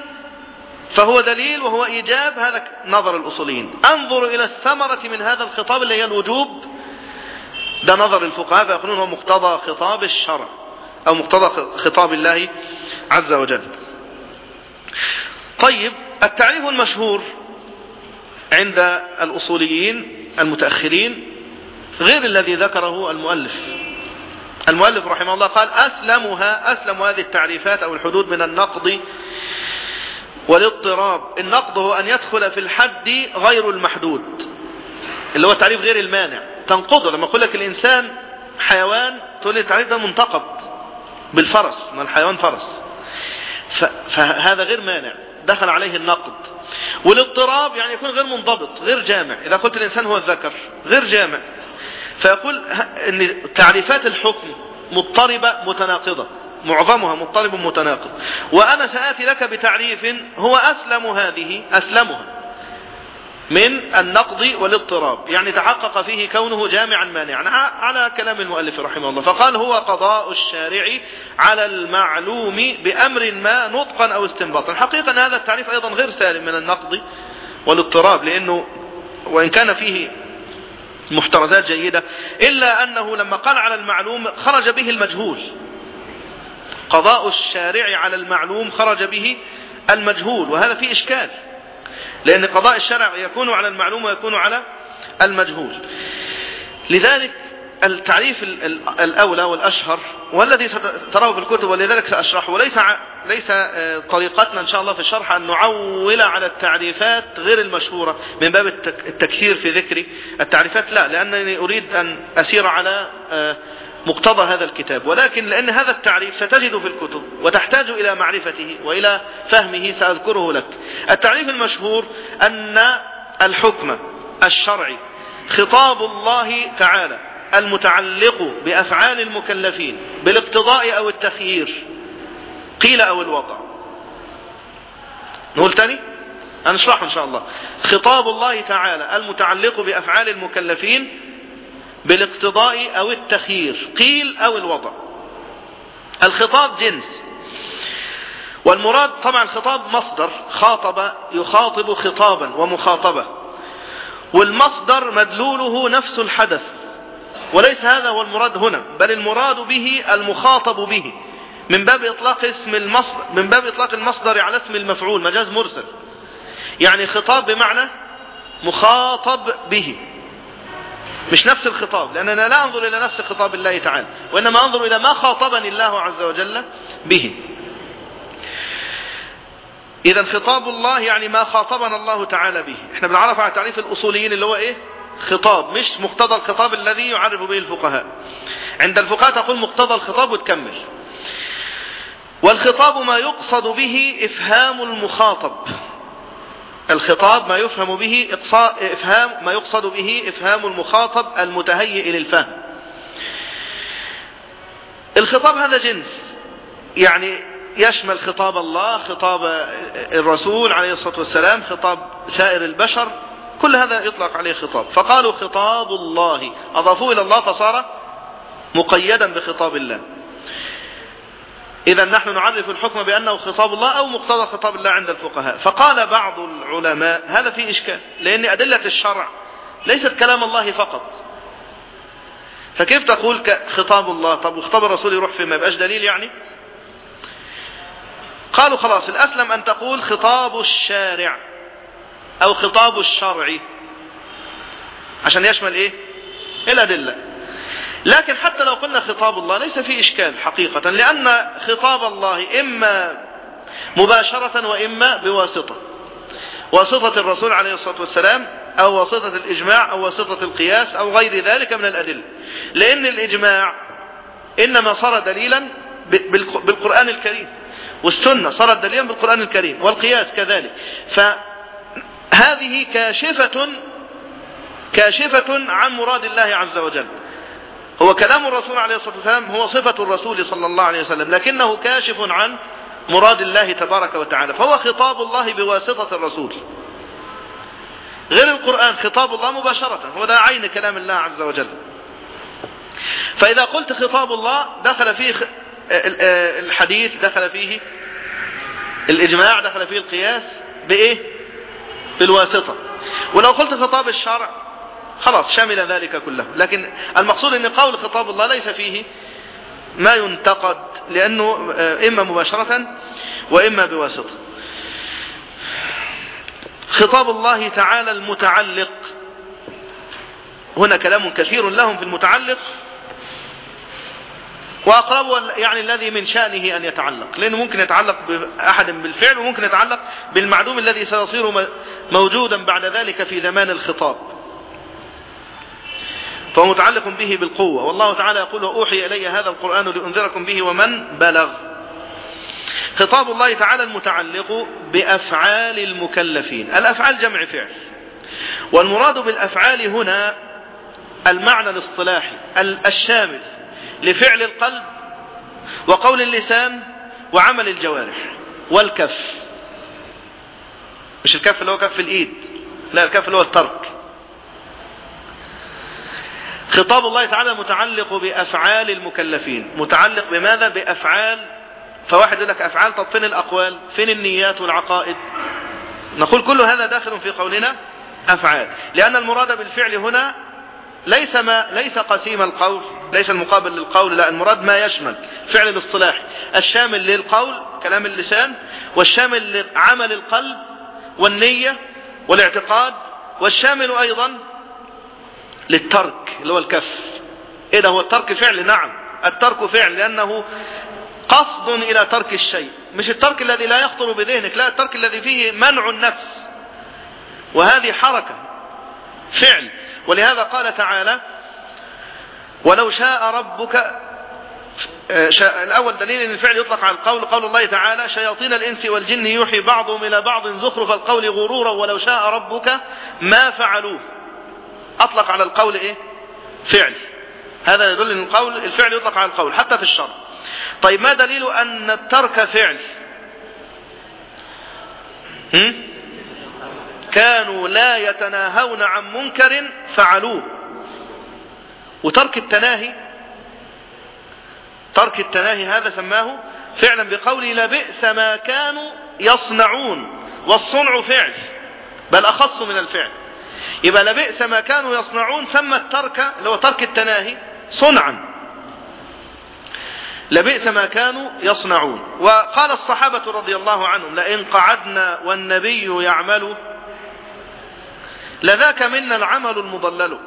Speaker 1: فهو دليل وهو إيجاب هذا نظر الأصوليين. انظر إلى الثمرة من هذا الخطاب اللي هي الوجوب. ده نظر الفقهاء فيقولون هو مقتضى خطاب الشرع أو مقتضى خطاب الله عز وجل. طيب التعريف المشهور عند الأصوليين المتأخرين غير الذي ذكره المؤلف. المؤلف رحمه الله قال أسلمها أسلم هذه التعريفات أو الحدود من النقض والاضطراب. النقض هو أن يدخل في الحد غير المحدود اللي هو تعريف غير المانع. تنقضه لما أقول لك الإنسان حيوان تقول لي التعريف ده منتقد بالفرس ما الحيوان فرس. فهذا غير مانع دخل عليه النقد. والاضطراب يعني يكون غير منضبط غير جامع. إذا قلت الإنسان هو الذكر غير جامع. فيقول أن تعريفات الحكم مضطربة متناقضة. معظمها مضطرب متناقض. وأنا سآتي لك بتعريف هو أسلم هذه أسلمها. من النقض والاضطراب. يعني تحقق فيه كونه جامعا مانعا. على كلام المؤلف رحمه الله. فقال هو قضاء الشارع على المعلوم بأمر ما نطقا أو استنباطا. حقيقة هذا التعريف أيضا غير سالم من النقض والاضطراب. لأنه وإن كان فيه محترزات جيدة إلا أنه لما قال على المعلوم خرج به المجهول. قضاء الشارع على المعلوم خرج به المجهول وهذا فيه إشكال. لأن قضاء الشرع يكون على المعلوم ويكون على المجهول. لذلك التعريف الأولى والأشهر والذي ستراه في الكتب ولذلك سأشرحه. وليس ليس طريقتنا إن شاء الله في الشرح أن نعول على التعريفات غير المشهورة من باب التكثير في ذكر التعريفات لا لأنني أريد أن أسير على مقتضى هذا الكتاب. ولكن لأن هذا التعريف ستجد في الكتب وتحتاج إلى معرفته وإلى فهمه سأذكره لك. التعريف المشهور أن الحكم الشرعي خطاب الله تعالى. المتعلق بأفعال المكلفين بالاقتضاء أو التخيير. قيل أو الوضع نقول تاني؟ هنشرحه إن شاء الله. خطاب الله تعالى المتعلق بأفعال المكلفين بالاقتضاء أو التخيير. قيل أو الوضع الخطاب جنس. والمراد طبعا الخطاب مصدر خاطب يخاطب خطابا ومخاطبة. والمصدر مدلوله نفس الحدث. وليس هذا هو المراد هنا بل المراد به المخاطب به من باب إطلاق اسم المصدر من باب إطلاق المصدر على اسم المفعول مجاز مرسل. يعني خطاب بمعنى مخاطب به. مش نفس الخطاب لأننا لا أنظر إلى نفس خطاب الله تعالى وإنما أنظر إلى ما خاطبني الله عز وجل به. إذا خطاب الله يعني ما خاطبنا الله تعالى به. إحنا بنعرف على تعريف الأصوليين اللي هو إيه؟ خطاب مش مقتضى الخطاب الذي يعرف به الفقهاء. عند الفقهاء تقول مقتضى الخطاب وتكمل. والخطاب ما يقصد به إفهام المخاطب. الخطاب ما يفهم به إفهام ما يقصد به إفهام المخاطب المتهيئ للفهم. الخطاب هذا جنس. يعني يشمل خطاب الله خطاب الرسول عليه الصلاة والسلام خطاب سائر البشر كل هذا يطلق عليه خطاب. فقالوا خطاب الله. أضافوه إلى الله فصار مقيدا بخطاب الله. إذا نحن نعرف الحكم بأنه خطاب الله أو مقتضى خطاب الله عند الفقهاء. فقال بعض العلماء هذا فيه إشكال لأن أدلة الشرع ليست كلام الله فقط. فكيف تقول خطاب الله؟ طب وخطاب الرسول يروح فين؟ ما يبقاش دليل يعني؟ قالوا خلاص الأسلم أن تقول خطاب الشارع. أو خطاب الشرع. عشان يشمل إيه؟ الأدلة لكن حتى لو قلنا خطاب الله ليس فيه إشكال حقيقة لأن خطاب الله إما مباشرة وإما بواسطة. واسطة الرسول عليه الصلاة والسلام أو واسطة الإجماع أو واسطة القياس أو غير ذلك من الأدلة. لأن الإجماع إنما صار دليلا بالقرآن الكريم. والسنة صارت دليلا بالقرآن الكريم والقياس كذلك. فهذه كاشفة كاشفة عن مراد الله عز وجل. هو كلام الرسول عليه الصلاة والسلام هو صفة الرسول صلى الله عليه وسلم لكنه كاشف عن مراد الله تبارك وتعالى فهو خطاب الله بواسطة الرسول. غير القرآن خطاب الله مباشرة هو ده عين كلام الله عز وجل. فإذا قلت خطاب الله دخل فيه الحديث دخل فيه الإجماع دخل فيه القياس بإيه؟ بالواسطة. ولو قلت خطاب الشرع خلاص شمل ذلك كله. لكن المقصود إن قول خطاب الله ليس فيه ما ينتقد لأنه إما مباشرة وإما بواسطة. خطاب الله تعالى المتعلق. هنا كلام كثير لهم في المتعلق. وأقرب يعني الذي من شأنه أن يتعلق لأنه ممكن يتعلق بأحد بالفعل وممكن يتعلق بالمعدوم الذي سيصير موجودا بعد ذلك في زمان الخطاب. فهو متعلق به بالقوة. والله تعالى يقول وأوحي إلي هذا القرآن لأنذركم به ومن بلغ. خطاب الله تعالى المتعلق بأفعال المكلفين. الأفعال جمع فعل. والمراد بالأفعال هنا المعنى الاصطلاحي الشامل. لفعل القلب وقول اللسان وعمل الجوارح والكف. مش الكف اللي هو كف الإيد لا الكف اللي هو الترك. خطاب الله تعالى متعلق بأفعال المكلفين. متعلق بماذا؟ بأفعال فواحد يقول لك أفعال طب فين الأقوال؟ فين النيات والعقائد؟ نقول كل هذا داخل في قولنا أفعال لأن المراد بالفعل هنا ليس ما ليس قسيم القول ليس المقابل للقول لا المراد ما يشمل فعل الاصطلاح. الشامل للقول كلام اللسان والشامل لعمل القلب والنية والاعتقاد والشامل أيضا للترك اللي هو الكف. إيه ده؟ هو الترك فعل نعم. الترك فعل لأنه قصد إلى ترك الشيء. مش الترك الذي لا يخطر بذهنك لا الترك الذي فيه منع النفس. وهذه حركة. فعل. ولهذا قال تعالى ولو شاء ربك شاء الأول دليل أن الفعل يطلق على القول. قول الله تعالى شياطين الإنس والجن يوحي بعضهم إلى بعض زخرف القول غرورا ولو شاء ربك ما فعلوه. أطلق على القول إيه؟ فعل. هذا يدل أن القول الفعل يطلق على القول حتى في الشرع. طيب ما دليل أن الترك فعل؟ هم؟ كانوا لا يتناهون عن منكر فعلوه. وترك التناهي ترك التناهي هذا سماه فعلا بقوله لبئس ما كانوا يصنعون والصنع فعل بل أخص من الفعل. يبقى لبئس ما كانوا يصنعون سمى الترك اللي هو ترك التناهي صنعا. لبئس ما كانوا يصنعون. وقال الصحابة رضي الله عنهم لئن قعدنا والنبي يعمل لذاك منا العمل المضلل.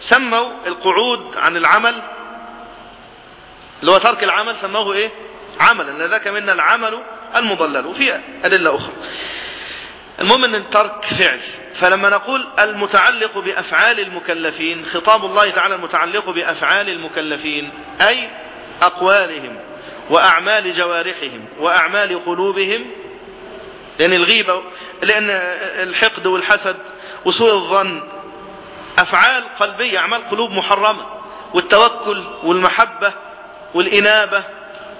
Speaker 1: سموا القعود عن العمل. اللي هو ترك العمل سموه إيه؟ عملا. لذاك منا العمل المضلل. وفي أدلة أخرى. المهم إن الترك فعل. فلما نقول المتعلق بأفعال المكلفين خطاب الله تعالى المتعلق بأفعال المكلفين أي أقوالهم وأعمال جوارحهم وأعمال قلوبهم. لأن الغيبة لأن الحقد والحسد وسوء الظن. أفعال قلبية أعمال قلوب محرمة. والتوكل والمحبة والإنابة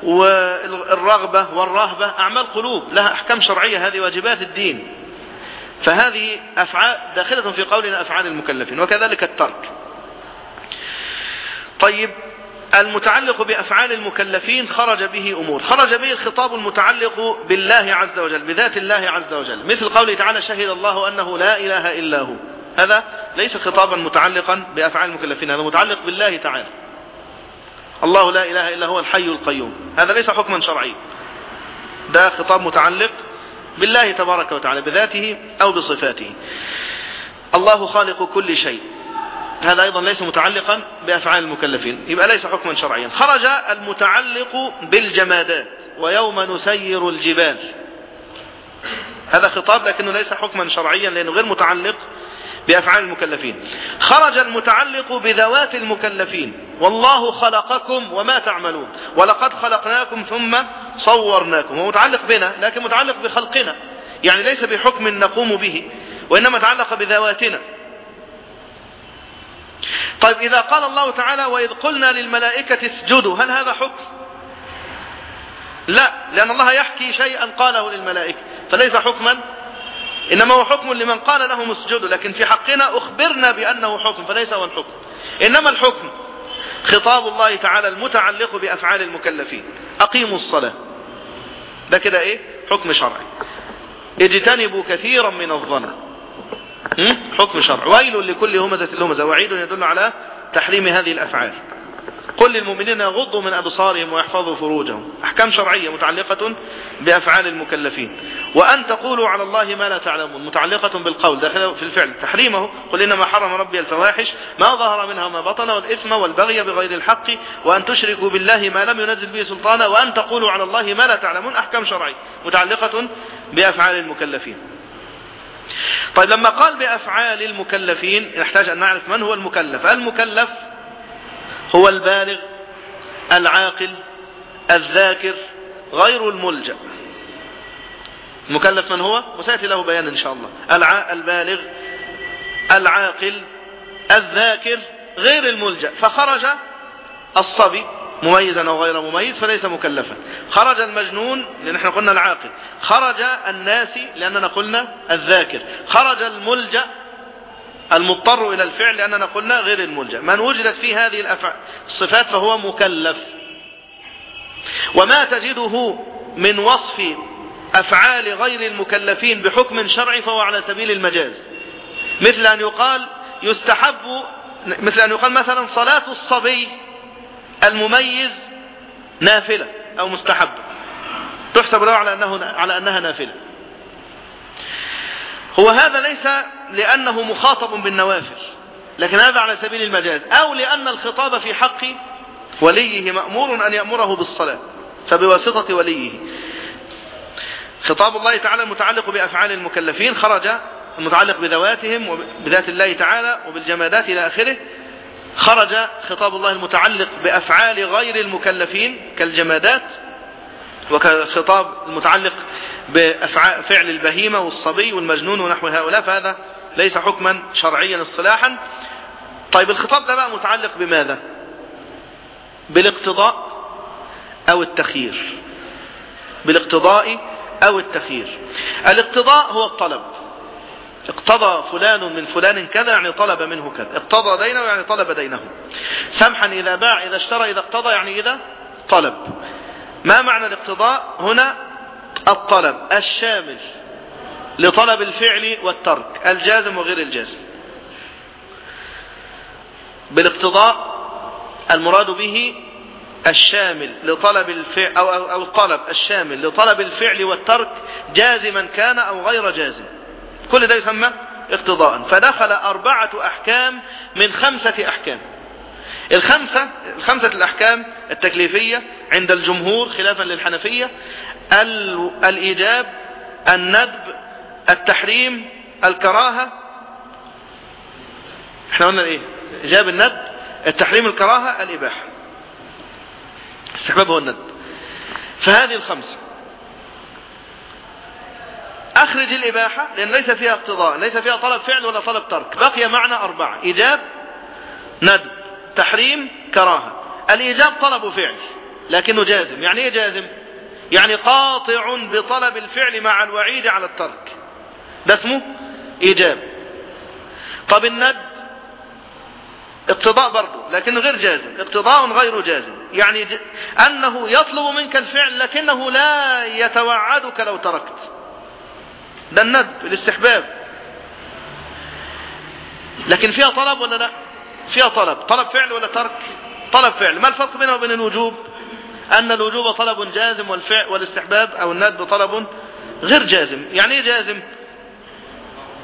Speaker 1: والرغبة والرهبة أعمال قلوب لها أحكام شرعية هذه واجبات الدين. فهذه أفعال داخلة في قولنا أفعال المكلفين وكذلك الترك. طيب المتعلق بأفعال المكلفين خرج به أمور. خرج به الخطاب المتعلق بالله عز وجل بذات الله عز وجل. مثل قوله تعالى شهد الله أنه لا إله إلا هو. هذا ليس خطابا متعلقا بأفعال المكلفين هذا متعلق بالله تعالى. الله لا إله إلا هو الحي القيوم. هذا ليس حكما شرعيا. ده خطاب متعلق بالله تبارك وتعالى بذاته أو بصفاته. الله خالق كل شيء. هذا أيضا ليس متعلقا بأفعال المكلفين. يبقى ليس حكما شرعيا. خرج المتعلق بالجمادات ويوم نسير الجبال. هذا خطاب لكنه ليس حكما شرعيا لأنه غير متعلق بأفعال المكلفين. خرج المتعلق بذوات المكلفين. والله خلقكم وما تعملون. ولقد خلقناكم ثم صورناكم. هو متعلق بنا لكن متعلق بخلقنا. يعني ليس بحكم نقوم به وإنما تعلق بذواتنا. طيب إذا قال الله تعالى وإذ قلنا للملائكة اسجدوا. هل هذا حكم؟ لا لأن الله يحكي شيئا قاله للملائكة فليس حكما؟ إنما هو حكم لمن قال لهم اسجدوا لكن في حقنا أخبرنا بأنه حكم فليس هو الحكم. إنما الحكم خطاب الله تعالى المتعلق بأفعال المكلفين. أقيموا الصلاة. ده كده إيه؟ حكم شرعي. اجتنبوا كثيرا من الظن. حكم شرع. ويل لكل همزة لهمزة وعيد يدل على تحريم هذه الأفعال. قل للمؤمنين يغضوا من أبصارهم ويحفظوا فروجهم. أحكام شرعية متعلقة بأفعال المكلفين. وأن تقولوا على الله ما لا تعلمون. متعلقة بالقول داخل في الفعل. تحريمه قل إنما حرم ربي الفواحش ما ظهر منها ما بطن والإثم والبغي بغير الحق وأن تشركوا بالله ما لم ينزل به سلطانا وأن تقولوا على الله ما لا تعلمون. أحكام شرعية متعلقة بأفعال المكلفين. طيب لما قال بأفعال المكلفين نحتاج أن نعرف من هو المكلف. المكلف هو البالغ العاقل الذاكر غير الملجأ. المكلف من هو؟ وسيأتي له بيان إن شاء الله. البالغ العاقل الذاكر غير الملجأ. فخرج الصبي مميزا أو غير مميز فليس مكلفا. خرج المجنون لأن إحنا قلنا العاقل. خرج الناسي لأننا قلنا الذاكر. خرج الملجأ المضطر إلى الفعل لأننا قلنا غير الملجأ. من وجدت فيه هذه الصفات فهو مكلف. وما تجده من وصف أفعال غير المكلفين بحكم شرعي فهو على سبيل المجاز. مثل أن يقال يستحب مثل أن يقال مثلا صلاة الصبي. المميز نافلة أو مستحبة. تحسب له على, أنه على أنها نافلة. هو هذا ليس لأنه مخاطب بالنوافل لكن هذا على سبيل المجاز. أو لأن الخطاب في حق وليه مأمور أن يأمره بالصلاة فبواسطة وليه. خطاب الله تعالى المتعلق بأفعال المكلفين خرج المتعلق بذواتهم وبذات الله تعالى وبالجمادات إلى آخره خرج خطاب الله المتعلق بأفعال غير المكلفين كالجمادات وكخطاب المتعلق بفعل البهيمة والصبي والمجنون ونحو هؤلاء فهذا ليس حكما شرعيا اصطلاحا. طيب الخطاب ده بقى متعلق بماذا؟ بالاقتضاء أو التخيير. بالاقتضاء أو التخيير. الاقتضاء هو الطلب. اقتضى فلان من فلان كذا يعني طلب منه كذا. اقتضى دينه يعني طلب دينه. سمحا إذا باع إذا اشترى إذا اقتضى يعني إذا طلب. ما معنى الاقتضاء؟ هنا الطلب. الشامل لطلب الفعل والترك الجازم وغير الجازم. بالاقتضاء المراد به الشامل لطلب الفعل أو, أو, الطلب الشامل لطلب الفعل والترك جازما كان أو غير جازم. كل ده يسمى اقتضاء. فدخل أربعة أحكام من خمسة أحكام. الخمسة الخمسة الأحكام التكليفية عند الجمهور خلافا للحنفية الإيجاب الندب التحريم الكراهة. إحنا قلنا إيه؟ إيجاب الندب التحريم الكراهة الإباحة. استحباب هو الندب. فهذه الخمسة. أخرج الإباحة لأن ليس فيها اقتضاء ليس فيها طلب فعل ولا طلب ترك بقي معنى أربعة إيجاب ندب تحريم كراهة. الإيجاب طلب فعل لكنه جازم. يعني إيه جازم؟ يعني قاطع بطلب الفعل مع الوعيد على الترك. ده اسمه إيجاب. طب الند اقتضاء برضه لكنه غير جازم. اقتضاء غير جازم. يعني. أنه يطلب منك الفعل لكنه لا يتوعدك لو تركت. ده الند الاستحباب. لكن فيها طلب ولا لا؟ فيها طلب. طلب فعل ولا ترك؟ طلب فعل. ما الفرق بينه وبين الوجوب؟ أن الوجوب طلب جازم والفعل والاستحباب أو الندب طلب غير جازم. يعني إيه جازم؟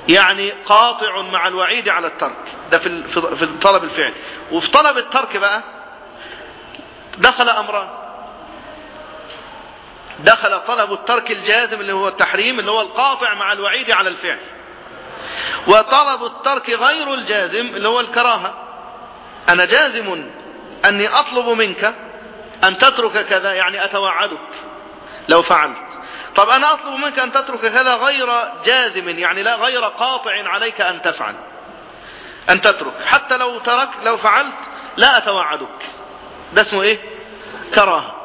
Speaker 1: يعني قاطع مع الوعيد على الترك. ده في في طلب الفعل. وفي طلب الترك بقى دخل أمران. دخل طلب الترك الجازم اللي هو التحريم اللي هو القاطع مع الوعيد على الفعل. وطلب الترك غير الجازم اللي هو الكراهة. أنا جازم أني أطلب منك أن تترك كذا يعني أتوعدك لو فعلت. طب أنا أطلب منك أن تترك كذا غير جازم يعني لا غير قاطع عليك أن تفعل. أن تترك. حتى لو ترك لو فعلت لا أتوعدك. ده اسمه إيه؟ كراهة.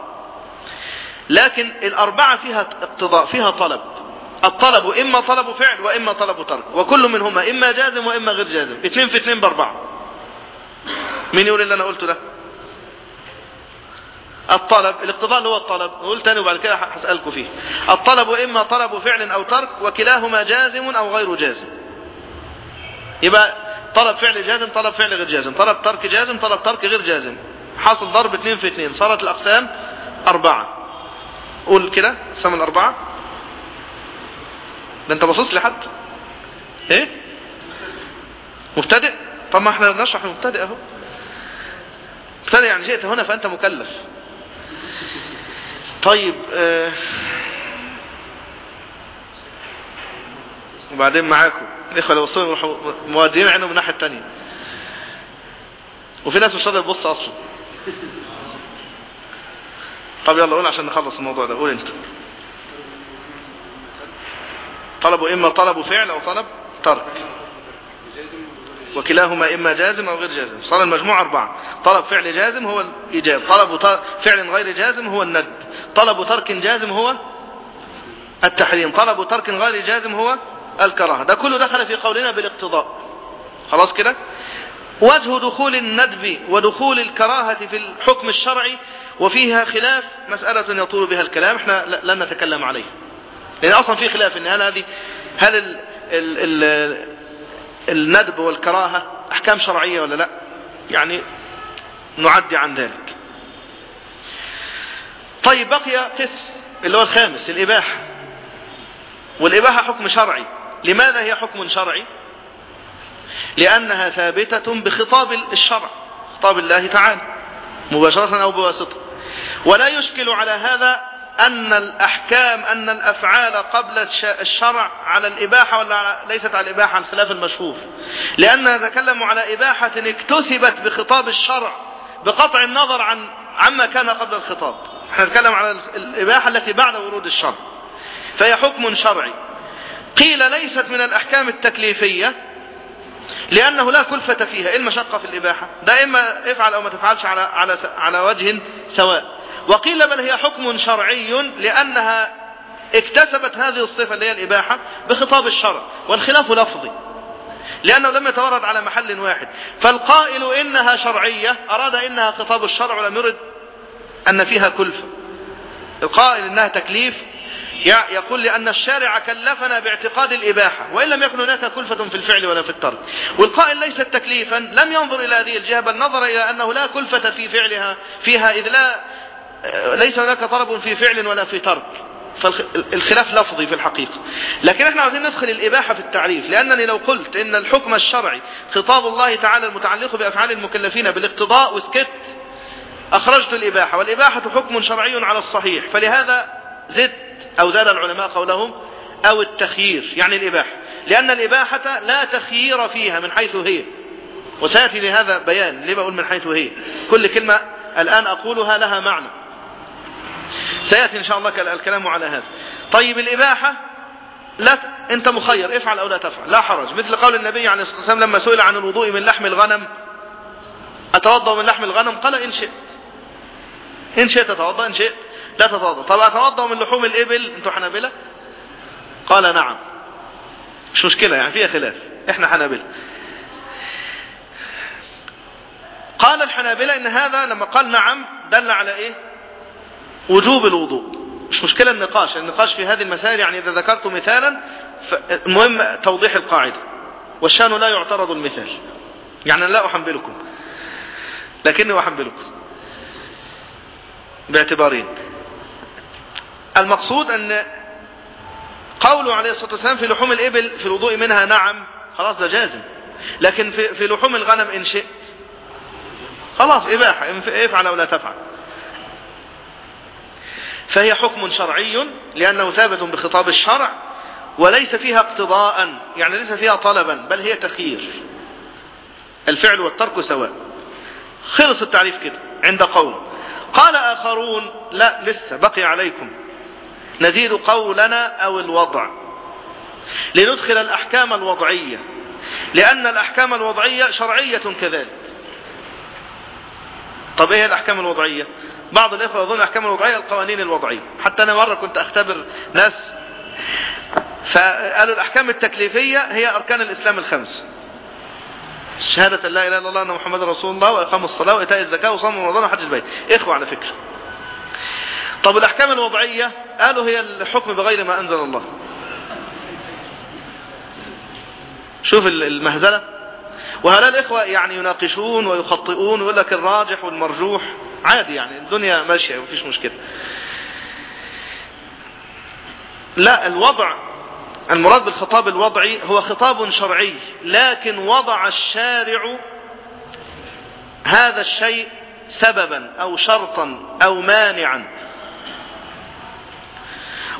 Speaker 1: لكن الأربعة فيها اقتضاء فيها طلب. الطلب إما طلب فعل وإما طلب ترك. وكل منهما إما جازم وإما غير جازم. اثنين في اثنين بأربعة. مين يقول اللي أنا قلته ده؟ الطلب الاقتضاء اللي هو الطلب. نقول تاني وبعد كده هسألكم فيه. الطلب إما طلب فعل أو ترك وكلاهما جازم أو غير جازم. يبقى طلب فعل جازم طلب فعل غير جازم. طلب ترك جازم طلب ترك غير جازم. حصل ضرب اثنين في اثنين. صارت الأقسام أربعة. قول كده سمن الأربعة. ده أنت بصص لحد. إيه؟ مبتدئ. طب ما إحنا نشرح المبتدئ أهو. مبتدئ يعني جئت هنا فأنت مكلف. طيب آه وبعدين معاكم. الاخوه اللي وصلوا يروحوا مودين عينهم من الناحية الثانية وفي ناس مش راضية تبص أصلا. طب يلا قول عشان نخلص الموضوع ده. قول انت. طلبوا إما طلب فعل أو طلب ترك. وكلاهما إما جازم أو غير جازم. صار المجموع أربعة. طلب فعل جازم هو الإيجاب. طلب فعل غير جازم هو الند. طلب ترك جازم هو التحريم. طلب ترك غير جازم هو الكراهة. ده كله دخل في قولنا بالاقتضاء. خلاص كده؟ وجه دخول الندب ودخول الكراهة في الحكم الشرعي وفيها خلاف مسألة يطول بها الكلام إحنا لن نتكلم عليه. لأن أصلا في خلاف إن هل هذه هل ال ال ال الندب والكراهة أحكام شرعية ولا لا؟ يعني نعدي عن ذلك. طيب بقي قسم اللي هو الخامس الإباحة. والإباحة حكم شرعي. لماذا هي حكم شرعي؟ لأنها ثابتة بخطاب الشرع خطاب الله تعالى مباشرة أو بواسطة. ولا يشكل على هذا أن الأحكام أن الأفعال قبل الشرع على الإباحة ولا ليست على الإباحة؟ عن خلاف المشهور. لأن نتكلم على إباحة اكتسبت بخطاب الشرع بقطع النظر عن عما كان قبل الخطاب. إحنا نتكلم على الإباحة التي بعد ورود الشرع. فهي حكم شرعي. قيل ليست من الأحكام التكليفية لأنه لا كلفة فيها إيه المشقة في الإباحة ده إما افعل أو ما تفعلش على, على, على وجه سواء. وقيل بل هي حكم شرعي لأنها اكتسبت هذه الصفة اللي هي الإباحة بخطاب الشرع والخلاف لفظي. لأنه لم يتورد على محل واحد. فالقائل إنها شرعية أراد إنها خطاب الشرع ولم يرد أن فيها كلفة. القائل إنها تكليف يقول لأن الشارع كلفنا باعتقاد الإباحة وإن لم يكن هناك كلفة في الفعل ولا في الترك. والقائل ليست تكليفا لم ينظر إلى هذه الجهة بل نظر إلى أنه لا كلفة في فعلها فيها إذ لا ليس هناك طلب في فعل ولا في ترك. فالخلاف لفظي في الحقيقة. لكن إحنا عايزين ندخل الإباحة في التعريف لأنني لو قلت إن الحكم الشرعي خطاب الله تعالى المتعلق بأفعال المكلفين بالاقتضاء وسكت أخرجت الإباحة. والإباحة حكم شرعي على الصحيح. فلهذا زد أو زاد العلماء قولهم أو التخيير يعني الإباحة. لأن الإباحة لا تخيير فيها من حيث هي. وسيأتي لهذا بيان ليه بقول من حيث هي؟ كل كلمة الآن أقولها لها معنى. سيأتي إن شاء الله الكلام على هذا. طيب الإباحة لا أنت مخير افعل أو لا تفعل لا حرج. مثل قول النبي عليه الصلاة والسلام لما سئل عن الوضوء من لحم الغنم أتوضأ من لحم الغنم؟ قال إن شئت. إن شئت أتوضأ إن شئت. لا تتوضأ. طب أتوضأ من لحوم الإبل أنتوا حنابلة؟ قال نعم. مش مشكلة يعني فيها خلاف. إحنا حنابلة. قال الحنابلة إن هذا لما قال نعم دل على إيه؟ وجوب الوضوء. مش مشكلة النقاش. النقاش في هذه المسائل يعني إذا ذكرت مثالا المهم توضيح القاعدة. والشأن لا يعترض المثال. يعني لا أحملكم. لكني أحملكم. باعتبارين. المقصود أن قوله عليه الصلاة والسلام في لحوم الإبل في الوضوء منها نعم خلاص ده جازم. لكن في, في لحوم الغنم إن شئت خلاص إباحة افعل أو لا تفعل. فهي حكم شرعي لأنه ثابت بخطاب الشرع وليس فيها اقتضاء يعني ليس فيها طلبا بل هي تخيير. الفعل والترك سواء. خلص التعريف كده عند قوم. قال آخرون لا لسه بقي عليكم. نزيد قولنا أو الوضع. لندخل الأحكام الوضعية. لأن الأحكام الوضعية شرعية كذلك. طب إيه الأحكام الوضعية؟ بعض الإخوة يظن الأحكام الوضعية القوانين الوضعية. حتى أنا مرة كنت أختبر ناس فقالوا الأحكام التكليفية هي أركان الإسلام الخمس. شهادة لا إله إلا الله أن محمد رسول الله وإقام الصلاة وإيتاء الزكاة وصوم رمضان وحج البيت. إخوة على فكرة. طب الأحكام الوضعية؟ قالوا هي الحكم بغير ما أنزل الله. شوف المهزلة. وهؤلاء الإخوة يعني يناقشون ويخطئون ويقول لك الراجح والمرجوح. عادي يعني الدنيا ماشية مفيش مشكلة. لا الوضع المراد بالخطاب الوضعي هو خطاب شرعي لكن وضع الشارع هذا الشيء سببا أو شرطا أو مانعا.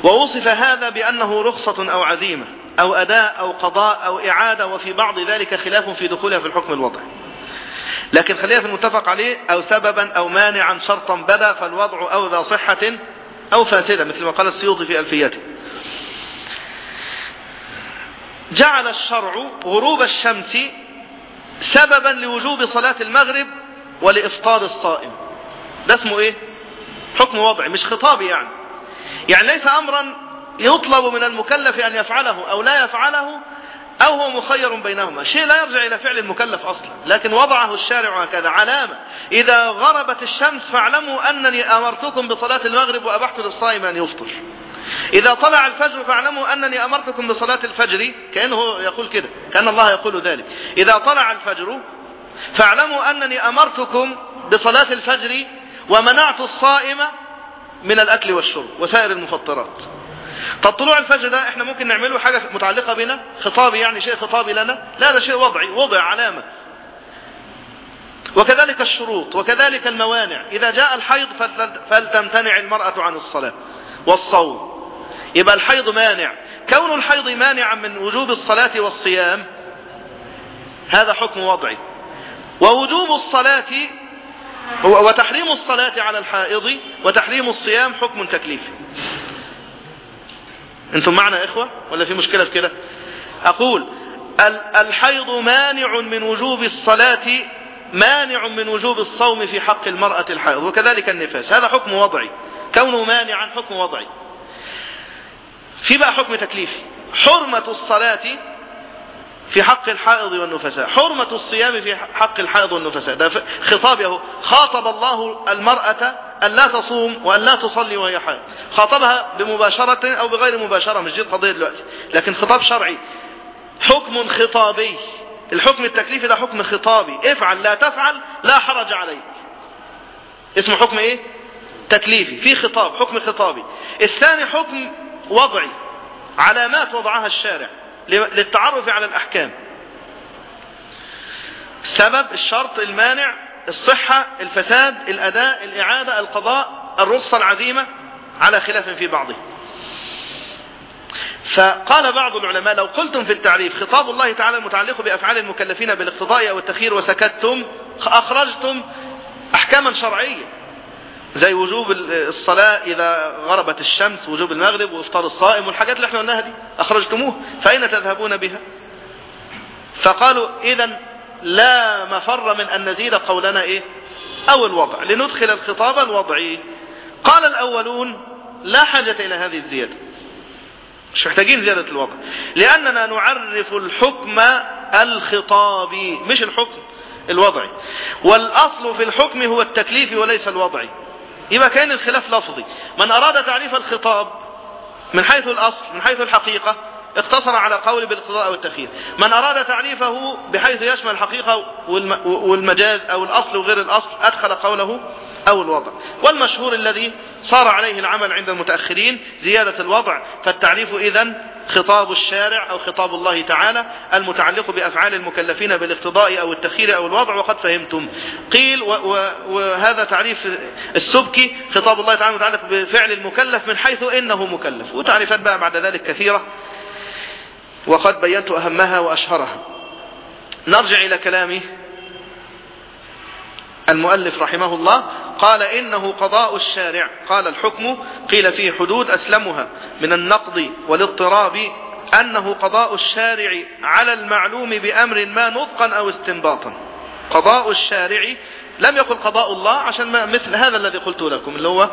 Speaker 1: ووصف هذا بأنه رخصة أو عزيمة أو أداء أو قضاء أو إعادة وفي بعض ذلك خلاف في دخولها في الحكم الوضعي. لكن خليها في المتفق عليه أو سببا أو مانعا شرطا بدا فالوضع أو ذا صحة أو فاسدة مثل ما قال السيوطي في ألفيته. جعل الشرع غروب الشمس سببا لوجوب صلاة المغرب ولإفطار الصائم. ده اسمه إيه؟ حكم وضعي مش خطابي يعني. يعني ليس أمرا يطلب من المكلف أن يفعله أو لا يفعله أو هو مخير بينهما. شيء لا يرجع إلى فعل المكلف أصلا. لكن وضعه الشارع هكذا. علامة. إذا غربت الشمس فاعلموا أنني أمرتكم بصلاة المغرب وأبحت للصائم أن يفطر. إذا طلع الفجر فاعلموا أنني أمرتكم بصلاة الفجر. كأنه يقول كده. كأن الله يقول ذلك. إذا طلع الفجر فاعلموا أنني أمرتكم بصلاة الفجر ومنعت الصائم من الأكل والشرب وسائر المفطرات. طب طلوع الفجر ده إحنا ممكن نعمله حاجة متعلقة بنا؟ خطابي يعني شيء خطابي لنا؟ لا ده شيء وضعي وضع علامة. وكذلك الشروط وكذلك الموانع. إذا جاء الحيض فلتمتنع المرأة عن الصلاة والصوم. يبقى الحيض مانع. كون الحيض مانعا من وجوب الصلاة والصيام هذا حكم وضعي. ووجوب الصلاة وتحريم الصلاة على الحائض وتحريم الصيام حكم تكليفي أنتم معنا يا إخوة ولا في مشكلة في كده؟ أقول الحيض مانع من وجوب الصلاة مانع من وجوب الصوم في حق المرأة الحائض وكذلك النفاس. هذا حكم وضعي. كونه مانعا حكم وضعي. في بقى حكم تكليفي. حرمة الصلاة في حق الحائض والنفساء. حرمة الصيام في حق الحائض والنفساء. ده خطاب يهو. خاطب الله المرأة أن لا تصوم وأن لا تصلي وهي حائض. خاطبها بمباشرة أو بغير مباشرة. مش دي القضية دلوقتي. لكن خطاب شرعي. حكم خطابي. الحكم التكليفي ده حكم خطابي. افعل لا تفعل لا حرج عليك. اسمه حكم إيه؟ تكليفي. في خطاب حكم خطابي. الثاني حكم وضعي. علامات وضعها الشارع. للتعرف على الأحكام. السبب الشرط المانع الصحة الفساد الأداء الإعادة القضاء الرخصة العزيمة على خلاف في بعضه. فقال بعض العلماء لو قلتم في التعريف خطاب الله تعالى المتعلق بأفعال المكلفين بالاقتضاء أو وسكتتم أخرجتم أحكاما شرعية. زي وجوب الصلاة إذا غربت الشمس وجوب المغرب وإفطار الصائم والحاجات اللي إحنا قلناها دي أخرجتموه. فأين تذهبون بها؟ فقالوا إذا لا مفر من أن نزيد قولنا إيه؟ أو الوضع لندخل الخطاب الوضعي. قال الأولون لا حاجة إلى هذه الزيادة. مش محتاجين زيادة الوضع. لأننا نعرف الحكم الخطابي مش الحكم الوضعي. والأصل في الحكم هو التكليف وليس الوضعي. يبقى كان الخلاف لفظي. من أراد تعريف الخطاب من حيث الأصل من حيث الحقيقة اقتصر على قول بالاقتضاء أو التخيير من أراد تعريفه بحيث يشمل الحقيقة والمجاز أو الأصل وغير الأصل أدخل قوله أو الوضع. والمشهور الذي صار عليه العمل عند المتأخرين زيادة الوضع فالتعريف إذن خطاب الشارع أو خطاب الله تعالى المتعلق بأفعال المكلفين بالاقتضاء أو التخيير أو الوضع وقد فهمتم. قيل وهذا تعريف السبكي خطاب الله تعالى متعلق بفعل المكلف من حيث إنه مكلف وتعريفات بقى بعد ذلك كثيرة وقد بينت أهمها وأشهرها. نرجع إلى كلام المؤلف رحمه الله قال إنه قضاء الشارع. قال الحكم قيل فيه حدود أسلمها من النقض والاضطراب أنه قضاء الشارع على المعلوم بأمر ما نطقا أو استنباطا. قضاء الشارع لم يقل قضاء الله عشان ما مثل هذا الذي قلت لكم اللي هو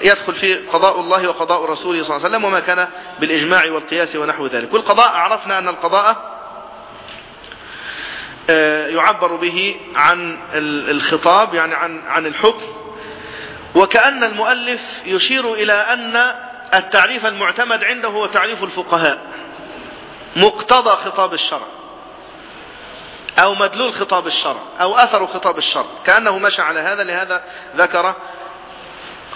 Speaker 1: يدخل فيه قضاء الله وقضاء رسوله صلى الله عليه وسلم وما كان بالإجماع والقياس ونحو ذلك. والقضاء عرفنا أن القضاء يعبر به عن الخطاب يعني عن عن الحكم. وكأن المؤلف يشير إلى أن التعريف المعتمد عنده هو تعريف الفقهاء مقتضى خطاب الشرع أو مدلول خطاب الشرع أو أثر خطاب الشرع. كأنه مشى على هذا لهذا ذكر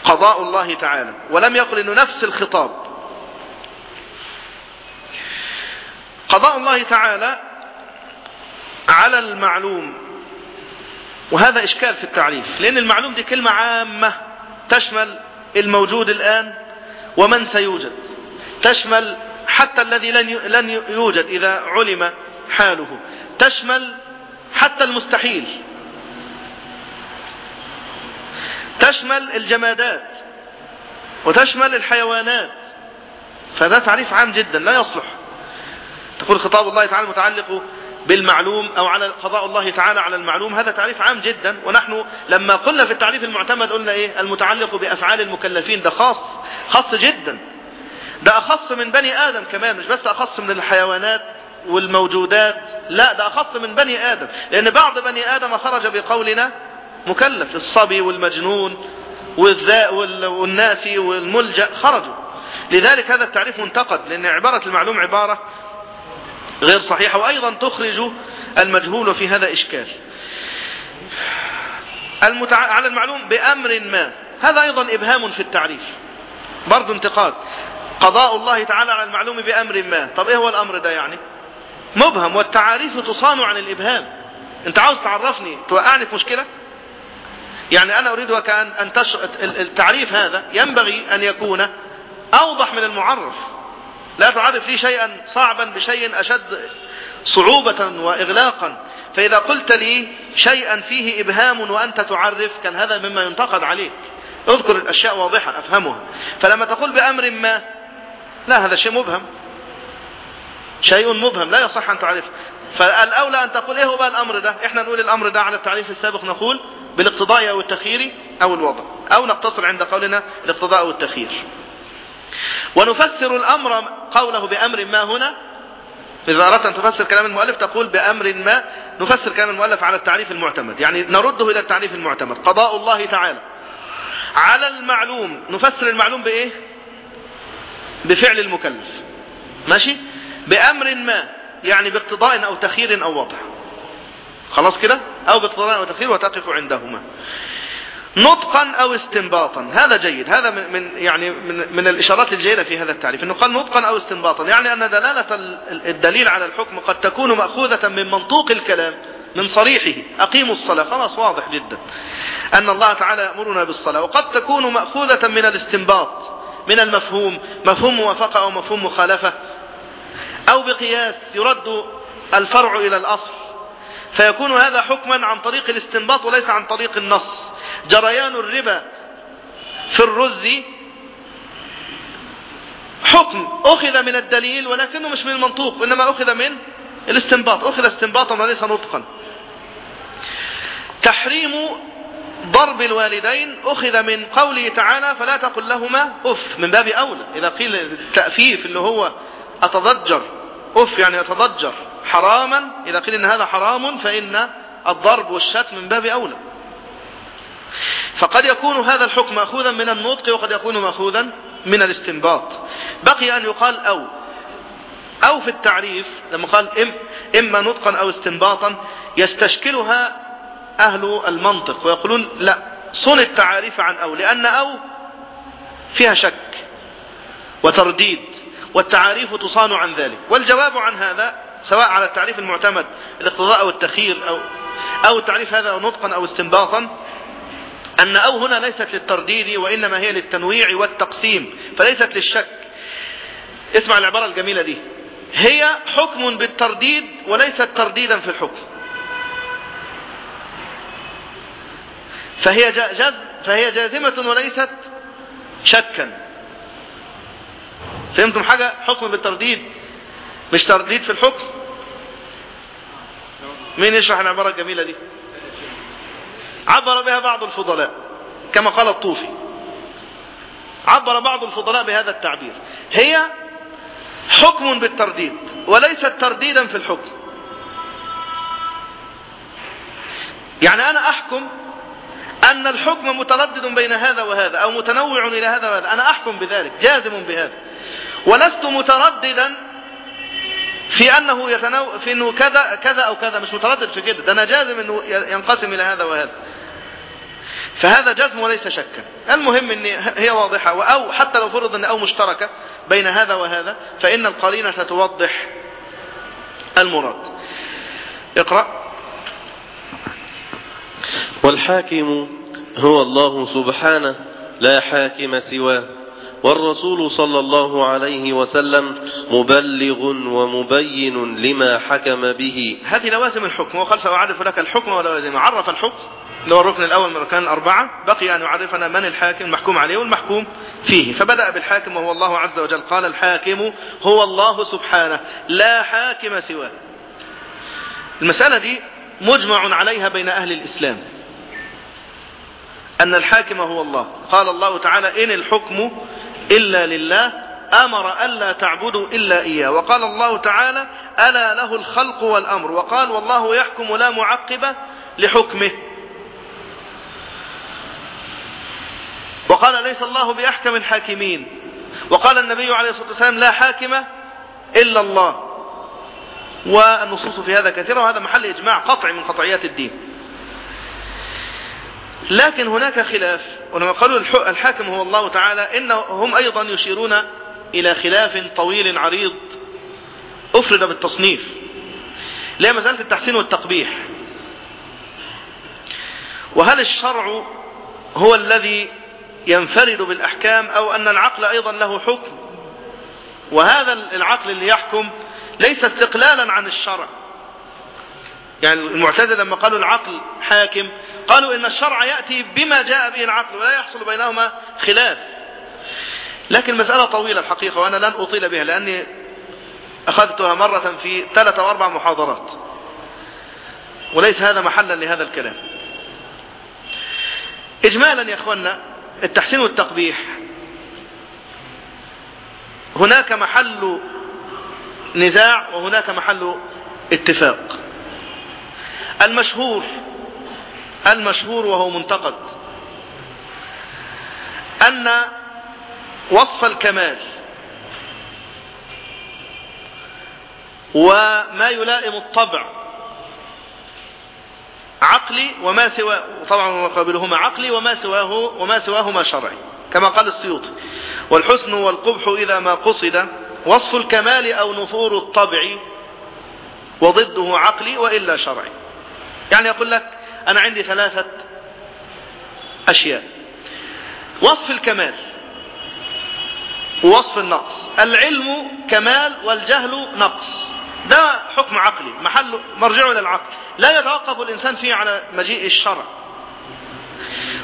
Speaker 1: قضاء الله تعالى. ولم يقل أنه نفس الخطاب. قضاء الله تعالى على المعلوم. وهذا إشكال في التعريف لأن المعلوم دي كلمة عامة تشمل الموجود الآن ومن سيوجد تشمل حتى الذي لن يوجد إذا علم حاله تشمل حتى المستحيل تشمل الجمادات وتشمل الحيوانات. فده تعريف عام جدا لا يصلح. تقول خطاب الله تعالى متعلق بالمعلوم أو على قضاء الله تعالى على المعلوم هذا تعريف عام جدا. ونحن لما قلنا في التعريف المعتمد قلنا إيه؟ المتعلق بأفعال المكلفين. ده خاص خاص جدا. ده أخص من بني آدم كمان مش بس أخص من الحيوانات والموجودات. لا ده أخص من بني آدم. لأن بعض بني آدم خرج بقولنا مكلف. الصبي والمجنون والذاء والناسي والملجأ خرجوا. لذلك هذا التعريف منتقد لأن عبارة المعلوم عبارة غير صحيحة وأيضا تخرج المجهول في هذا إشكال. المتع... على المعلوم بأمر ما. هذا أيضا إبهام في التعريف. برضو انتقاد. قضاء الله تعالى على المعلوم بأمر ما. طب إيه هو الأمر ده يعني؟ مبهم والتعاريف تصان عن الإبهام. أنت عاوز تعرفني توقعني في مشكلة؟ يعني أنا أريد أن تش... التعريف هذا ينبغي أن يكون أوضح من المعرف. لا تعرف لي شيئا صعبا بشيء أشد صعوبة وإغلاقا. فإذا قلت لي شيئا فيه إبهام وأنت تعرف كان هذا مما ينتقد عليك. اذكر الأشياء واضحة أفهمها. فلما تقول بأمر ما لا هذا شيء مبهم. شيء مبهم لا يصح أن تعرفه فالأولى أن تقول إيه هو بقى الأمر ده؟ إحنا نقول الأمر ده على التعريف السابق نقول بالإقتضاء أو التخيير أو الوضع أو نقتصر عند قولنا الاقتضاء أو التخيير. ونفسر الأمر قوله بأمر ما هنا. إذا أردت أن تفسر كلام المؤلف تقول بأمر ما نفسر كلام المؤلف على التعريف المعتمد. يعني نرده إلى التعريف المعتمد. قضاء الله تعالى. على المعلوم نفسر المعلوم بإيه؟ بفعل المكلف. ماشي؟ بأمر ما يعني باقتضاء أو تخيير أو وضع. خلاص كده؟ أو باقتضاء أو تخيير وتقف عندهما. نطقا أو استنباطا. هذا جيد. هذا من يعني من, من الإشارات الجيدة في هذا التعريف. أنه قال نطقا أو استنباطا. يعني أن دلالة الدليل على الحكم قد تكون مأخوذة من منطوق الكلام من صريحه. أقيموا الصلاة. خلاص واضح جدا. أن الله تعالى يأمرنا بالصلاة. وقد تكون مأخوذة من الاستنباط من المفهوم. مفهوم موافقة أو مفهوم مخالفة. أو بقياس يرد الفرع إلى الأصل. فيكون هذا حكما عن طريق الاستنباط وليس عن طريق النص. جريان الربا في الرز حكم. أخذ من الدليل ولكنه مش من المنطوق إنما أخذ من الاستنباط. أخذ استنباطا وليس نطقا. تحريم ضرب الوالدين. أخذ من قوله تعالى فلا تقل لهما أف من باب أولى. إذا قيل التأفيف اللي هو أتضجر. أف يعني أتضجر. حراما إذا قيل إن هذا حرام فإن الضرب والشتم من باب أولى. فقد يكون هذا الحكم مأخوذا من النطق وقد يكون مأخوذا من الاستنباط. بقي أن يقال أو. أو في التعريف لما قال إم إما نطقا أو استنباطا يستشكلها أهل المنطق ويقولون لا صن التعاريف عن أو لأن أو فيها شك وترديد والتعاريف تصان عن ذلك. والجواب عن هذا سواء على التعريف المعتمد الاقتضاء أو التخيير أو, أو التعريف هذا نطقا أو استنباطا أن أو هنا ليست للترديد وإنما هي للتنويع والتقسيم فليست للشك. اسمع العبارة الجميلة دي. هي حكم بالترديد وليست ترديدا في الحكم. فهي جز فهي جازمة وليست شكا. فهمتم حاجة؟ حكم بالترديد مش ترديد في الحكم؟ مين يشرح العبارة الجميلة دي؟ عبر بها بعض الفضلاء كما قال الطوفي. عبر بعض الفضلاء بهذا التعبير. هي حكم بالترديد وليست ترديدا في الحكم. يعني أنا أحكم أن الحكم متردد بين هذا وهذا أو متنوع إلى هذا وهذا. أنا أحكم بذلك جازم بهذا. ولست مترددا في أنه يتنو... في أنه كذا كذا أو كذا مش متردد في كده. ده أنا جازم أنه ينقسم إلى هذا وهذا. فهذا جزم وليس شكا. المهم ان هي واضحة. أو حتى لو فرض إن أو مشتركة بين هذا وهذا فإن القرينة توضح المراد. اقرأ.
Speaker 2: والحاكم هو الله سبحانه لا حاكم سواه. والرسول صلى الله عليه وسلم مبلغ ومبين لما حكم به.
Speaker 1: هذه لوازم الحكم وقال سأعرف لك الحكم ولوازم. عرف الحكم اللي هو الركن الأول من الأركان الأربعة بقي أن يعرفنا من الحاكم المحكوم عليه والمحكوم فيه. فبدأ بالحاكم وهو الله عز وجل. قال الحاكم هو الله سبحانه لا حاكم سواه. المسألة دي مجمع عليها بين أهل الإسلام. أن الحاكم هو الله. قال الله تعالى إن الحكم إلا لله أمر ألا تعبدوا إلا إياه. وقال الله تعالى ألا له الخلق والأمر. وقال والله يحكم لا معقب لحكمه. وقال ليس الله بأحكم الحاكمين. وقال النبي عليه الصلاة والسلام لا حاكم إلا الله. والنصوص في هذا كثيرة وهذا محل إجماع قطع من قطعيات الدين. لكن هناك خلاف. ولما قالوا الحاكم هو الله تعالى إنهم أيضا يشيرون إلى خلاف طويل عريض أفرد بالتصنيف. لا مسألة التحسين والتقبيح. وهل الشرع هو الذي ينفرد بالأحكام أو أن العقل أيضا له حكم؟ وهذا العقل اللي يحكم ليس استقلالا عن الشرع. يعني المعتزلة لما قالوا العقل حاكم قالوا إن الشرع يأتي بما جاء به العقل ولا يحصل بينهما خلاف. لكن مسألة طويلة الحقيقة وأنا لن أطيل بها لأني أخذتها مرة في ثلاث أو أربع محاضرات. وليس هذا محلا لهذا الكلام. إجمالا يا أخوانا التحسين والتقبيح. هناك محل نزاع وهناك محل اتفاق. المشهور المشهور وهو منتقد. أن وصف الكمال وما يلائم الطبع عقلي وما سوى طبعا وقابلهما عقلي وما سواه وما سواهما شرعي كما قال السيوطي. والحسن والقبح إذا ما قصد وصف الكمال أو نفور الطبع وضده عقلي وإلا شرعي. يعني يقول لك أنا عندي ثلاثة أشياء. وصف الكمال ووصف النقص. العلم كمال والجهل نقص. ده حكم عقلي محل مرجعه للعقل. لا يتوقف الإنسان فيه على مجيء الشرع.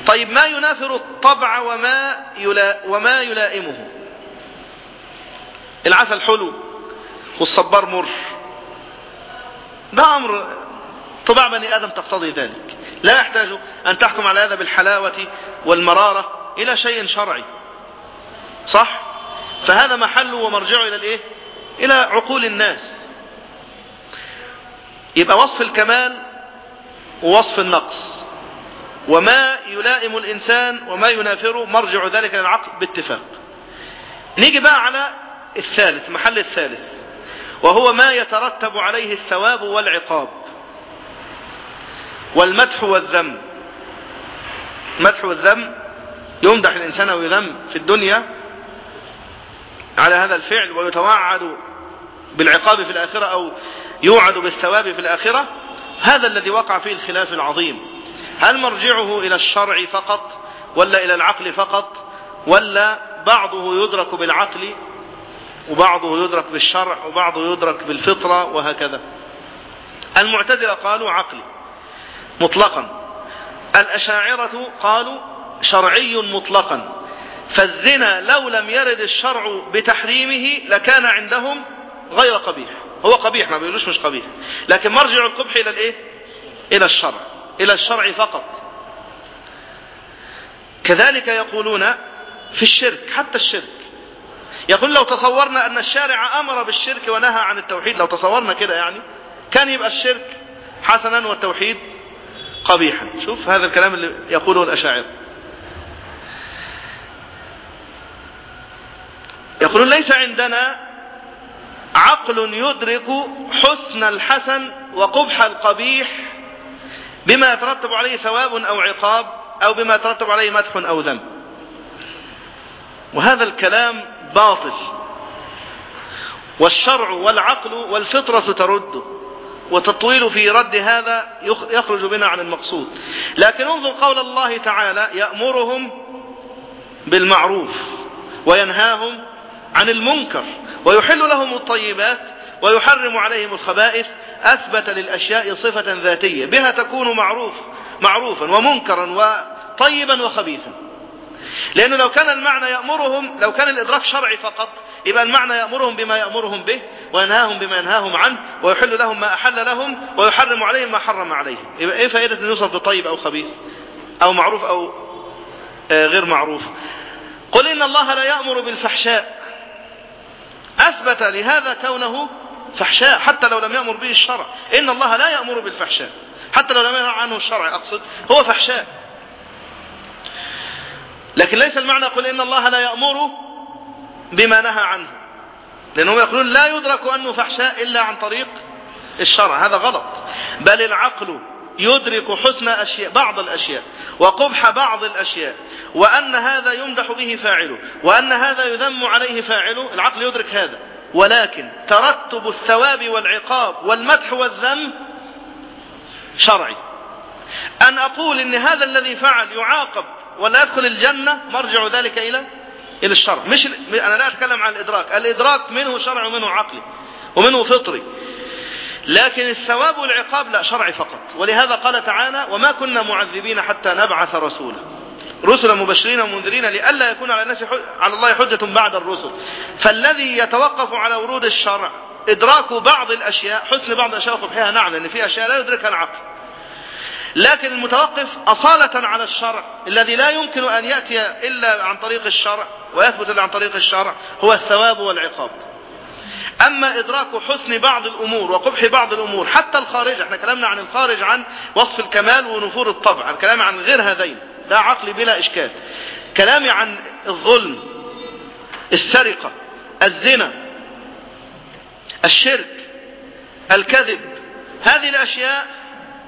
Speaker 1: طيب ما ينافر الطبع وما يلا وما يلائمه؟ العسل حلو والصبار مر. ده أمر طباع بني آدم تقتضي ذلك. لا يحتاج أن تحكم على هذا بالحلاوة والمرارة إلى شيء شرعي. صح؟ فهذا محله ومرجعه إلى الإيه؟ إلى عقول الناس. يبقى وصف الكمال ووصف النقص. وما يلائم الإنسان وما ينافره مرجع ذلك للعقل باتفاق. نيجي بقى على الثالث محل الثالث. وهو ما يترتب عليه الثواب والعقاب. والمدح والذم. مدح والذم يمدح الإنسان ويذم في الدنيا على هذا الفعل ويتوعد بالعقاب في الآخرة أو يوعد بالثواب في الآخرة. هذا الذي وقع فيه الخلاف العظيم. هل مرجعه إلى الشرع فقط ولا إلى العقل فقط ولا بعضه يدرك بالعقل وبعضه يدرك بالشرع وبعضه يدرك بالفطرة وهكذا؟ المعتزلة قالوا عقلي مطلقا. الأشاعرة قالوا شرعي مطلقا. فالزنا لو لم يرد الشرع بتحريمه لكان عندهم غير قبيح. هو قبيح ما بيقولوش مش قبيح. لكن مرجع القبح إلى الإيه؟ إلى الشرع. إلى الشرع فقط. كذلك يقولون في الشرك حتى الشرك. يقول لو تصورنا أن الشارع أمر بالشرك ونهى عن التوحيد لو تصورنا كده يعني كان يبقى الشرك حسنا والتوحيد قبيحا. شوف هذا الكلام اللي يقوله الأشاعر. يقولون ليس عندنا عقل يدرك حسن الحسن وقبح القبيح بما يترتب عليه ثواب أو عقاب أو بما يترتب عليه مدح أو ذنب. وهذا الكلام باطل. والشرع والعقل والفطرة ترده وتطويل في رد هذا يخرج بنا عن المقصود. لكن انظر قول الله تعالى يأمرهم بالمعروف وينهاهم عن المنكر ويحل لهم الطيبات ويحرم عليهم الخبائث أثبت للأشياء صفة ذاتية بها تكون معروف معروفا ومنكرا وطيبا وخبيثا. لأنه لو كان المعنى يأمرهم لو كان الإدراك شرعي فقط يبقى المعنى يأمرهم بما يأمرهم به وينهاهم بما ينهاهم عنه ويحل لهم ما أحل لهم ويحرم عليهم ما حرم عليهم. يبقى إيه فائدة أن يوصف بطيب أو خبيث؟ أو معروف أو غير معروف؟ قل إن الله لا يأمر بالفحشاء. أثبت لهذا كونه فحشاء حتى لو لم يأمر به الشرع. إن الله لا يأمر بالفحشاء. حتى لو لم ينهى عنه الشرع أقصد هو فحشاء. لكن ليس المعنى قل إن الله لا يأمر بما نهى عنه. لأنهم يقولون لا يدرك أنه فحشاء إلا عن طريق الشرع. هذا غلط. بل العقل يدرك حسن أشياء بعض الأشياء وقبح بعض الأشياء وأن هذا يمدح به فاعله وأن هذا يذم عليه فاعله. العقل يدرك هذا. ولكن ترتب الثواب والعقاب والمدح والذم شرعي. أن أقول إن هذا الذي فعل يعاقب ولا يدخل الجنة مرجع ذلك إلى إلى الشرع. مش أنا لا أتكلم عن الإدراك. الإدراك منه شرع ومنه عقلي ومنه فطري. لكن الثواب والعقاب لا شرعي فقط. ولهذا قال تعالى وما كنا معذبين حتى نبعث رسولا. رسلا مبشرين ومنذرين لئلا يكون على الناس على الله حجة بعد الرسل. فالذي يتوقف على ورود الشرع إدراك بعض الأشياء حسن بعض الأشياء وقبحها نعم لأن في أشياء لا يدركها العقل. لكن المتوقف أصالة على الشرع الذي لا يمكن أن يأتي إلا عن طريق الشرع ويثبت إلا عن طريق الشرع هو الثواب والعقاب. أما إدراك حسن بعض الأمور وقبح بعض الأمور حتى الخارج إحنا كلامنا عن الخارج عن وصف الكمال ونفور الطبع الكلام عن غير هذين ده عقل بلا إشكال. كلامي عن الظلم السرقة الزنا الشرك الكذب هذه الأشياء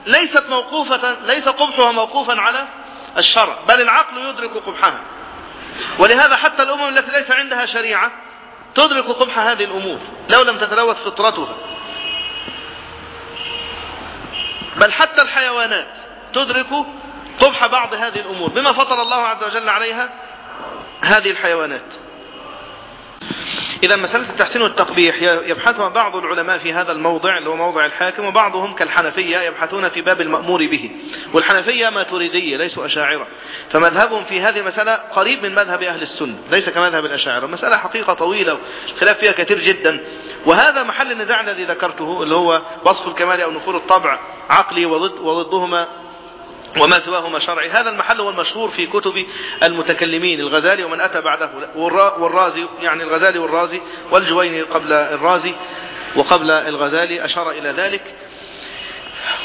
Speaker 1: ليست موقوفة ليس قبحها موقوفا على الشرع بل العقل يدرك قبحها. ولهذا حتى الأمم التي ليس عندها شريعة تدرك قبح هذه الأمور لو لم تتلوث فطرتها. بل حتى الحيوانات تدرك قبح بعض هذه الأمور بما فطر الله عز وجل عليها هذه الحيوانات. إذا مسألة التحسين والتقبيح يبحثها بعض العلماء في هذا الموضع اللي هو موضع الحاكم وبعضهم كالحنفية يبحثون في باب المأمور به. والحنفية ما تريدية ليسوا أشاعرة. فمذهبهم في هذه المسألة قريب من مذهب أهل السنة ليس كمذهب الأشاعرة. مسألة حقيقة طويلة الخلاف فيها كثير جدا. وهذا محل النزاع الذي ذكرته اللي هو وصف الكمال أو نفور الطبع عقلي وضد وضدهما. وما سواهما شرعي. هذا المحل هو المشهور في كتب المتكلمين الغزالي ومن أتى بعده والرازي يعني الغزالي والرازي والجويني قبل الرازي وقبل الغزالي أشار إلى ذلك.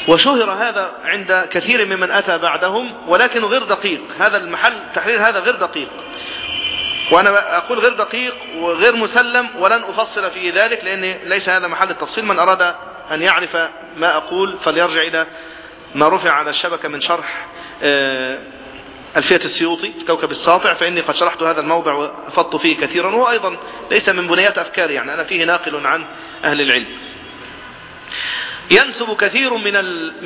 Speaker 1: وشهر هذا عند كثير ممن أتى بعدهم ولكن غير دقيق. هذا المحل تحرير هذا غير دقيق. وأنا أقول غير دقيق وغير مسلم ولن أفصل في ذلك لأن ليس هذا محل التفصيل. من أراد أن يعرف ما أقول فليرجع إلى ما رفع على الشبكة من شرح ألفية السيوطي كوكب الساطع فإني قد شرحت هذا الموضع وأفضت فيه كثيرا وهو أيضا ليس من بنيات أفكاري يعني أنا فيه ناقل عن أهل العلم. ينسب كثير من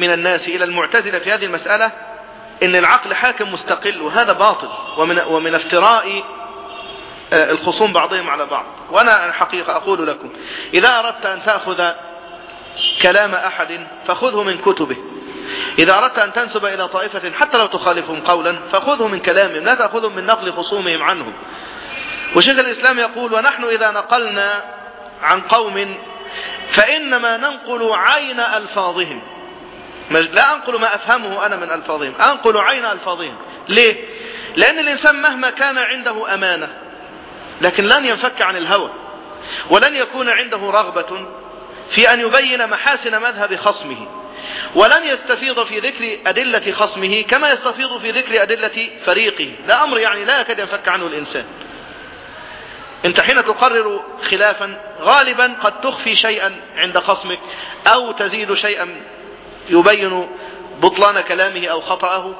Speaker 1: من الناس إلى المعتزلة في هذه المسألة إن العقل حاكم مستقل وهذا باطل ومن ومن افتراء الخصوم بعضهم على بعض. وأنا الحقيقة أقول لكم إذا أردت أن تأخذ كلام أحد فخذه من كتبه. إذا أردت أن تنسب إلى طائفة حتى لو تخالفهم قولا فخذه من كلامهم لا تأخذهم من نقل خصومهم عنهم. وشيخ الإسلام يقول ونحن إذا نقلنا عن قوم فإنما ننقل عين ألفاظهم. لا أنقل ما أفهمه أنا من ألفاظهم أنقل عين ألفاظهم. ليه؟ لأن الإنسان مهما كان عنده أمانة لكن لن ينفك عن الهوى ولن يكون عنده رغبة في أن يبين محاسن مذهب خصمه. ولن يستفيض في ذكر أدلة خصمه كما يستفيض في ذكر أدلة فريقه. ده أمر يعني لا يكاد ينفك عنه الإنسان. أنت حين تقرر خلافا غالبا قد تخفي شيئا عند خصمك أو تزيد شيئا يبين بطلان كلامه أو خطأه.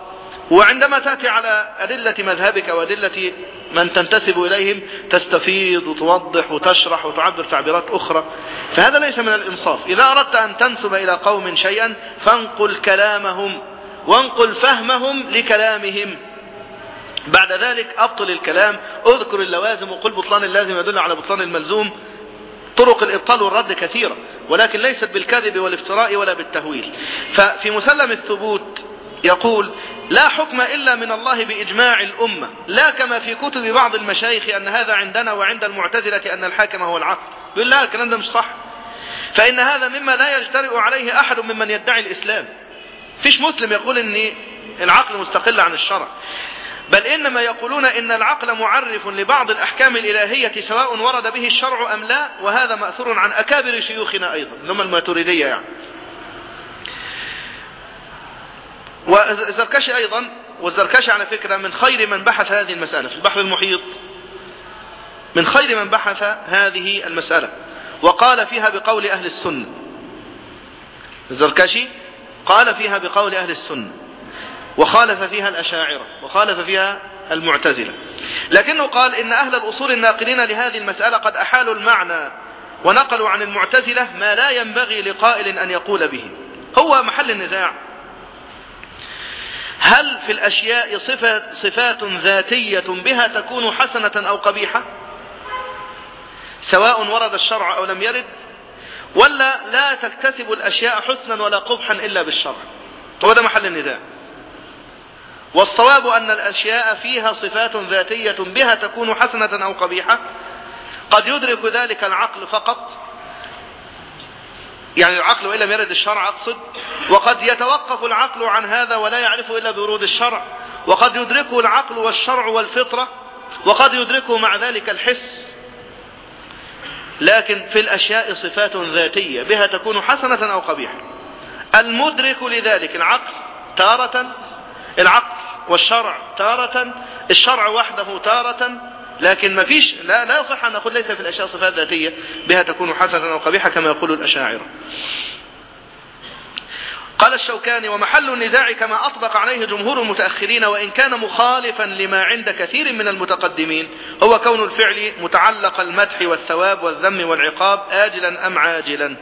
Speaker 1: وعندما تأتي على أدلة مذهبك وأدلة من تنتسب إليهم تستفيض وتوضح وتشرح وتعبر تعبيرات أخرى. فهذا ليس من الإنصاف. إذا أردت أن تنسب إلى قوم شيئا فانقل كلامهم وانقل فهمهم لكلامهم. بعد ذلك أبطل الكلام أذكر اللوازم وقل بطلان اللازم يدل على بطلان الملزوم. طرق الإبطال والرد كثيرة ولكن ليست بالكذب والافتراء ولا بالتهويل. ففي مسلم الثبوت يقول لا حكم إلا من الله بإجماع الأمة لا كما في كتب بعض المشايخ أن هذا عندنا وعند المعتزلة أن الحاكم هو العقل. يقول لا الكلام ده مش صح. فإن هذا مما لا يجترئ عليه أحد ممن يدعي الإسلام. فيش مسلم يقول أن العقل مستقل عن الشرع. بل إنما يقولون إن العقل معرف لبعض الأحكام الإلهية سواء ورد به الشرع أم لا وهذا مأثور عن أكابر شيوخنا أيضا هم الماتريدية يعني. والزركشي أيضا والزركشي على فكرة من خير من بحث هذه المسألة في البحر المحيط. من خير من بحث هذه المسألة. وقال فيها بقول أهل السنة. الزركشي قال فيها بقول أهل السنة. وخالف فيها الأشاعرة وخالف فيها المعتزلة. لكنه قال إن أهل الأصول الناقلين لهذه المسألة قد أحالوا المعنى ونقلوا عن المعتزلة ما لا ينبغي لقائل أن يقول به. هو محل النزاع. هل في الأشياء صفات, صفات ذاتية بها تكون حسنة أو قبيحة؟ سواء ورد الشرع أو لم يرد ولا لا تكتسب الأشياء حسنا ولا قبحا إلا بالشرع. هو ده محل النزاع والصواب أن الأشياء فيها صفات ذاتية بها تكون حسنة أو قبيحة. قد يدرك ذلك العقل فقط يعني العقل وإن لم يرد الشرع أقصد وقد يتوقف العقل عن هذا ولا يعرفه إلا بورود الشرع وقد يدركه العقل والشرع والفطرة وقد يدركه مع ذلك الحس. لكن في الأشياء صفات ذاتية بها تكون حسنة أو قبيحة. المدرك لذلك العقل تارة العقل والشرع تارة الشرع وحده تارة لكن ما فيش لا, لا يصح أن نقول ليس في الأشياء صفات ذاتية بها تكون حسنة أو قبيحة كما يقول الأشاعرة قال الشوكاني ومحل النزاع كما أطبق عليه جمهور المتأخرين وإن كان مخالفا لما عند كثير من المتقدمين هو كون الفعل متعلق المدح والثواب والذم والعقاب آجلا أم عاجلا.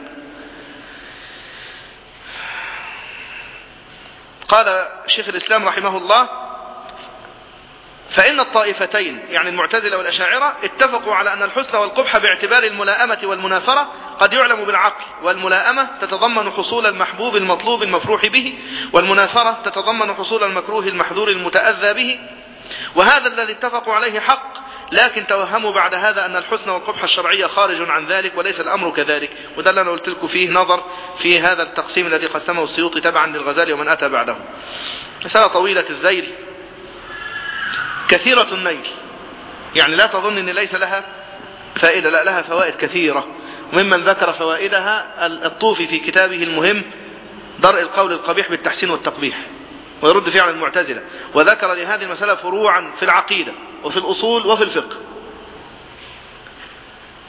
Speaker 1: قال شيخ الإسلام رحمه الله فإن الطائفتين يعني المعتزلة والأشاعرة اتفقوا على أن الحسن والقبح باعتبار الملائمة والمنافرة قد يعلم بالعقل والملائمة تتضمن حصول المحبوب المطلوب المفروح به والمنافرة تتضمن حصول المكروه المحذور المتأذى به. وهذا الذي اتفقوا عليه حق لكن توهموا بعد هذا أن الحسن والقبح الشرعية خارج عن ذلك وليس الأمر كذلك. وده اللي أنا قلت لكم فيه نظر في هذا التقسيم الذي قسمه السيوطي تبعا للغزالي ومن أتى بعده. مسألة طويلة الزيل كثيرة النيل. يعني لا تظن أن ليس لها فائدة لا لها فوائد كثيرة. وممن ذكر فوائدها الطوفي في كتابه المهم درء القول القبيح بالتحسين والتقبيح ويرد فيه على المعتزلة. وذكر لهذه المسألة فروعا في العقيدة وفي الأصول وفي الفقه.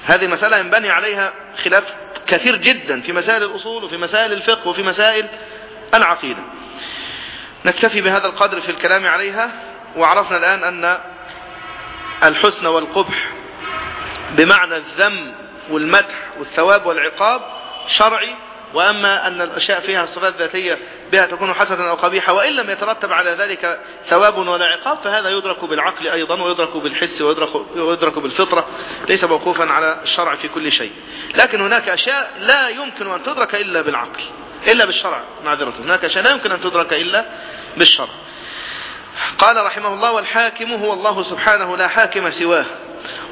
Speaker 1: هذه مسألة ينبني عليها خلاف كثير جدا في مسائل الأصول وفي مسائل الفقه وفي مسائل العقيدة. نكتفي بهذا القدر في الكلام عليها. وعرفنا الآن أن الحسن والقبح بمعنى الذم والمدح والثواب والعقاب شرعي وأما أن الأشياء فيها صفات ذاتية بها تكون حسنة أو قبيحة وإن لم يترتب على ذلك ثواب ولا عقاب فهذا يدرك بالعقل أيضا ويدرك بالحس ويدرك, ويدرك بالفطرة ليس موقوفا على الشرع في كل شيء. لكن هناك أشياء لا يمكن أن تدرك إلا بالعقل إلا بالشرع معذرة هناك أشياء لا يمكن أن تدرك إلا بالشرع. قال رحمه الله والحاكم هو الله سبحانه لا حاكم سواه.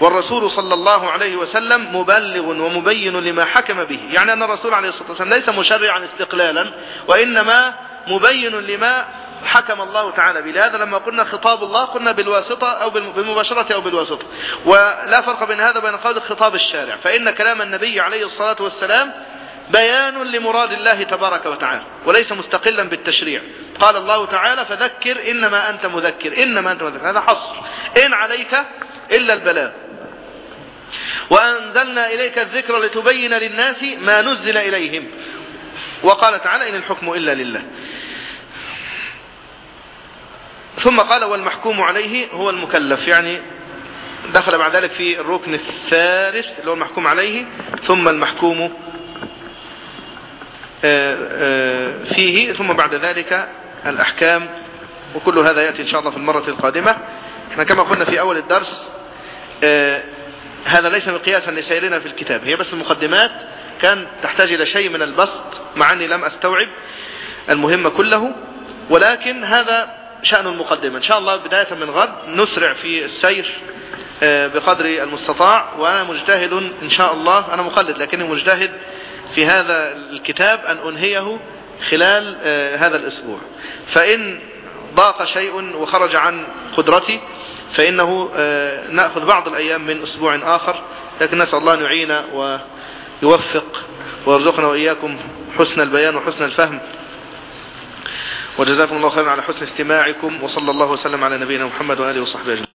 Speaker 1: والرسول صلى الله عليه وسلم مبلغ ومبين لما حكم به. يعني أن الرسول عليه الصلاة والسلام ليس مشرعا استقلالا وإنما مبين لما حكم الله تعالى به. لهذا لما قلنا خطاب الله قلنا بالواسطة أو بالمباشرة أو بالواسطة. ولا فرق بين هذا وبين قول خطاب الشارع. فإن كلام النبي عليه الصلاة والسلام بيان لمراد الله تبارك وتعالى وليس مستقلا بالتشريع. قال الله تعالى فذكر إنما أنت مذكر إنما أنت مذكر. هذا حصر. إن عليك إلا البلاغ. وأنزلنا إليك الذكر لتبين للناس ما نزل إليهم. وقال تعالى إن الحكم إلا لله. ثم قال والمحكوم عليه هو المكلف. يعني دخل بعد ذلك في الركن الثالث اللي هو المحكوم عليه ثم المحكوم فيه ثم بعد ذلك الأحكام وكل هذا يأتي إن شاء الله في المرة القادمة. إحنا كما قلنا في أول الدرس آه، هذا ليس مقياسا لسيرنا في الكتاب هي بس المقدمات. كان تحتاج إلى شيء من البسط مع أني لم أستوعب المهم كله ولكن هذا شأن المقدمة إن شاء الله بداية من غد نسرع في السير بقدر المستطاع وأنا مجتهد إن شاء الله. أنا مقلد لكني مجتهد في هذا الكتاب أن أنهيه خلال آه، هذا الأسبوع. فإن ضاق شيء وخرج عن قدرتي فإنه آه، نأخذ بعض الأيام من أسبوع آخر لكن نسأل الله أن ويوفق ويرزقنا وإياكم حسن البيان وحسن الفهم. وجزاكم الله خيرا على حسن استماعكم وصلى الله وسلم على نبينا محمد وآله وصحبه أجمعين.